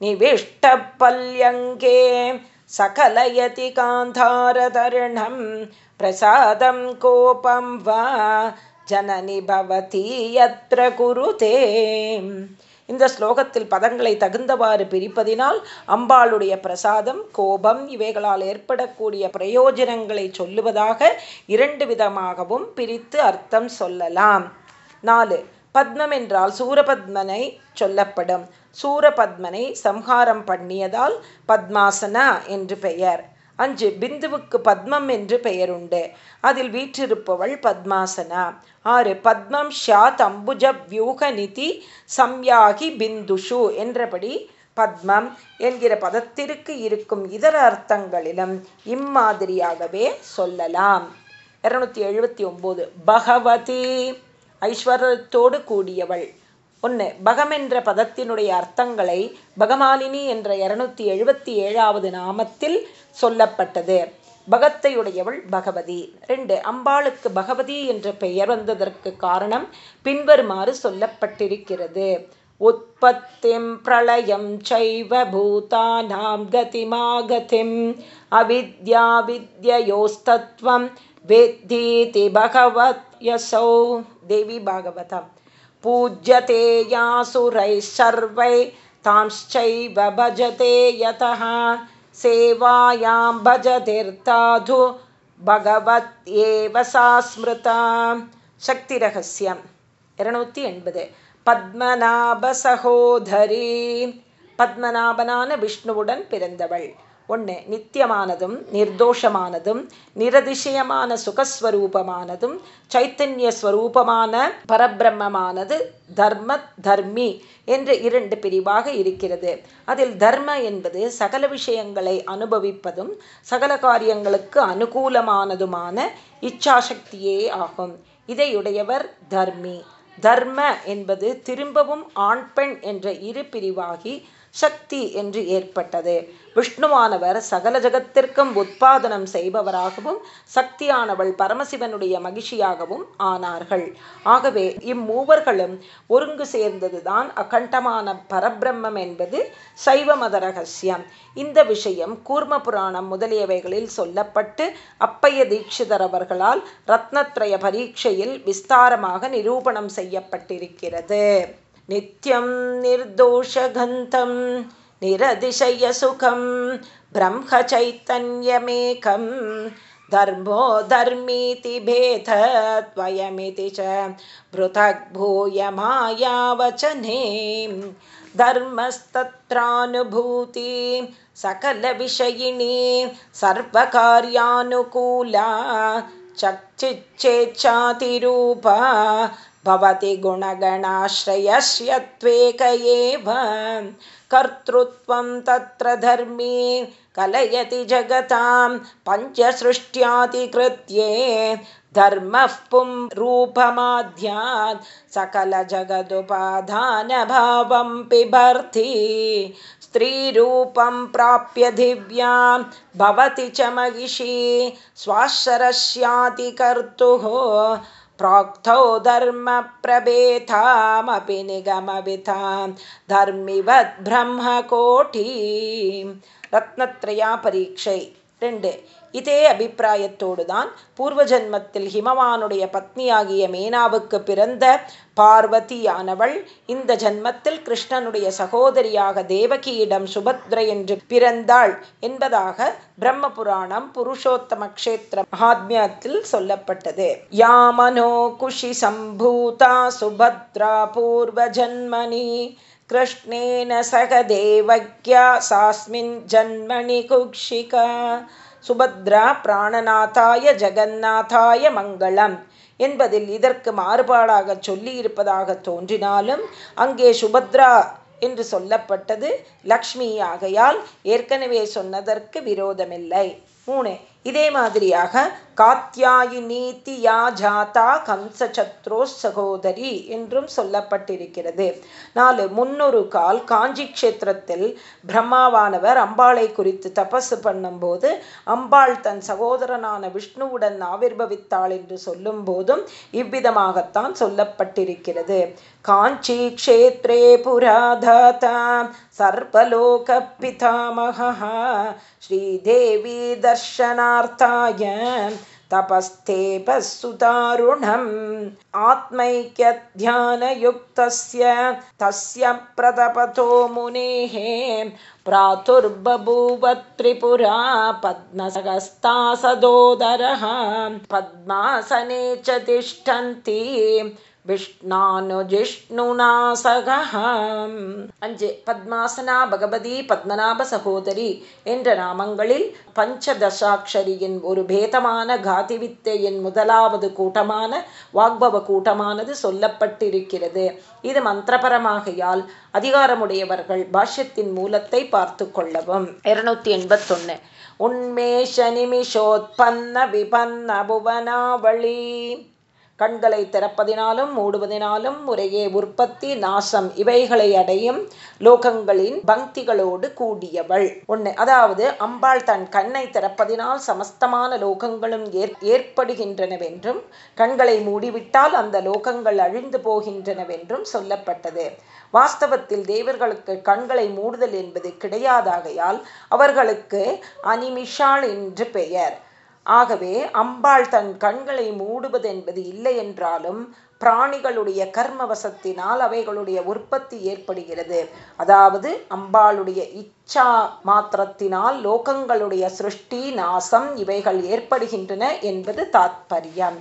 निविष्टपल्यङ्गे सकलयति कान्धारतर्णं प्रसादं कोपं वा ஜனனி பவதி யத்ர குருதே. இந்த ஸ்லோகத்தில் பதங்களை தகுந்தவாறு பிரிப்பதினால் அம்பாளுடைய பிரசாதம் கோபம் இவைகளால் ஏற்படக்கூடிய பிரயோஜனங்களை சொல்லுவதாக இரண்டு விதமாகவும் பிரித்து அர்த்தம் சொல்லலாம். நாலு பத்மம் என்றால் சூரபத்மனை சொல்லப்படும். சூரபத்மனை சம்ஹாரம் பண்ணியதால் பத்மாசனா என்று பெயர். அஞ்சு பிந்துவுக்கு பத்மம் என்று பெயருண்டு. அதில் வீற்றிருப்பவள் பத்மாசனா. ஆறு பத்மம் ஷாத் அம்புஜ வியூக நிதி சம்யாகி பிந்துஷு என்றபடி பத்மம் என்கிற பதத்திற்கு இருக்கும் இதர அர்த்தங்களிலும் இம்மாதிரியாகவே சொல்லலாம். இருநூத்தி எழுபத்தி ஒன்பது பகவதி. ஐஸ்வரத்தோடு கூடியவள். ஒன்று பகம் என்ற பதத்தினுடைய அர்த்தங்களை பகமாலினி என்ற இருநூத்தி எழுபத்தி ஏழாவது நாமத்தில் சொல்லப்பட்டது. பகத்தையுடையவள் பகவதி. ரெண்டு அம்பாளுக்கு பகவதி என்ற பெயர் வந்ததற்கு காரணம் பின்வருமாறு சொல்லப்பட்டிருக்கிறது. உற்பத்திம் பிரளயம் சைவ பூதானாம் கதிமாகதிம் அவித்யா வித்யோஸ்தத்வம் வேத்தீதி பகவத் யசோ. தேவி பாகவதம். பூஜ்யதேயாசுரை சர்வை தாம்ச்சைவ பஜதே யதா सेवायां भजतिर्ताधु भगवत्येव सा स्मृता शक्तिरहस्यम् இருநூத்தி எண்பது பத்மநாப சகோதரி பத்மநாபனான விஷ்ணுவுடன் பிறந்தவள் ஒன்று நித்தியமானதும் நிர்தோஷமானதும் நிரதிசயமான சுகஸ்வரூபமானதும் சைத்தன்ய ஸ்வரூபமான பரபிரம்மமானது தர்ம தர்மி என்று இரண்டு பிரிவாக இருக்கிறது. அதில் தர்ம என்பது சகல விஷயங்களை அனுபவிப்பதும் சகல காரியங்களுக்கு அனுகூலமானதுமான இச்சாசக்தியே ஆகும். இதையுடையவர் தர்மி. தர்ம என்பது திரும்பவும் ஆண் பெண் என்ற இரு பிரிவாகி சக்தி என்று ஏற்பட்டது. விஷ்ணுவானவர் சகல ஜகத்திற்கும் உற்பாதனம் செய்பவராகவும் சக்தியானவள் பரமசிவனுடைய மகிழ்ச்சியாகவும் ஆனார்கள். ஆகவே இம்மூவர்களும் ஒருங்கு சேர்ந்ததுதான் அகண்டமான பரபிரம்மம் என்பது சைவ மத ரகசியம். இந்த விஷயம் கூர்ம புராணம் முதலியவைகளில் சொல்லப்பட்டு அப்பைய தீட்சிதர் அவர்களால் ரத்னத்ரய பரீட்சையில் விஸ்தாரமாக நிரூபணம் செய்யப்பட்டிருக்கிறது. नित्यं निर्दोषगन्तं निरतिशयसुखं ब्रह्मचैतन्यमेकं। धर्मो धर्मीति भेदद्वयमिति च पृथग्भूयमायावचने। धर्मस्तत्रानुभूति सकलविषयिणी सर्वकार्यानुकूला चक्षिच्चेच्छातिरूपा भवति गुणगणाश्रयस्य त्वेक एव कर्तृत्वं तत्र धर्मे कलयति जगतां पञ्चसृष्ट्यातिकृत्ये धर्मः पुं रूपमाध्यात् सकलजगदुपाधानभावं पिबर्ति। स्त्रीरूपं प्राप्य दिव्यां भवति च महिषी। स्वाश्चरस्यातिकर्तुः प्राक्तौ धर्मप्रभेतामपि निगमवितां धर्मिवत् ब्रह्मकोटि ரத்னத்ரயா பரீட்சை ரெண்டு இதே அபிப்பிராயத்தோடுதான் பூர்வ ஜன்மத்தில் ஹிமவானுடைய பத்னியாகிய மேனாவுக்கு பிறந்த பார்வதியானவள் இந்த ஜன்மத்தில் கிருஷ்ணனுடைய சகோதரியாக தேவகியிடம் சுபத்ரை என்று பிறந்தாள் என்பதாக பிரம்ம புராணம் புருஷோத்தம கஷேத்திர மகாத்மியத்தில் சொல்லப்பட்டது யாமனோ குஷி சம்பூதா சுபத்ரா பூர்வ ஜன்மனி कृष्णेन सह देवज्ञा सास्मिन् जन्मनि कुक्षिका சுபத்ரா பிராணநாதாய ஜெகநாதாய மங்களம் என்பதில் இதற்கு மாறுபாடாக சொல்லியிருப்பதாக தோன்றினாலும் அங்கே சுபத்ரா என்று சொல்லப்பட்டது லக்ஷ்மி ஆகையால் ஏற்கனவே சொன்னதற்கு விரோதமில்லை. மூணு. இதே மாதிரியாக காத்தியாயினீதி யா ஜாதா கம்சச்சத்ரோ சகோதரி என்றும் சொல்லப்பட்டிருக்கிறது. நாலு. முன்னொரு கால் காஞ்சி கஷேத்திரத்தில் பிரம்மாவானவர் அம்பாளை குறித்து தபசு பண்ணும்போது அம்பாள் தன் சகோதரனான விஷ்ணுவுடன் ஆவிர்பவித்தாள் என்று சொல்லும் போதும் இவ்விதமாகத்தான் சொல்லப்பட்டிருக்கிறது. காஞ்சி க்ஷேத்ரே புராதாதா சர்வலோக பிதாமகா श्रीदेवी दर्शनार्थाय तपस्थेपः सुतारुणम् आत्मैक्य तस्य प्रतपतो मुनेः प्रातुर्बभूव त्रिपुरा पद्मसहस्तासदोदरः पद्मासने च तिष्ठन्ति விஷ்ணானுஜிஷ்ணுனா சகம் அஞ்சு பத்மாசனா பகவதி பத்மநாப சகோதரி என்ற நாமங்களில் பஞ்சதசாட்சரியின் ஒரு பேதமான காதிவித்தையின் முதலாவது கூட்டமான வாக்பவ கூட்டமானது சொல்லப்பட்டிருக்கிறது. இது மந்திரபரமாகையால் அதிகாரமுடையவர்கள் பாஷ்யத்தின் மூலத்தை பார்த்து கொள்ளவும். இருநூத்தி எண்பத்தொன்னு. உன்மேஷ நிமிஷோத்பன்ன விபன்ன புவனாவளி. கண்களை திறப்பதினாலும் மூடுவதினாலும் முறையே உற்பத்தி நாசம் இவைகளை அடையும் லோகங்களின் பக்திகளோடு கூடியவள். ஒன்று அதாவது அம்பாள் தன் கண்ணை திறப்பதினால் சமஸ்தமான லோகங்களும் ஏற் ஏற்படுகின்றனவென்றும் கண்களை மூடிவிட்டால் அந்த லோகங்கள் அழிந்து போகின்றனவென்றும் சொல்லப்பட்டது. வாஸ்தவத்தில் தேவர்களுக்கு கண்களை மூடுதல் என்பது கிடையாதாகையால் அவர்களுக்கு அனிமிஷாள் என்று பெயர். ஆகவே அம்பாள் தன் கண்களை மூடுவது என்பது இல்லை என்றாலும் பிராணிகளுடைய கர்மவசத்தினால் அவைகளுடைய உற்பத்தி ஏற்படுகிறது. அதாவது அம்பாளுடைய இச்சா மாத்திரத்தினால் லோகங்களுடைய சிருஷ்டி நாசம் இவைகள் ஏற்படுகின்றன என்பது தாத்பரியம்.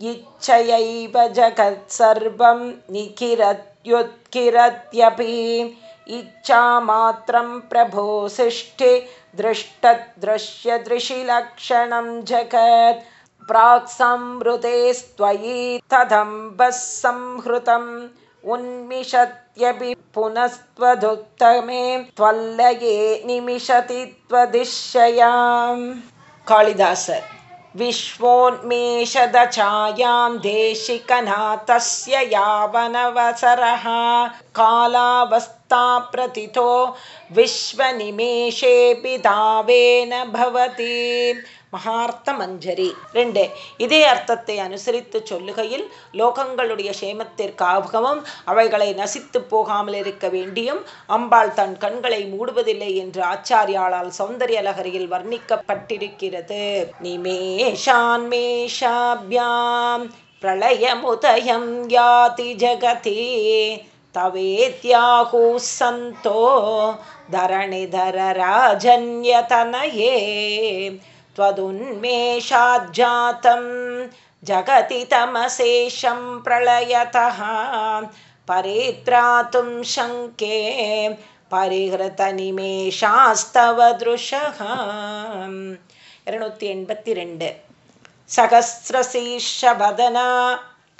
இச்சையைவ ஜகத் சர்வம் நிகிரத்யுத்கிரத்யபி இச்சா மாத்திரம் பிரபோ சிஷ்டி. दृष्टदृश्यदृशिलक्षणं जगत् प्राक् संवृतेस्त्वयि तदम्बः संहृतम्। उन्मिषत्यपि पुनस्त्वदुत्तमे त्वल्लये निमिषति त्वदिश्ययाम्। कालिदासर् विश्वोन्मेषदचायां देशिकनाथस्य यावनवसरः कालावस्थाप्रथितो विश्वनिमेषेऽपि தாவேன பவதி மகார்த்த மஞ்சரி ரெண்டு இதே அர்த்தத்தை அனுசரித்து சொல்லுகையில் லோகங்களுடைய சேமத்திற்காகவும் அவைகளை நசித்து போகாமல் இருக்க வேண்டியும் அம்பாள் தன் கண்களை மூடுவதில்லை என்று ஆச்சாரியாளால் சௌந்தரிய லகரியில் வர்ணிக்கப்பட்டிருக்கிறது நிமேஷான்மேஷாபியாம் பிரளயமுதயம் யாதி ஜகதி तवेत्याहुः सन्तो धरणिधरराजन्यतनये त्वदुन्मेषाज्जातं जगति तमशेषं प्रलयतः परित्रातुं शङ्के परिहृतनिमेषास्तव दृशः இருநூத்தி எண்பத்தி ரெண்டு சகசிரசீர்ஷபதனா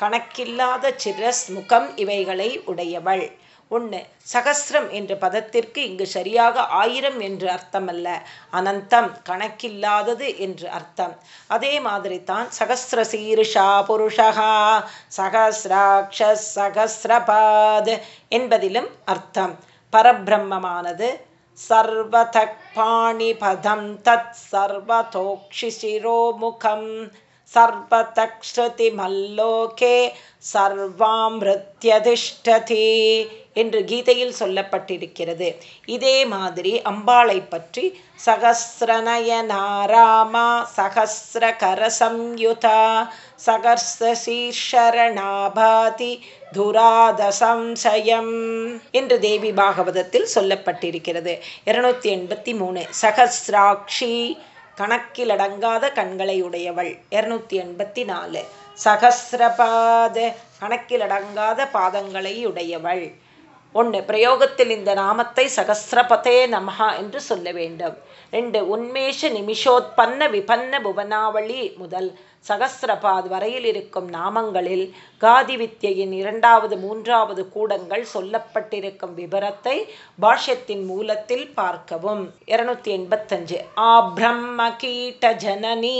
கணக்கில்லாத சிரஸ் முகம் இவைகளை உடையவள். ஒன்று சகசிரம் என்ற பதத்திற்கு இங்கு சரியாக ஆயிரம் என்று அர்த்தமல்ல. அனந்தம் கணக்கில்லாதது என்று அர்த்தம். அதே மாதிரி தான் சகசிர சீருஷா புருஷகா சகசிராட்ச சகசிரபாத் என்பதிலும் அர்த்தம். பரபிரம்மமானது சர்வதக் பாணிபதம் தத் சர்வதோக்ஷிசிரோமுகம் சர்வதக்ஷதிமல்லோகே சர்வாமிருத்தியதிஷ்டதி என்று கீதையில் சொல்லப்பட்டிருக்கிறது. இதே மாதிரி அம்பாளை பற்றி சகசிரநயனாராமா சகசிரகரசம்யுதா சகசீஷரணாபாதி துராதசம்சயம் என்று தேவி பாகவதத்தில் சொல்லப்பட்டிருக்கிறது. இருநூத்தி எண்பத்தி மூணு சகசிராட்சி கணக்கிலடங்காத கண்களை உடையவள். இருநூத்தி எண்பத்தி நாலு. சகசிரபாத கணக்கிலடங்காத பாதங்களை உடையவள். ஒன்று பிரயோகத்தில் இந்த நாமத்தை சகசிரபதே நமஹா என்று சொல்ல வேண்டும். ரெண்டு உன்மேஷ நிமிஷோத்பன்ன விபன்ன புவனாவளி முதல் சகசிரபாத் வரையில் இருக்கும் நாமங்களில் காதி வித்தியின் இரண்டாவது மூன்றாவது கூடங்கள் சொல்லப்பட்டிருக்கும் விபரத்தை பாஷ்யத்தின் மூலத்தில் பார்க்கவும். இருநூத்தி எண்பத்தஞ்சு ஆ பிரம்ம கீட்ட ஜனனி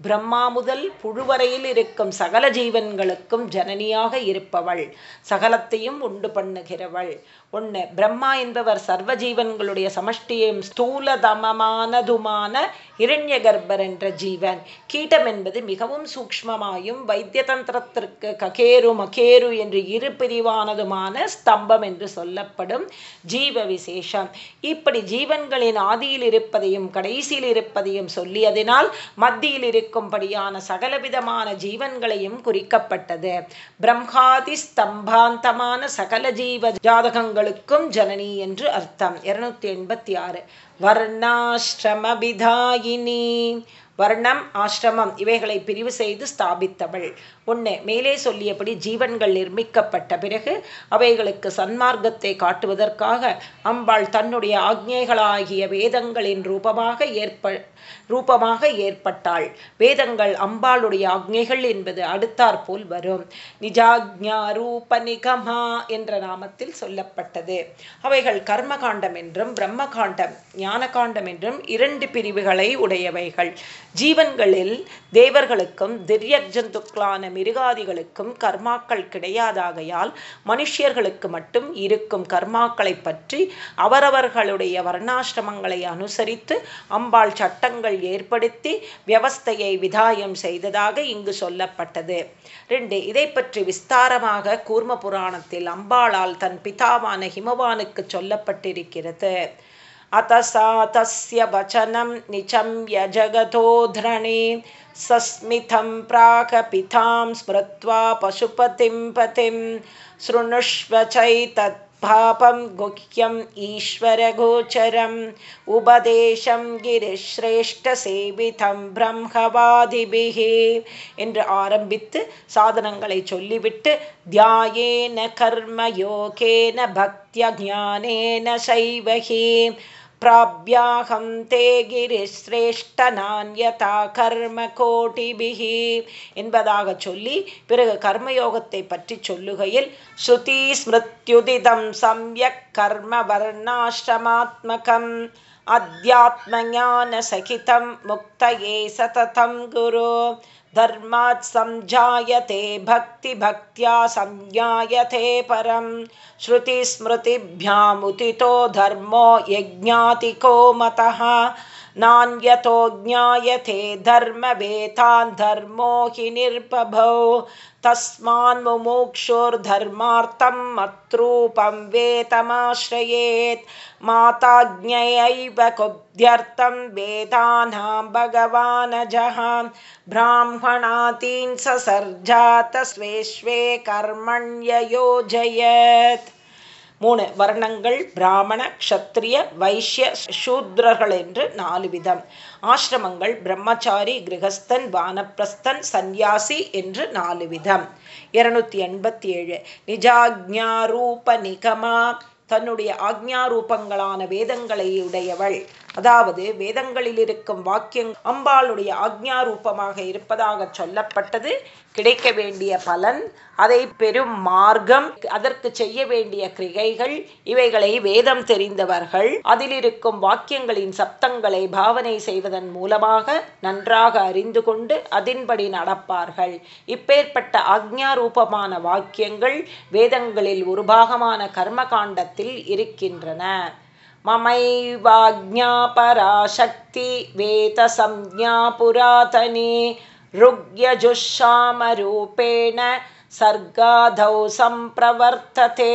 பிரம்மா முதல் புழுவரையில் இருக்கும் சகல ஜீவன்களுக்கும் ஜனனியாக இருப்பவள். சகலத்தையும் உண்டு பண்ணுகிறவள். ஒன்று பிரம்மா என்பவர் சர்வ ஜீவன்களுடைய சமஷ்டியும் ஸ்தூலதமமானதுமான இரண்ய கர்ப்பர் என்ற ஜீவன். கீட்டம் என்பது மிகவும் சூக்மமாயும் வைத்திய தந்திரத்திற்கு ககேரு மகேரு என்று இரு பிரிவானதுமான ஸ்தம்பம் என்று சொல்லப்படும் ஜீவ விசேஷம் இப்படி ஜீவன்களின் ஆதியில் இருப்பதையும் கடைசியில் இருப்பதையும் சொல்லியதினால் மத்தியில் இருக்கும் இருக்கும்படியான சகலவிதமான ஜீவன்களையும் குறிக்கப்பட்டது. பிரம்மாதி ஸ்தம்பாந்தமான சகல ஜீவ ஜாதகங்களுக்கும் ஜனனி என்று அர்த்தம். இருநூத்தி எண்பத்தி ஆறு. வர்ணாஷ்டிரமபிதாயினி வர்ணம் ஆசிரமம் இவைகளை பிரிவு செய்து ஸ்தாபித்தவள். ஒன்று மேலே சொல்லியபடி ஜீவன்கள் நிர்மிக்கப்பட்ட பிறகு அவைகளுக்கு சன்மார்க்கத்தை காட்டுவதற்காக அம்பாள் தன்னுடைய ஆக்ஞைகளாகிய வேதங்களின் ரூபமாக ஏற்ப ரூபமாக ஏற்பட்டாள். வேதங்கள் அம்பாளுடைய ஆக்ஞைகள் என்பது அடுத்தாற்போல் வரும். நிஜாக்ஞா ரூப நிகமா என்ற நாமத்தில் சொல்லப்பட்டது. அவைகள் கர்மகாண்டம் என்றும் பிரம்மகாண்டம் ஞானகாண்டம் என்றும் இரண்டு பிரிவுகளை உடையவைகள். ஜீவன்களில் தேவர்களுக்கும் திரிய ஜந்துக்களான மிருகாதிகளுக்கும் கர்மாக்கள் கிடையாதாகையால் மனுஷியர்களுக்கு மட்டும் இருக்கும் கர்மாக்களை பற்றி அவரவர்களுடைய வர்ணாசிரமங்களை அனுசரித்து அம்பாள் சட்டங்கள் ஏற்படுத்தி வியவஸ்தையை விதாயம் செய்ததாக இங்கு சொல்லப்பட்டது ரெண்டு இதை பற்றி விஸ்தாரமாக கூர்ம புராணத்தில் அம்பாளால் தன் பிதாவான ஹிமவானுக்கு சொல்லப்பட்டிருக்கிறது अतसा तस्य वचनं निचम्य जगतोध्रणे सस्मितं प्राकपितां स्मृत्वा पशुपतिं पतिं शृणुष्व चैतत्पापं गुह्यम् ईश्वरगोचरम् உபதேசம் கிரிஸ்ரேஷ்ட சேவிதம் பிரம்மவாதிபிகி என்று ஆரம்பித்து சாதனங்களை சொல்லிவிட்டு தியாயேன கர்ம யோகேன பக்திய ஜானேன சைவகி प्राप्याहं ते गिरिश्रेष्ठनान्यथा கர்ம கோட்டிபிகி என்பதாக சொல்லி பிறகு கர்மயோகத்தை பற்றி சொல்லுகையில் ஸ்ருதி ஸ்மிருத்யுதிதம் சம்யக் கர்ம வர்ணாஷ்டமாத்மகம் अध्यात्मज्ञानसहितं मुक्तये सततं गुरु धर्मात् सञ्जायते भक्तिभक्त्या संज्ञायते परं श्रुतिस्मृतिभ्यामुदितो धर्मो यज्ञातिको मतः नान्यतो ज्ञायते धर्मो हि निर्पभौ तस्मान्मुमुक्षुर्धर्मार्थं मत्रूपं वेतमाश्रयेत्। माताज्ञयैव कुब्ध्यर्थं वेदानां भगवानजः। ब्राह्मणातीन् ससर्जात स्वे स्वे कर्मण्ययोजयत् மூணு வர்ணங்கள் பிராமண க்ஷத்ரிய வைஷ்ய சூத்ரர்கள் என்று நாலு விதம். ஆசிரமங்கள் பிரம்மச்சாரி கிரகஸ்தன் வானப்பிரஸ்தன் சந்நியாசி என்று நாலு விதம். இருநூத்தி எண்பத்தி ஏழு நிஜாக்ஞாரூப நிகமா. தன்னுடைய ஆக்ஞாரூபங்களான வேதங்களை உடையவள். அதாவது வேதங்களில் இருக்கும் வாக்கியம் அம்பாளுடைய ஆக்ஞாரூபமாக இருப்பதாக சொல்லப்பட்டது. கிடைக்க வேண்டிய பலன் அதை பெரும் மார்க்கம் அதற்கு செய்ய வேண்டிய கிரிகைகள் இவைகளை வேதம் தெரிந்தவர்கள் அதில் இருக்கும் வாக்கியங்களின் சப்தங்களை பாவனை செய்வதன் மூலமாக நன்றாக அறிந்து கொண்டு அதன்படி நடப்பார்கள். இப்பேற்பட்ட ஆக்ஞாரூபமான வாக்கியங்கள் வேதங்களில் ஒரு பாகமான கர்மகாண்டத்தில் இருக்கின்றன. ममैवाज्ञा पराशक्ति वेतसंज्ञा पुरातने ऋग्यजुष्षामरूपेण सर्गाधौ सम्प्रवर्तते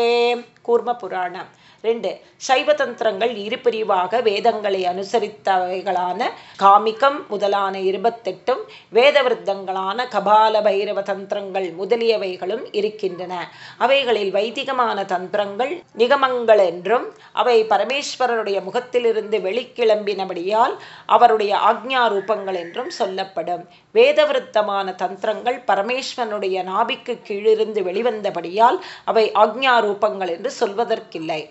कूर्मपुराणम् ரெண்டு சைவ தந்திரங்கள் இரு பிரிவாக வேதங்களை அனுசரித்தவைகளான காமிகம் முதலான இருபத்தெட்டும் வேதவிருத்தங்களான கபால பைரவ தந்திரங்கள் முதலியவைகளும் இருக்கின்றன. அவைகளில் வைதிகமான தந்திரங்கள் நிகமங்கள் என்றும் அவை பரமேஸ்வரருடைய முகத்திலிருந்து வெளிக்கிளம்பினபடியால் அவருடைய ஆக்ஞா ரூபங்கள் என்றும் சொல்லப்படும். வேதவிருத்தமான தந்திரங்கள் பரமேஸ்வரனுடைய நாபிக்கு கீழிருந்து வெளிவந்தபடியால் அவை ஆக்ஞா ரூபங்கள் என்று சொல்வதற்கில்லை.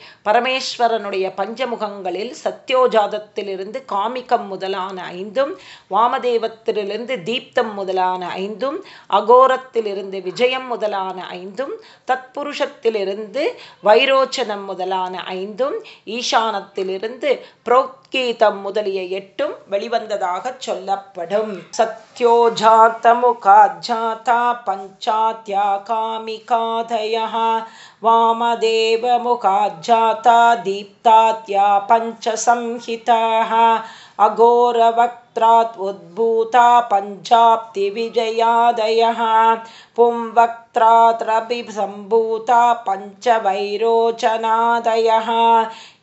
ஈஸ்வரனுடைய பஞ்சமுகங்களில் சத்யோஜாதத்திலிருந்து காமிகம் முதலான ஐந்தும் வாமதேவத்திலிருந்து தீப்தம் முதலான ஐந்தும் அகோரத்திலிருந்து விஜயம் முதலான ஐந்தும் தத்புருஷத்திலிருந்து வைரோச்சனம் முதலான ஐந்தும் ஈசானத்திலிருந்து புரோத்கீதம் முதலிய எட்டும் வெளிவந்ததாக சொல்லப்படும். சத்யோஜாத்த முகாஜாத்தா பஞ்சாத்யா காமிகாதய वामदेवमुखाज्जाता दीप्तात्या पञ्चसंहिताः अघोरवक्त्रात् उद्भूता पञ्चाप्तिविजयादयः। पुंवक्त्राद्रपि सम्भूता पञ्चवैरोचनादयः।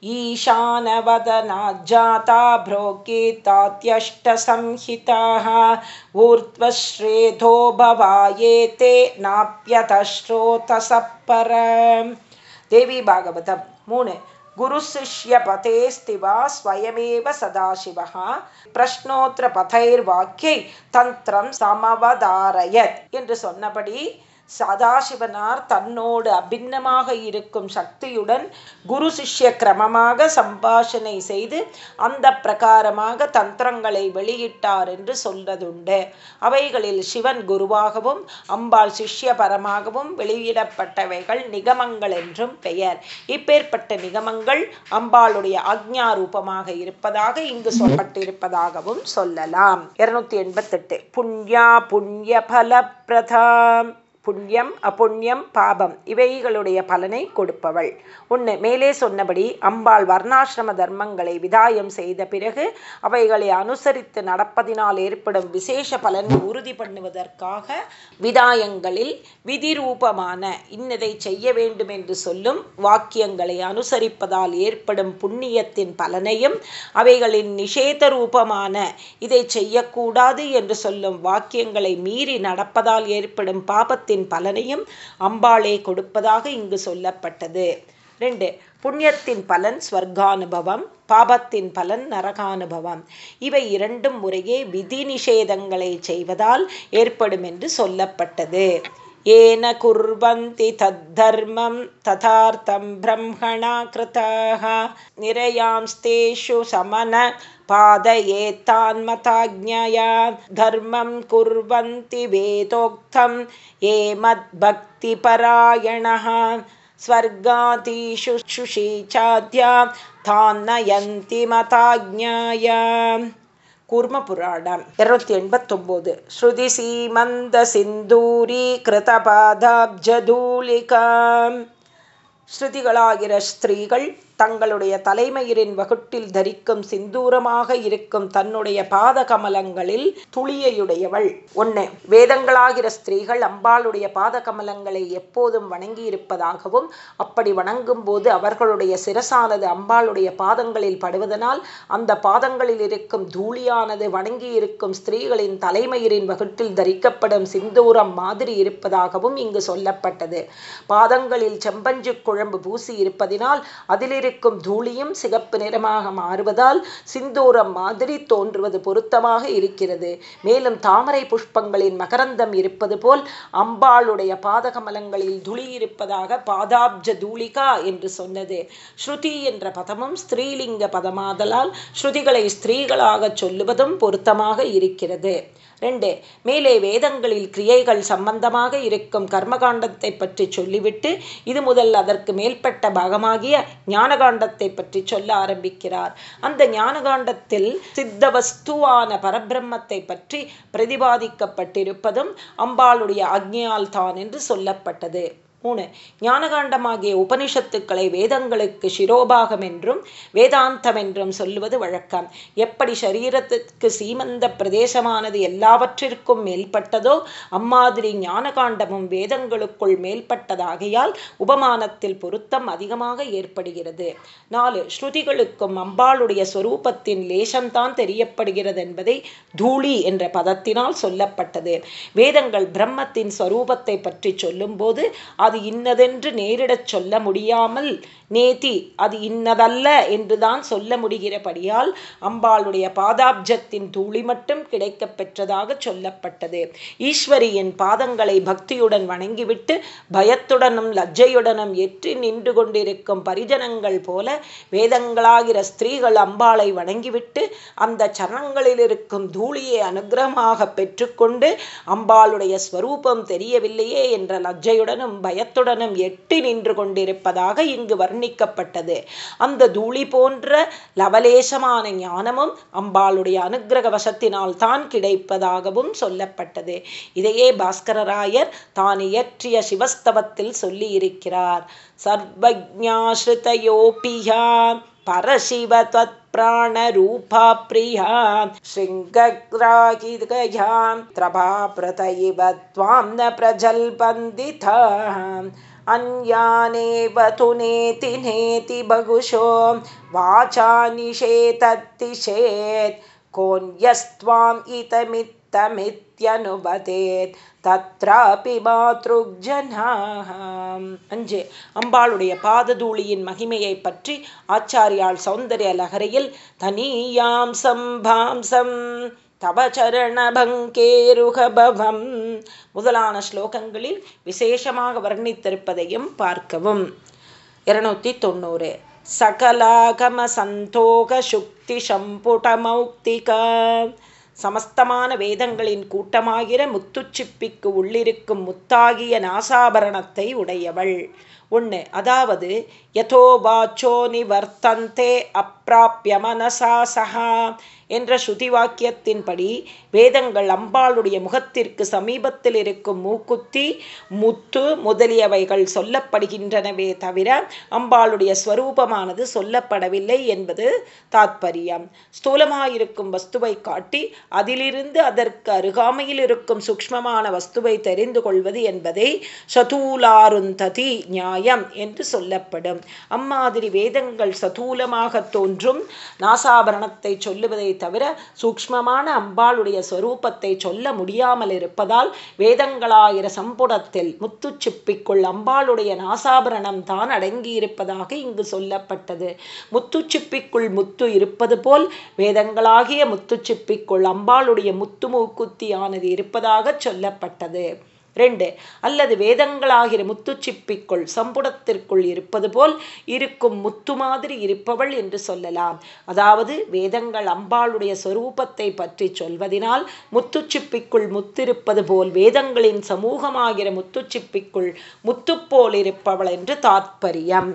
ईशानवदनाज्जाता भ्रोकीतात्यष्टसंहिताः ऊर्ध्वश्रेधो भवाये ते नाप्यतश्रोतस पर देवीभागवतं मुने குரு சிஷ்ய பதேஸ்திவா ஸ்வயமேவ சதாசிவா பிரஷ்னோத்திர பதைர் வாக்கியை தந்திரம் சமவதாரயத் என்று சொன்னபடி சதாசிவனார் தன்னோடு அபிண்ணமாக இருக்கும் சக்தியுடன் குரு சிஷ்ய கிரமமாக சம்பாஷணை செய்து அந்த பிரகாரமாக தந்திரங்களை வெளியிட்டார் என்று சொல்றதுண்டு அவைகளில் சிவன் குருவாகவும் அம்பாள் சிஷ்ய பரமாகவும் வெளியிடப்பட்டவைகள் நிகமங்கள் என்றும் பெயர். இப்பேற்பட்ட நிகமங்கள் அம்பாளுடைய ஆக்ஞா ரூபமாக இருப்பதாக இங்கு சொல்லப்பட்டிருப்பதாகவும் சொல்லலாம். இருநூத்தி எண்பத்தெட்டு. புண்யா புண்ணியா புண்ணிய பல பிரதாம் புண்ணியம் அப்புண்ணியம் பாபம் இவைகளுடைய பலனை கொடுப்பவள். ஒன்று மேலே சொன்னபடி அம்பாள் வர்ணாசிரம தர்மங்களை விதாயம் செய்த பிறகு அவைகளை அனுசரித்து நடப்பதினால் ஏற்படும் விசேஷ பலனை உறுதி பண்ணுவதற்காக விதாயங்களில் விதிரூபமான இன்னதை செய்ய வேண்டும் என்று சொல்லும் வாக்கியங்களை அனுசரிப்பதால் ஏற்படும் புண்ணியத்தின் பலனையும் அவைகளின் நிஷேத ரூபமான இதை செய்யக்கூடாது என்று சொல்லும் வாக்கியங்களை மீறி நடப்பதால் ஏற்படும் பாபத்தின் புண்ணியத்தின் பலனையும் அம்பாளே கொடுப்பதாக இங்கு சொல்லப்பட்டது. ரெண்டு புண்ணியத்தின் பலன் ஸ்வர்கானுபவம் பாபத்தின் பலன் நரகானுபவம். இவை இரண்டும் முறையே விதி நிஷேதங்களை செய்வதால் ஏற்படும் என்று சொல்லப்பட்டது. येन कुर्वन्ति तद्धर्मं तथार्थं ब्रह्मणा कृताः। निरयांस्तेषु समन पादयेत्तान्मताज्ञया धर्मं कुर्वन्ति वेदोक्तं ये मद्भक्तिपरायणः। स्वर्गादिषु शुषीचाद्या तान् नयन्ति मताज्ञाया கூர்மபுராணம். இருநூத்தி எண்பத்தொம்போது. ஸ்ருதி சீமந்த சிந்தூரி சிந்தூரீகிருதபாதாப்ஜதூலிகாம் ஸ்ருதிகளாகிற ஸ்திரீகள் தங்களுடைய தலைமயிரின் வகுட்டில் தரிக்கும் சிந்தூரமாக இருக்கும் தன்னுடைய பாத கமலங்களில் துளியையுடையவள். ஒன்று வேதங்களாகிற ஸ்திரீகள் அம்பாளுடைய பாத கமலங்களை எப்போதும் வணங்கி இருப்பதாகவும் அப்படி வணங்கும் போது அவர்களுடைய சிரசானது அம்பாளுடைய பாதங்களில் படுவதனால் அந்த பாதங்களில் இருக்கும் தூளியானது வணங்கி இருக்கும் ஸ்திரீகளின் தலைமயிரின் வகுட்டில் தரிக்கப்படும் சிந்தூரம் மாதிரி இருப்பதாகவும் இங்கு சொல்லப்பட்டது. பாதங்களில் செம்பஞ்சு குழம்பு பூசி இருப்பதினால் அதிலிருந்து இருக்கும் தூளியும் சிகப்பு நிறமாக மாறுவதால் சிந்தூரம் மாதிரி தோன்றுவது பொருத்தமாக இருக்கிறது. மேலும் தாமரை புஷ்பங்களின் மகரந்தம் இருப்பது போல் அம்பாளுடைய பாதகமலங்களில் துளி இருப்பதாக பாதாப்ஜ தூளிகா என்று சொன்னது. ஸ்ருதி என்ற பதமும் ஸ்திரீலிங்க பதமாதலால் ஸ்ருதிகளை ஸ்திரீகளாக சொல்லுவதும் பொருத்தமாக இருக்கிறது. ரெண்டு மேலே வேதங்களில் கிரியைகள் சம்பந்தமாக இருக்கும் கர்மகாண்டத்தை பற்றி சொல்லிவிட்டு இது முதல் அதற்கு மேற்பட்ட பாகமாகிய ஞானகாண்டத்தை பற்றி சொல்ல ஆரம்பிக்கிறார். அந்த ஞானகாண்டத்தில் சித்த வஸ்துவான பரபிரம்மத்தை பற்றி பிரதிபாதிக்கப்பட்டிருப்பதும் அம்பாளுடைய அக்னியால் தான் என்று சொல்லப்பட்டது. மூணு ஞானகாண்டமாகிய உபனிஷத்துக்களை வேதங்களுக்கு சிரோபாகம் என்றும் வேதாந்தம் என்றும் சொல்லுவது வழக்கம். எப்படி சரீரத்துக்கு சீமந்த பிரதேசமானது எல்லாவற்றிற்கும் மேல்பட்டதோ அம்மாதிரி ஞானகாண்டமும் வேதங்களுக்குள் மேல்பட்டதாகையால் உபமானத்தில் பொருத்தம் அதிகமாக ஏற்படுகிறது. நாலு ஸ்ருதிகளுக்கும் அம்பாளுடைய சொரூபத்தின் லேசம்தான் தெரியப்படுகிறது என்பதை தூளி என்ற பதத்தினால் சொல்லப்பட்டது. வேதங்கள் பிரம்மத்தின் ஸ்வரூபத்தை பற்றி சொல்லும்போது அது இன்னதென்று நேரிடச் சொல்ல முடியாமல் நேதி அது இன்னதல்ல என்றுதான் சொல்ல முடிகிறபடியால் அம்பாளுடைய பாதாப்ஜத்தின் தூளி மட்டும் கிடைக்க பெற்றதாக சொல்லப்பட்டது. ஈஸ்வரியின் பாதங்களை பக்தியுடன் வணங்கிவிட்டு பயத்துடனும் லஜ்ஜையுடனும் எற்றி நின்று கொண்டிருக்கும் பரிஜனங்கள் போல வேதங்களாகிற ஸ்திரீகள் அம்பாளை வணங்கிவிட்டு அந்த சரணங்களில் இருக்கும் தூளியை அனுகிரகமாக பெற்றுக்கொண்டு அம்பாளுடைய ஸ்வரூபம் தெரியவில்லையே என்ற லஜ்ஜையுடனும் பய பயத்துடனும் எட்டி நின்று கொண்டிருப்பதாக இங்கு வர்ணிக்கப்பட்டது. அந்த தூளி போன்ற லவலேசமான ஞானமும் அம்பாளுடைய அனுகிரக வசத்தினால் தான் கிடைப்பதாகவும் சொல்லப்பட்டது. இதையே பாஸ்கரராயர் தான் இயற்றிய சிவஸ்தவத்தில் சொல்லியிருக்கிறார். சர்வஜாஸ்ருதயோபியான் परशिव त्वत्प्राणरूपा प्रिया शृङ्गग्राहिगयां त्रभाप्रत इव त्वां न प्रजल्पन्दिता अन्यानेव तु नेति नेति बहुशो वाचा निषेतत्तिषेत् कोऽन्यस्त्वाम् நித்தியனுபதேத் தத்ராபி மாத்ருக்ஜனாக அஞ்சு அம்பாளுடைய பாததூளியின் மகிமையை பற்றி ஆச்சாரியால் சௌந்தர்ய லகரையில் தனியாம் சம்பாம்சம் தவச்சரணபங்கேருகபவம் முதலான ஸ்லோகங்களில் விசேஷமாக வர்ணித்திருப்பதையும் பார்க்கவும். இருநூத்தி தொண்ணூறு சகலாகம சந்தோக சுக்தி சம்புட மௌக்திகா. சமஸ்தமான வேதங்களின் கூட்டமாகிற முத்துச்சிப்பிக்கு உள்ளிருக்கும் முத்தாகிய நாசாபரணத்தை உடையவள். ஒன்று அதாவது யதோ வாச்சோ நிவர்த்தந்தே அப்பிராப்பிய மனசா சகா என்ற ஸ்ருதி வாக்கியத்தின்படி வேதங்கள் அம்பாளுடைய முகத்திற்கு சமீபத்தில் இருக்கும் மூக்குத்தி முத்து முதலியவைகள் சொல்லப்படுகின்றனவே தவிர அம்பாளுடைய ஸ்வரூபமானது சொல்லப்படவில்லை என்பது தாத்பரியம். ஸ்தூலமாயிருக்கும் வஸ்துவை காட்டி அதிலிருந்து அதற்கு அருகாமையில் இருக்கும் சூக்மமான வஸ்துவை தெரிந்து கொள்வது என்பதை சதூலாருந்ததி நியாயம் என்று சொல்லப்படும். அம்மாதிரி வேதங்கள் சதூலமாக தோன்றும் நாசாபரணத்தை சொல்லுவதை தவிர சூக்மமான அம்பாளுடைய ஸ்வரூபத்தை சொல்ல முடியாமல் இருப்பதால் வேதங்களாயிர சம்புடத்தில் முத்து சிப்பிக்குள் அம்பாளுடைய நாசாபரணம் தான் அடங்கியிருப்பதாக இங்கு சொல்லப்பட்டது. முத்து சிப்பிக்குள் முத்து இருப்பது போல் வேதங்களாகிய முத்து சிப்பிக்குள் அம்பாளுடைய முத்து மூக்குத்தியானது இருப்பதாக சொல்லப்பட்டது. ரெண்டு அல்லது வேதங்களாகிற முத்து சிப்பிக்குள் சம்புடத்திற்குள் இருப்பது போல் இருக்கும் முத்து மாதிரி இருப்பவள் என்று சொல்லலாம். அதாவது வேதங்கள் அம்பாளுடைய சொரூபத்தை பற்றி சொல்வதனால் முத்துச்சிப்பிக்குள் முத்திருப்பது போல் வேதங்களின் சமூகமாகிற முத்துச்சிப்பிக்குள் முத்துப்போல் இருப்பவள் என்று தாத்பரியம்.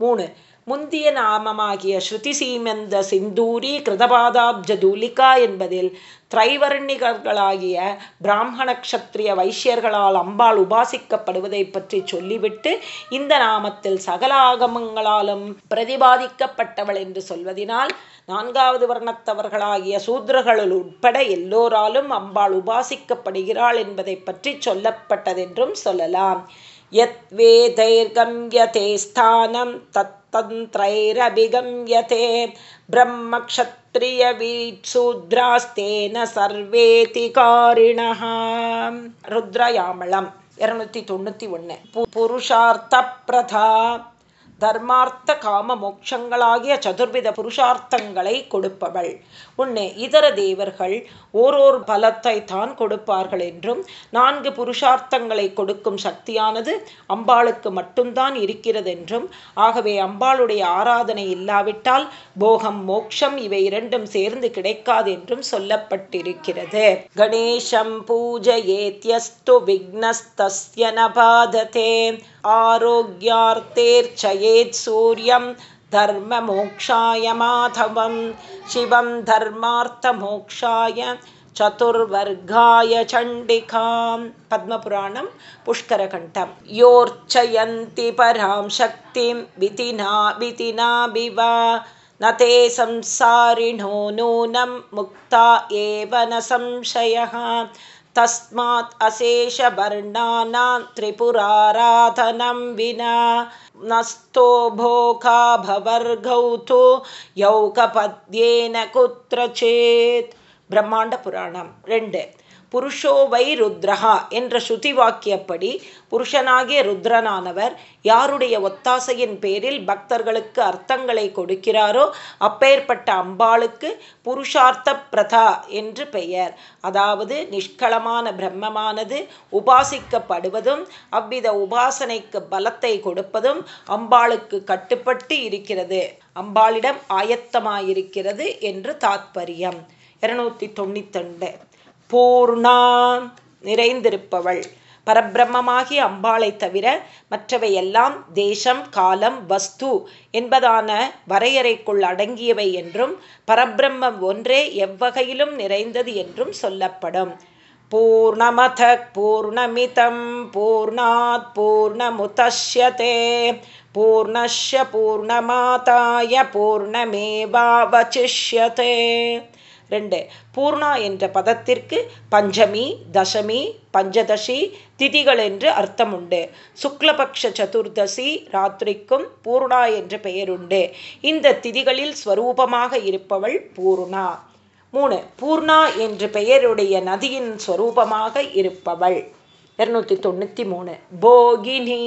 மூணு முந்திய நாமமாகிய ஸ்ருதி சீமந்த சிந்தூரி கிருதபாதாப்ஜதூலிகா என்பதில் திரைவர்ணிகர்களாகிய பிராமண கஷத்திரிய வைஷ்யர்களால் அம்பாள் உபாசிக்கப்படுவதை பற்றி சொல்லிவிட்டு இந்த நாமத்தில் சகல ஆகமங்களாலும் பிரதிபாதிக்கப்பட்டவள் என்று சொல்வதினால் நான்காவது வர்ணத்தவர்களாகிய சூத்ரர்களுள் உட்பட எல்லோராலும் அம்பாள் உபாசிக்கப்படுகிறாள் என்பதை பற்றி சொல்லப்பட்டதென்றும் சொல்லலாம். யத் வேதைர்கம்யதே ஸ்தானம் தத் तन्त्रैरभिगम्यते ब्रह्मक्षत्रियवीत्सूद्रास्तेन सर्वेति कारिणः रुद्रयामळम् இரநூத்தி தொண்ணூற்றி ஒன்று புருஷார்த்த பிரதா தர்மார்த்த காம மோட்சங்களாகிய சதுர்வித புருஷார்த்தங்களை கொடுப்பவள். உன்னே இதர தேவர்கள் ஓரோர் பலத்தை தான் கொடுப்பார்கள் என்றும் நான்கு புருஷார்த்தங்களை கொடுக்கும் சக்தியானது அம்பாளுக்கு மட்டும்தான் இருக்கிறதென்றும் ஆகவே அம்பாளுடைய ஆராதனை இல்லாவிட்டால் போகம் மோக்ஷம் இவை இரண்டும் சேர்ந்து கிடைக்காது என்றும் சொல்லப்பட்டிருக்கிறது. கணேசம் பூஜையேத்யஸ்து விக்னஸ்தஸ்ய நபாததே. आरोग्यार्तेर्चयेत् सूर्यं धर्ममोक्षाय माधवं शिवं धर्मार्थमोक्षाय चतुर्वर्गाय चण्डिकां पद्मपुराणं पुष्करकण्ठं। योर्चयन्ति परां शक्तिं वितिना वितिनाभिवा न ते संसारिणो नूनं मुक्ता एव न संशयः तस्मात् अशेषवर्णानां त्रिपुराराधनं विना नस्तो भोकाभवर्गौ तु यौकपद्येन कुत्रचेत् ब्रह्माण्डपुराणं रेण्ड् புருஷோவை ருத்ரஹா என்ற ஸ்ருதி வாக்கியப்படி புருஷனாகிய ருத்ரனானவர் யாருடைய ஒத்தாசையின் பேரில் பக்தர்களுக்கு அர்த்தங்களை கொடுக்கிறாரோ அப்பேற்பட்ட அம்பாளுக்கு புருஷார்த்த பிரதா என்று பெயர். அதாவது நிஷ்களமான பிரம்மமானது உபாசிக்கப்படுவதும் அவ்வித உபாசனைக்கு பலத்தை கொடுப்பதும் அம்பாளுக்கு கட்டுப்பட்டு இருக்கிறது. அம்பாளிடம் ஆயத்தமாயிருக்கிறது என்று தாத்பரியம். இருநூத்தி தொண்ணூத்தொண்டு பூர்ணா நிறைந்திருப்பவள். பரபிரம்மமாகி அம்பாளை தவிர மற்றவையெல்லாம் தேசம் காலம் வஸ்து என்பதான வரையறைக்குள் அடங்கியவை என்றும் பரபிரம்மம் ஒன்றே எவ்வகையிலும் நிறைந்தது என்றும் சொல்லப்படும். பூர்ணமத பூர்ணமிதம் பூர்ணாத் பூர்ணமுதஷ்யதே. பூர்ணஷ்ய பூர்ணமாதாய பூர்ணமேவாவசிஷ்யதே ரெண்டு பூர்ணா என்ற பதத்திற்கு பஞ்சமி தசமி பஞ்சதசி திதிகள் என்று அர்த்தம் உண்டு சுக்லபக்ஷ சதுர்தசி ராத்திரிக்கும் பூர்ணா என்ற பெயருண்டு. இந்த திதிகளில் ஸ்வரூபமாக இருப்பவள் பூர்ணா. மூணு பூர்ணா என்று பெயருடைய நதியின் ஸ்வரூபமாக இருப்பவள். இரநூத்தி தொண்ணூற்றி மூணு. போகினி.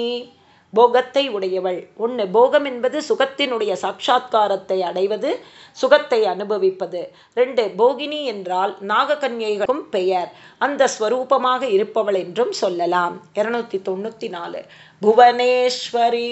போகத்தை உடையவள். ஒன்று போகம் என்பது சுகத்தினுடைய சாட்சா்காரத்தை அடைவது சுகத்தை அனுபவிப்பது. ரெண்டு போகினி என்றால் நாககன்யைகளும் பெயர். அந்த ஸ்வரூபமாக இருப்பவள் என்றும் சொல்லலாம். இருநூத்தி தொண்ணூற்றி நாலு. புவனேஸ்வரி.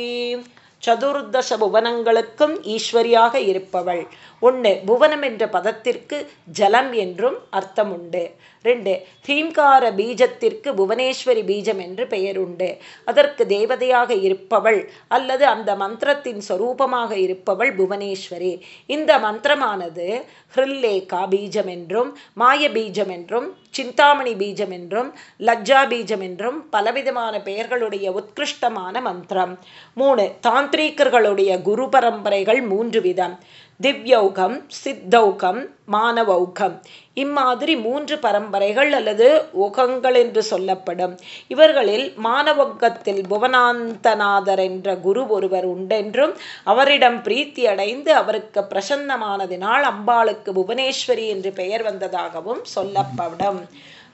சதுர்தச புவனங்களுக்கும் ஈஸ்வரியாக இருப்பவள். ஒன்று புவனம் என்ற பதத்திற்கு ஜலம் என்றும் அர்த்தம் உண்டு ரெண்டு தீம்கார பீஜத்திற்கு புவனேஸ்வரி பீஜம் என்று பெயர் உண்டு. அதற்கு தேவதையாக இருப்பவள் அல்லது அந்த மந்திரத்தின் சொரூபமாக இருப்பவள் புவனேஸ்வரி. இந்த மந்திரமானது ஹிருல்லேகா பீஜம் என்றும் மாய பீஜம் என்றும் சிந்தாமணி பீஜம் என்றும் லஜ்ஜா பீஜம் என்றும் பலவிதமான பெயர்களுடைய உத்கிருஷ்டமான மந்திரம். மூணு தாந்திரீக்கர்களுடைய குரு பரம்பரைகள் மூன்று விதம். திவ்யௌகம் சித்தௌகம் மானவௌகம். இம்மாதிரி மூன்று பரம்பரைகள் அல்லது உகங்கள் என்று சொல்லப்படும் இவர்களில் மானவொக்கத்தில் புவனாந்தநாதர் என்ற குரு ஒருவர் உண்டென்றும் அவரிடம் பிரீத்தி அடைந்து அவருக்கு பிரசன்னமானதினால் அம்பாளுக்கு புவனேஸ்வரி என்று பெயர் வந்ததாகவும் சொல்லப்படும்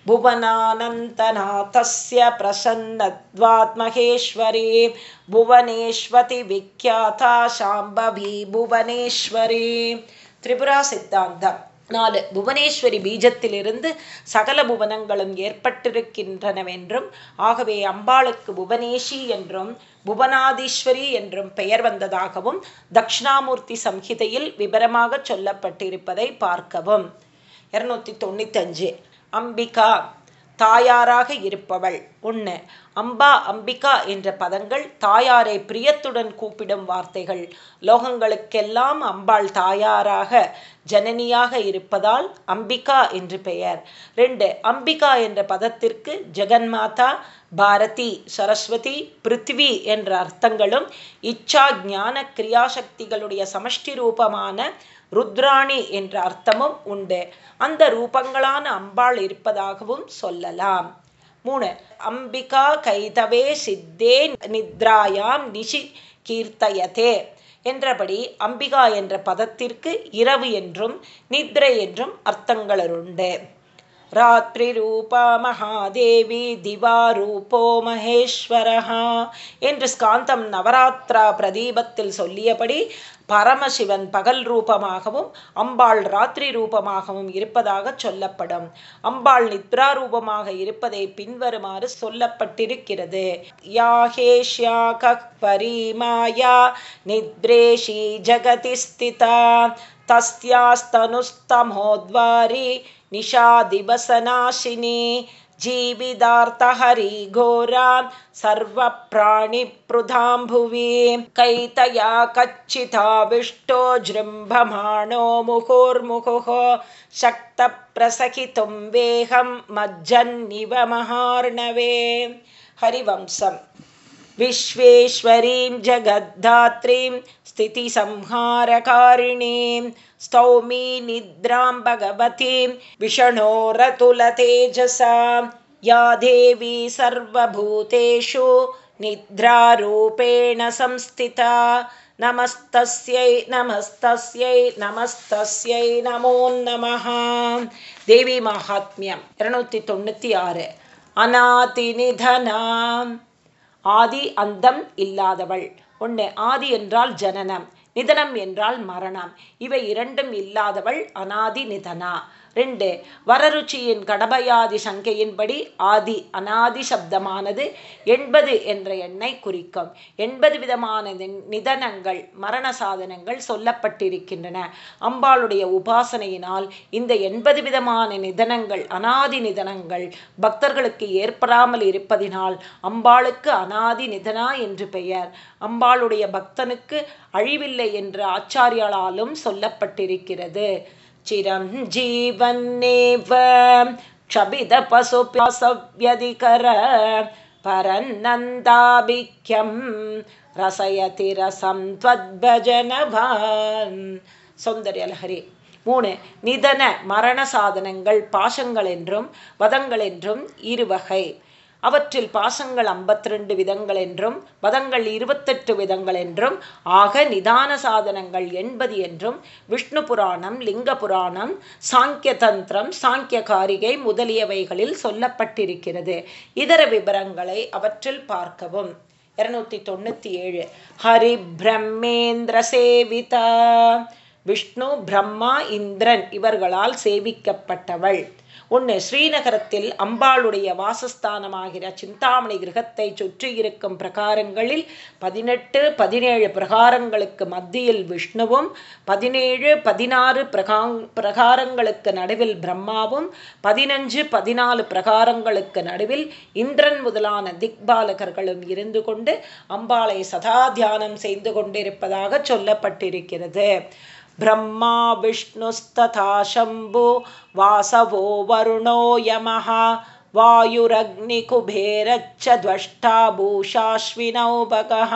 भुवनानन्तनाथस्य प्रसन्नत्वात् महेश्वरी भुवनेश्वति विख्याता शाम्भवी புவனேஸ்வரி திரிபுரா சித்தாந்தம் நாலு புவனேஸ்வரி பீஜத்திலிருந்து சகல புவனங்களும் ஏற்பட்டிருக்கின்றனவென்றும் ஆகவே அம்பாளுக்கு புவனேஷி என்றும் புவனாதீஸ்வரி என்றும் பெயர் வந்ததாகவும் தக்ஷணாமூர்த்தி சம்ஹிதையில் விபரமாக சொல்லப்பட்டிருப்பதை பார்க்கவும். இருநூத்தி தொண்ணூத்தஞ்சு. அம்பிகா தாயாராக இருப்பவள். ஒன்று அம்பா அம்பிகா என்ற பதங்கள் தாயாரை பிரியத்துடன் கூப்பிடும் வார்த்தைகள். லோகங்களுக்கெல்லாம் அம்பாள் தாயாராக ஜனனியாக இருப்பதால் அம்பிகா என்று பெயர். ரெண்டு அம்பிகா என்ற பதத்திற்கு ஜெகன்மாதா பாரதி சரஸ்வதி பிருத்வி என்ற அர்த்தங்களும் இச்சா ஞான கிரியாசக்திகளுடைய சமஷ்டி ரூபமான ருத்ராணி என்ற அர்த்தமும் உண்டு. அந்த ரூபங்களான அம்பாள் இருப்பதாகவும் சொல்லலாம். மூணு அம்பிகா கைதவே சித்தே நித்ராயாம் நிஷி கீர்த்தயதே என்றபடி அம்பிகா என்ற பதத்திற்கு இரவு என்றும் நித்ரை என்றும் அர்த்தங்களுண்டு. ராத்ரிரூபா மகாதேவி திவாரூபோ மகேஸ்வரஹா என்று ஸ்காந்தம் நவராத்திரா பிரதீபத்தில் சொல்லியபடி பரமசிவன் பகல் ரூபமாகவும் அம்பாள் ராத்திரி ரூபமாகவும் இருப்பதாக சொல்லப்படும் அம்பாள் நித்ரா ரூபமாக இருப்பதை பின்வருமாறு சொல்லப்பட்டிருக்கிறது யாஹேஷ்யா கக்வரீமாயா நித்ரேஷி ஜகதி ஸ்திதா தஸ்யாஸ்தனுஸ்தமோத்வாரி निशादिवसनाशिनी जीविदार्तहरि घोरां सर्वप्राणिपृधाम्भुवि कैतया कच्चिताविष्टो जृम्भमाणो मुहुर्मुहुः शक्तप्रसहितुं वेहं मज्जन्निव महार्णवे। हरिवंशम् विश्वेश्वरीं जगद्धात्रीं स्थितिसंहारकारिणीं स्तौमी निद्रां भगवतीं विषणोरतुलतेजसा या देवी सर्वभूतेषु निद्रारूपेण संस्थिता नमस्तस्यै नमस्तस्यै नमस्तस्यै नमो नमः देवी माहात्म्यम् இருநூத்தி தொண்ணூற்றி ஆறு அநாதிநிதனாம் ஆதி அந்தம் இல்லாதவள். ஒன்று ஆதி என்றால் ஜனனம் நிதனம் என்றால் மரணம். இவை இரண்டும் இல்லாதவள் அனாதி நிதனா. ரெண்டு வரருச்சியின் கடபயாதி சங்கையின்படி ஆதி அனாதி சப்தமானது எண்பது என்ற எண்ணை குறிக்கும். எண்பது விதமான நிதனங்கள் மரண சாதனங்கள் சொல்லப்பட்டிருக்கின்றன. அம்பாளுடைய உபாசனையினால் இந்த எண்பது விதமான நிதனங்கள் அனாதி நிதனங்கள் பக்தர்களுக்கு ஏற்படாமல் இருப்பதினால் அம்பாளுக்கு அனாதி நிதனா என்று பெயர். அம்பாளுடைய பக்தனுக்கு அழிவில்லை என்று ஆச்சாரியாலும் சொல்லப்பட்டிருக்கிறது. चिरञ्जीवन्नेव क्षपितपशुप्यासव्यधिकर परन्नन्दाभिख्यं ரசயதி ரசம் त्वद्भजनभान् சௌந்தர்யலஹரி மூணு நிதன மரண சாதனங்கள் பாசங்கள் என்றும் வதங்கள் என்றும் இருவகை அவற்றில் பாசங்கள் ஐம்பத்தி ரெண்டு விதங்கள் என்றும் பதங்கள் இருபத்தெட்டு விதங்கள் என்றும் ஆக நிதான சாதனங்கள் எண்பது என்றும் விஷ்ணு புராணம் லிங்க புராணம் சாங்கிய தந்திரம் சாங்கிய காரிகை முதலியவைகளில் சொல்லப்பட்டிருக்கிறது. இதர விவரங்களை அவற்றில் பார்க்கவும். இருநூத்தி தொண்ணூத்தி ஏழு ஹரி பிரம்மேந்திர சேவிதா. விஷ்ணு பிரம்மா இந்திரன் இவர்களால் சேவிக்கப்பட்டவள். ஒன்று ஸ்ரீநகரத்தில் அம்பாளுடைய வாசஸ்தானமாகிற சிந்தாமணி கிரகத்தை சுற்றி இருக்கும் பிரகாரங்களில் பதினெட்டு பதினேழு பிரகாரங்களுக்கு மத்தியில் விஷ்ணுவும் பதினேழு பதினாறு பிரகா பிரகாரங்களுக்கு நடுவில் பிரம்மாவும் பதினஞ்சு பதினாலு பிரகாரங்களுக்கு நடுவில் இந்திரன் முதலான திக்பாலகர்களும் இருந்து கொண்டு அம்பாளை சதா தியானம் செய்து கொண்டிருப்பதாக சொல்லப்பட்டிருக்கிறது. ब्रह्मा विष्णुस्तथा शम्भो वासवो वरुणो यमः वायुरग्निकुबेरच्च द्वष्टा भूषाश्विनौ बकः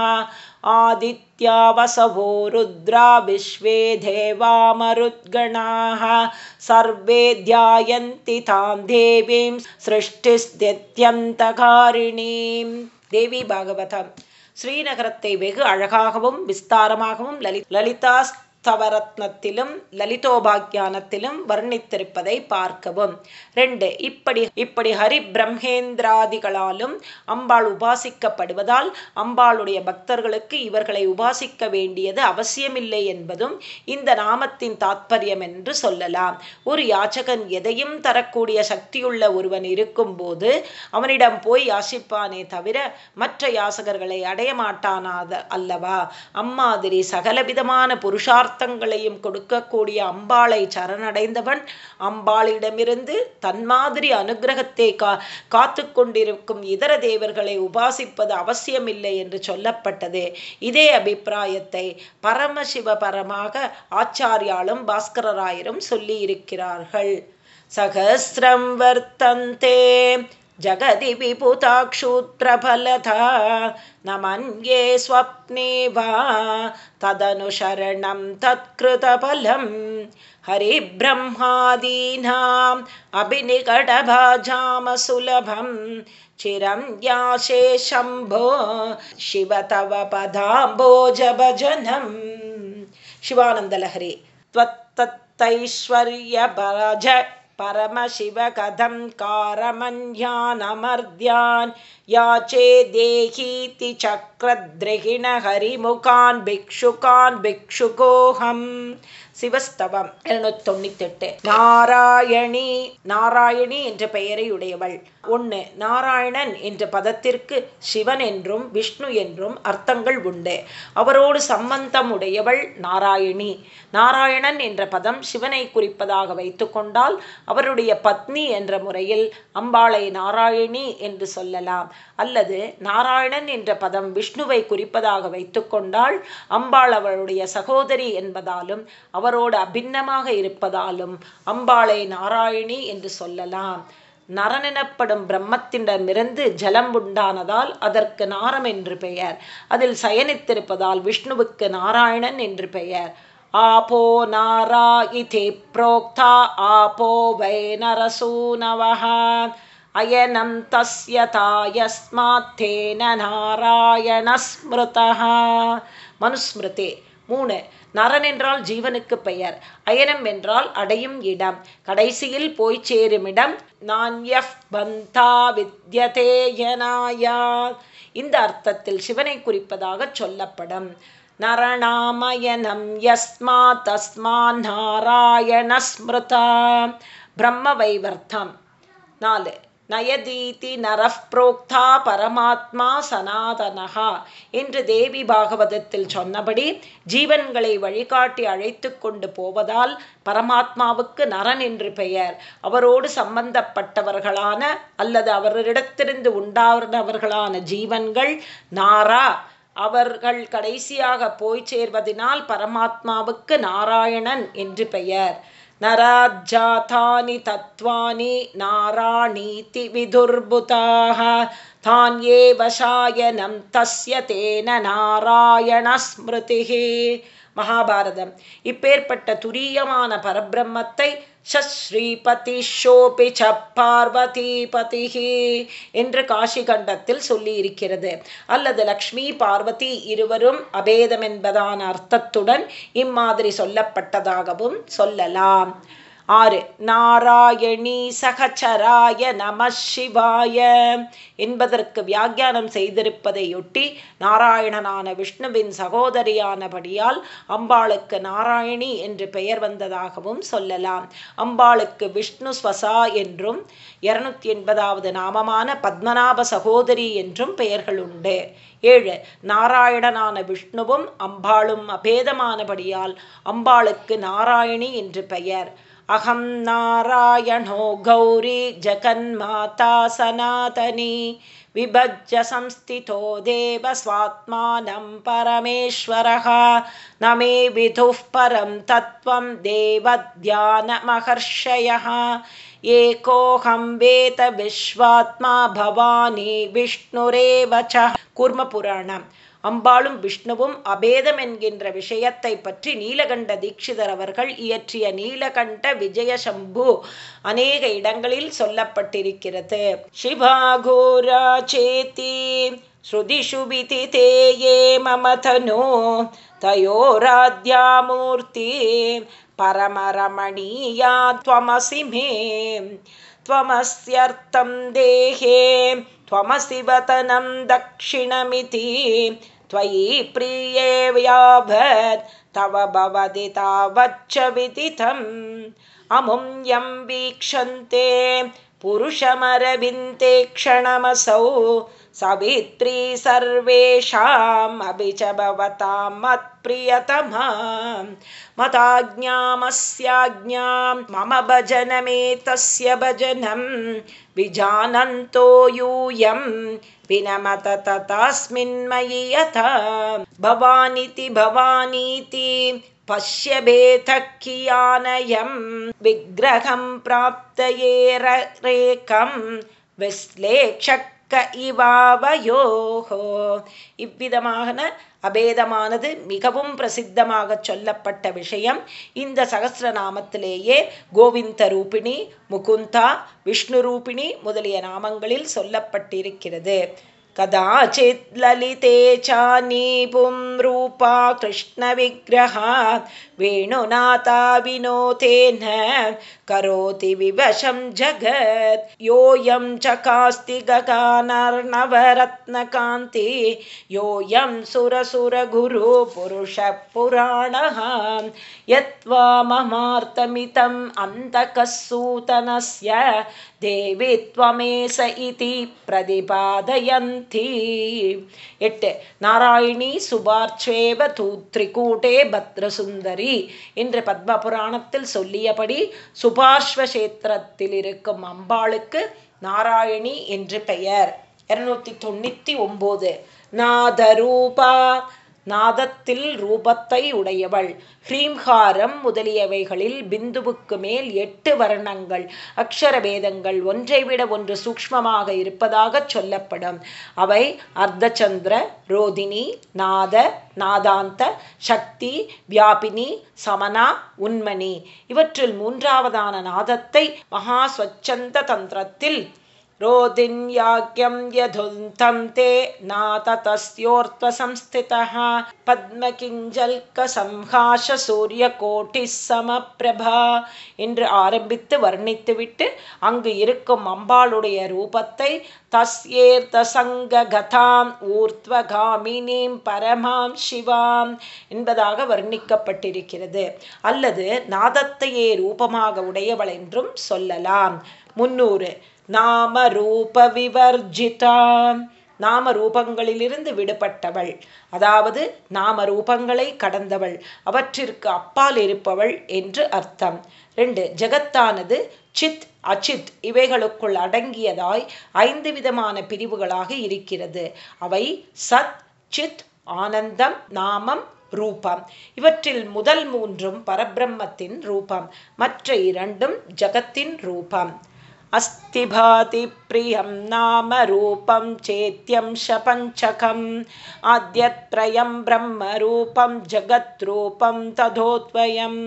आदित्या वसवो रुद्रा विश्वे देवामरुद्गणाः सर्वे ध्यायन्ति तां देवीं सृष्टिस्थित्यन्तकारिणीं देवी भागवतम् ஸ்ரீநகரத்தை வெகு அழகாகவும் விஸ்தாரமாகவும் லலி லலிதா தவரத்னத்திலும் லலிதோபாக்கியானத்திலும் வர்ணித்திருப்பதை பார்க்கவும். ரெண்டு இப்படி இப்படி ஹரி பிரம்மேந்திராதிகளாலும் அம்பாள் உபாசிக்கப்படுவதால் அம்பாளுடைய பக்தர்களுக்கு இவர்களை உபாசிக்க வேண்டியது அவசியமில்லை என்பதும் இந்த நாமத்தின் தாத்பரியம் என்று சொல்லலாம். ஒரு யாச்சகன் எதையும் தரக்கூடிய சக்தியுள்ள ஒருவன் இருக்கும் போது அவனிடம் போய் யாசிப்பானே தவிர மற்ற யாசகர்களை அடைய மாட்டானாத அல்லவா? அம்மாதிரி சகலவிதமான புருஷார்த்த பதார்த்தங்களையும் கொடுக்கக்கூடிய அம்பாளை சரணடைந்தவன் அம்பாளிடமிருந்து தன்மாதிரி அனுகிரகத்தை கா காத்து கொண்டிருக்கும் இதர தேவர்களை உபாசிப்பது அவசியமில்லை என்று சொல்லப்பட்டது. இதே அபிப்பிராயத்தை பரமசிவ பரமாக ஆச்சாரியாலும் பாஸ்கரராயரும் சொல்லி இருக்கிறார்கள் சகசிரம் जगति विपुता क्षुत्रफलता न मन्ये स्वप्ने वा तदनुशरणं तत्कृतफलं हरिब्रह्मादीनाम् अभिनिकटभाजामसुलभं चिरं याशे शम्भो शिव तव पदाम्बोजभजनं शिवानन्दलहरि त्वत्तत्तैश्वर्यभज परमशिवकथं कारमन्यानमर्द्यान् याचे देहीति चक्रद्रहिणहरिमुखान् भिक्षुकान् भिक्षुकोऽहम् சிவஸ்தவம். எழுநூத்தி தொண்ணூத்தி எட்டு நாராயணி நாராயணி என்ற பெயரை உடையவள். ஒன்று நாராயணன் என்ற பதத்திற்கு சிவன் என்றும் விஷ்ணு என்றும் அர்த்தங்கள் உண்டு. அவரோடு சம்பந்தம் உடையவள் நாராயணி. நாராயணன் என்ற பதம் சிவனை குறிப்பதாக வைத்துக்கொண்டால் அவருடைய பத்னி என்ற முறையில் அம்பாளை நாராயணி என்று சொல்லலாம். அல்லது நாராயணன் என்ற பதம் விஷ்ணுவை குறிப்பதாக வைத்துக்கொண்டால் அம்பாள் அவளுடைய சகோதரி என்பதாலும் அவரோடு அபிண்ணமாக இருப்பதாலும் அம்பாளை நாராயணி என்று சொல்லலாம். நரனெனப்படும் பிரம்மத்திடமிருந்து ஜலம் உண்டானதால் அதற்கு நாரம் என்று பெயர். அதில் சயனித்திருப்பதால் விஷ்ணுவுக்கு நாராயணன் என்று பெயர். ஆபோ நாராயி இதி புரோக்தா ஆபோ வை நரசூனவः அயனம் தஸ்ய தாயஸ்மாத்தேன நாராயணஸ்மிருதः மனுஸ்மிருதே மூணு நரன் என்றால் ஜீவனுக்கு பெயர் அயனம் என்றால் அடையும் இடம் கடைசியில் போய் சேரும் இடம் நான் எஃப் பந்தா வித்யதேயனாயா இந்த அர்த்தத்தில் சிவனை குறிப்பதாக சொல்லப்படும். நரணாமயனம் யஸ்மா தஸ்மா நாராயணஸ்மிருதா. பிரம்ம வைவர்த்தம். நாலு நயதீதி நரஃப் புரோக்தா பரமாத்மா சனாதனகா என்று தேவி பாகவதத்தில் சொன்னபடி ஜீவன்களை வழிகாட்டி அழைத்து கொண்டு போவதால் பரமாத்மாவுக்கு நரன் என்று பெயர். அவரோடு சம்பந்தப்பட்டவர்களான அல்லது அவரிடத்திலிருந்து உண்டானவர்களான ஜீவன்கள் நாரா. அவர்கள் கடைசியாக போய் சேர்வதனால் பரமாத்மாவுக்கு நாராயணன் என்று பெயர். नराज्जातानि तत्त्वानि नाराणीति विदुर्भुताः தான் ஏவ சாயனம் தஸ்ய தேன நாராயண ஸ்மிருதிகே மகாபாரதம் இப்பேற்பட்ட துரியமான பரபிரம்மத்தை ஸ்ரீபதி ஷோபி ச பார்வதி என்று காஷி கண்டத்தில் சொல்லி இருக்கிறது அல்லது லக்ஷ்மி பார்வதி இருவரும் அபேதம் என்பதான அர்த்தத்துடன் இம்மாதிரி சொல்லப்பட்டதாகவும் சொல்லலாம். ஆறு நாராயணி சகச்சராய நம சிவாய. என்பதற்கு வியாக்கியானம் செய்திருப்பதையொட்டி நாராயணனான விஷ்ணுவின் சகோதரியானபடியால் அம்பாளுக்கு நாராயணி என்று பெயர் வந்ததாகவும் சொல்லலாம். அம்பாளுக்கு விஷ்ணு ஸ்வசா என்றும் இருநூத்தி எண்பதாவது நாமமான பத்மநாப சகோதரி என்றும் பெயர்கள் உண்டு. ஏழு நாராயணனான விஷ்ணுவும் அம்பாளும் அபேதமானபடியால் அம்பாளுக்கு நாராயணி என்று பெயர். अहं नारायणो गौरी जगन्माता सनातनी विभज्य संस्थितो देव स्वात्मानं परमेश्वरः। न मे विदुः परं तत्त्वं देवध्यानमहर्षयः। एकोऽहं वेत विश्वात्मा भवानी विष्णुरेव च। कुर्मपुराणम् அம்பாளும் விஷ்ணுவும் அபேதம் என்கின்ற விஷயத்தை பற்றி நீலகண்ட தீட்சிதர் அவர்கள் இயற்றிய நீலகண்ட விஜயசம்பு அநேக இடங்களில் சொல்லப்பட்டிருக்கிறது சிவாகோரா சேத்தி ஸ்ருதிஷு விதிதே ये मम तनो तयोराद्यामूर्ति परमरमणीया त्वमसि मे त्वमस्यर्थं देहे त्वमसि वतनं दक्षिणमिति त्वयि प्रिये व्याभत् तव भवति तावच्च विदितम्। अमुं यं वीक्षन्ते पुरुषमरविन्ते क्षणमसौ सवित्री सर्वेषाम् अपि च भवतां मत्प्रियतमा मताज्ञामस्याज्ञां मम भजनमेतस्य भजनं विजानन्तो यूयं विनमत तस्मिन्मयि यथा। भवानिति भवानीति पश्य भेतकियानयं विग्रहं प्राप्तयेरेकं க இவாவயோஹோ இவ்விதமான அபேதமானது மிகவும் பிரசித்தமாக சொல்லப்பட்ட விஷயம். இந்த சகசிரநாமத்திலேயே கோவிந்த ரூபிணி முகுந்தா விஷ்ணு ரூபிணி முதலிய நாமங்களில் சொல்லப்பட்டிருக்கிறது. कदाचित् ललिते चानीपुं रूपा कृष्णविग्रहा वेणुनाथा विनोतेन करोति विवशं जगत्। योऽयं चकास्ति गगानर्णवरत्नकान्ति योऽयं सुरसुरगुरुपुरुषः पुराणः यत्त्वा ममार्तमितम् अन्तकः सूतनस्य தேவி துவமேச இதி பிரதிபாதயந்தி. எட்டு நாராயணி சுபார்ச்சேவ தூத்ரிகூட்டே பத்ரசுந்தரி என்று பத்ம புராணத்தில் சொல்லியபடி சுபார்ஸ்வசேத்திரத்தில் இருக்கும் அம்பாளுக்கு நாராயணி என்று பெயர். இருநூத்தி தொண்ணூத்தி ஒன்பது நாதரூபா நாதத்தில் ரூபத்தை உடையவள். ஹ்ரீம்ஹாரம் முதலியவைகளில் பிந்துவுக்கு மேல் எட்டு வர்ணங்கள். அக்ஷர பேதங்கள் ஒன்றை விட ஒன்று சூக்மமாக இருப்பதாக சொல்லப்படும். அவை அர்த்தச்சந்திர ரோதினி நாத நாதாந்த சக்தி வியாபினி சமனா உண்மணி. இவற்றில் மூன்றாவதான நாதத்தை மகா ஸ்வச்சந்த தந்திரத்தில் रोदिन्याज्ञं यधुन्तं ते नाततस्योर्त्वसंस्थितः பத்மகிஞ்சல்கசம்ஹாஷ சூரிய கோட்டி சமப்பிரபா என்று ஆரம்பித்து வர்ணித்துவிட்டு அங்கு இருக்கும் அம்பாளுடைய ரூபத்தை தஸ்யேர்த்த சங்ககதாம் ஊர்த்வகாமினீம் பரமாம் சிவாம் என்பதாக வர்ணிக்கப்பட்டிருக்கிறது அல்லது நாதத்தையே ரூபமாக உடையவள் என்றும் சொல்லலாம் முன்னூறு நாம ரூப நாம ரூபங்களிலிருந்து விடுபட்டவள். அதாவது நாம ரூபங்களை கடந்தவள். அவற்றிற்கு அப்பால் இருப்பவள் என்று அர்த்தம். ரெண்டு ஜெகத்தானது சித் அச்சித் இவைகளுக்குள் அடங்கியதாய் ஐந்து விதமான பிரிவுகளாக இருக்கிறது. அவை சத் சித் ஆனந்தம் நாமம் ரூபம். இவற்றில் முதல் மூன்றும் பரபிரம்மத்தின் ரூபம். மற்ற இரண்டும் ஜகத்தின் ரூபம். अस्ति भाति प्रियं नाम रूपं चेत्यं शपञ्चकम् आद्यत्प्रयं ब्रह्मरूपं जगद्रूपं तथोद्वयम्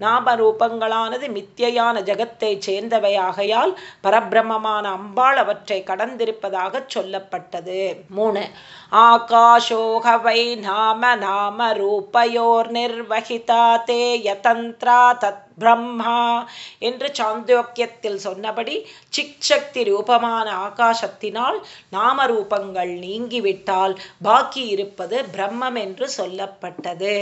நாமரூபங்களானது மித்தியான ஜகத்தை சேர்ந்தவையாகையால் பரபிரமமான அம்பாள் அவற்றை கடந்திருப்பதாக சொல்லப்பட்டது. மூணு ஆகாஷோகவை நாம நாம ரூபயோர் நிர்வகிதா தே யதந்திரா தத் பிரம்மா என்று சாந்தோக்கியத்தில் சொன்னபடி சிக்ஷக்தி ரூபமான ஆகாசத்தினால் நாமரூபங்கள் நீங்கிவிட்டால் பாக்கி இருப்பது பிரம்மம் என்று சொல்லப்பட்டது.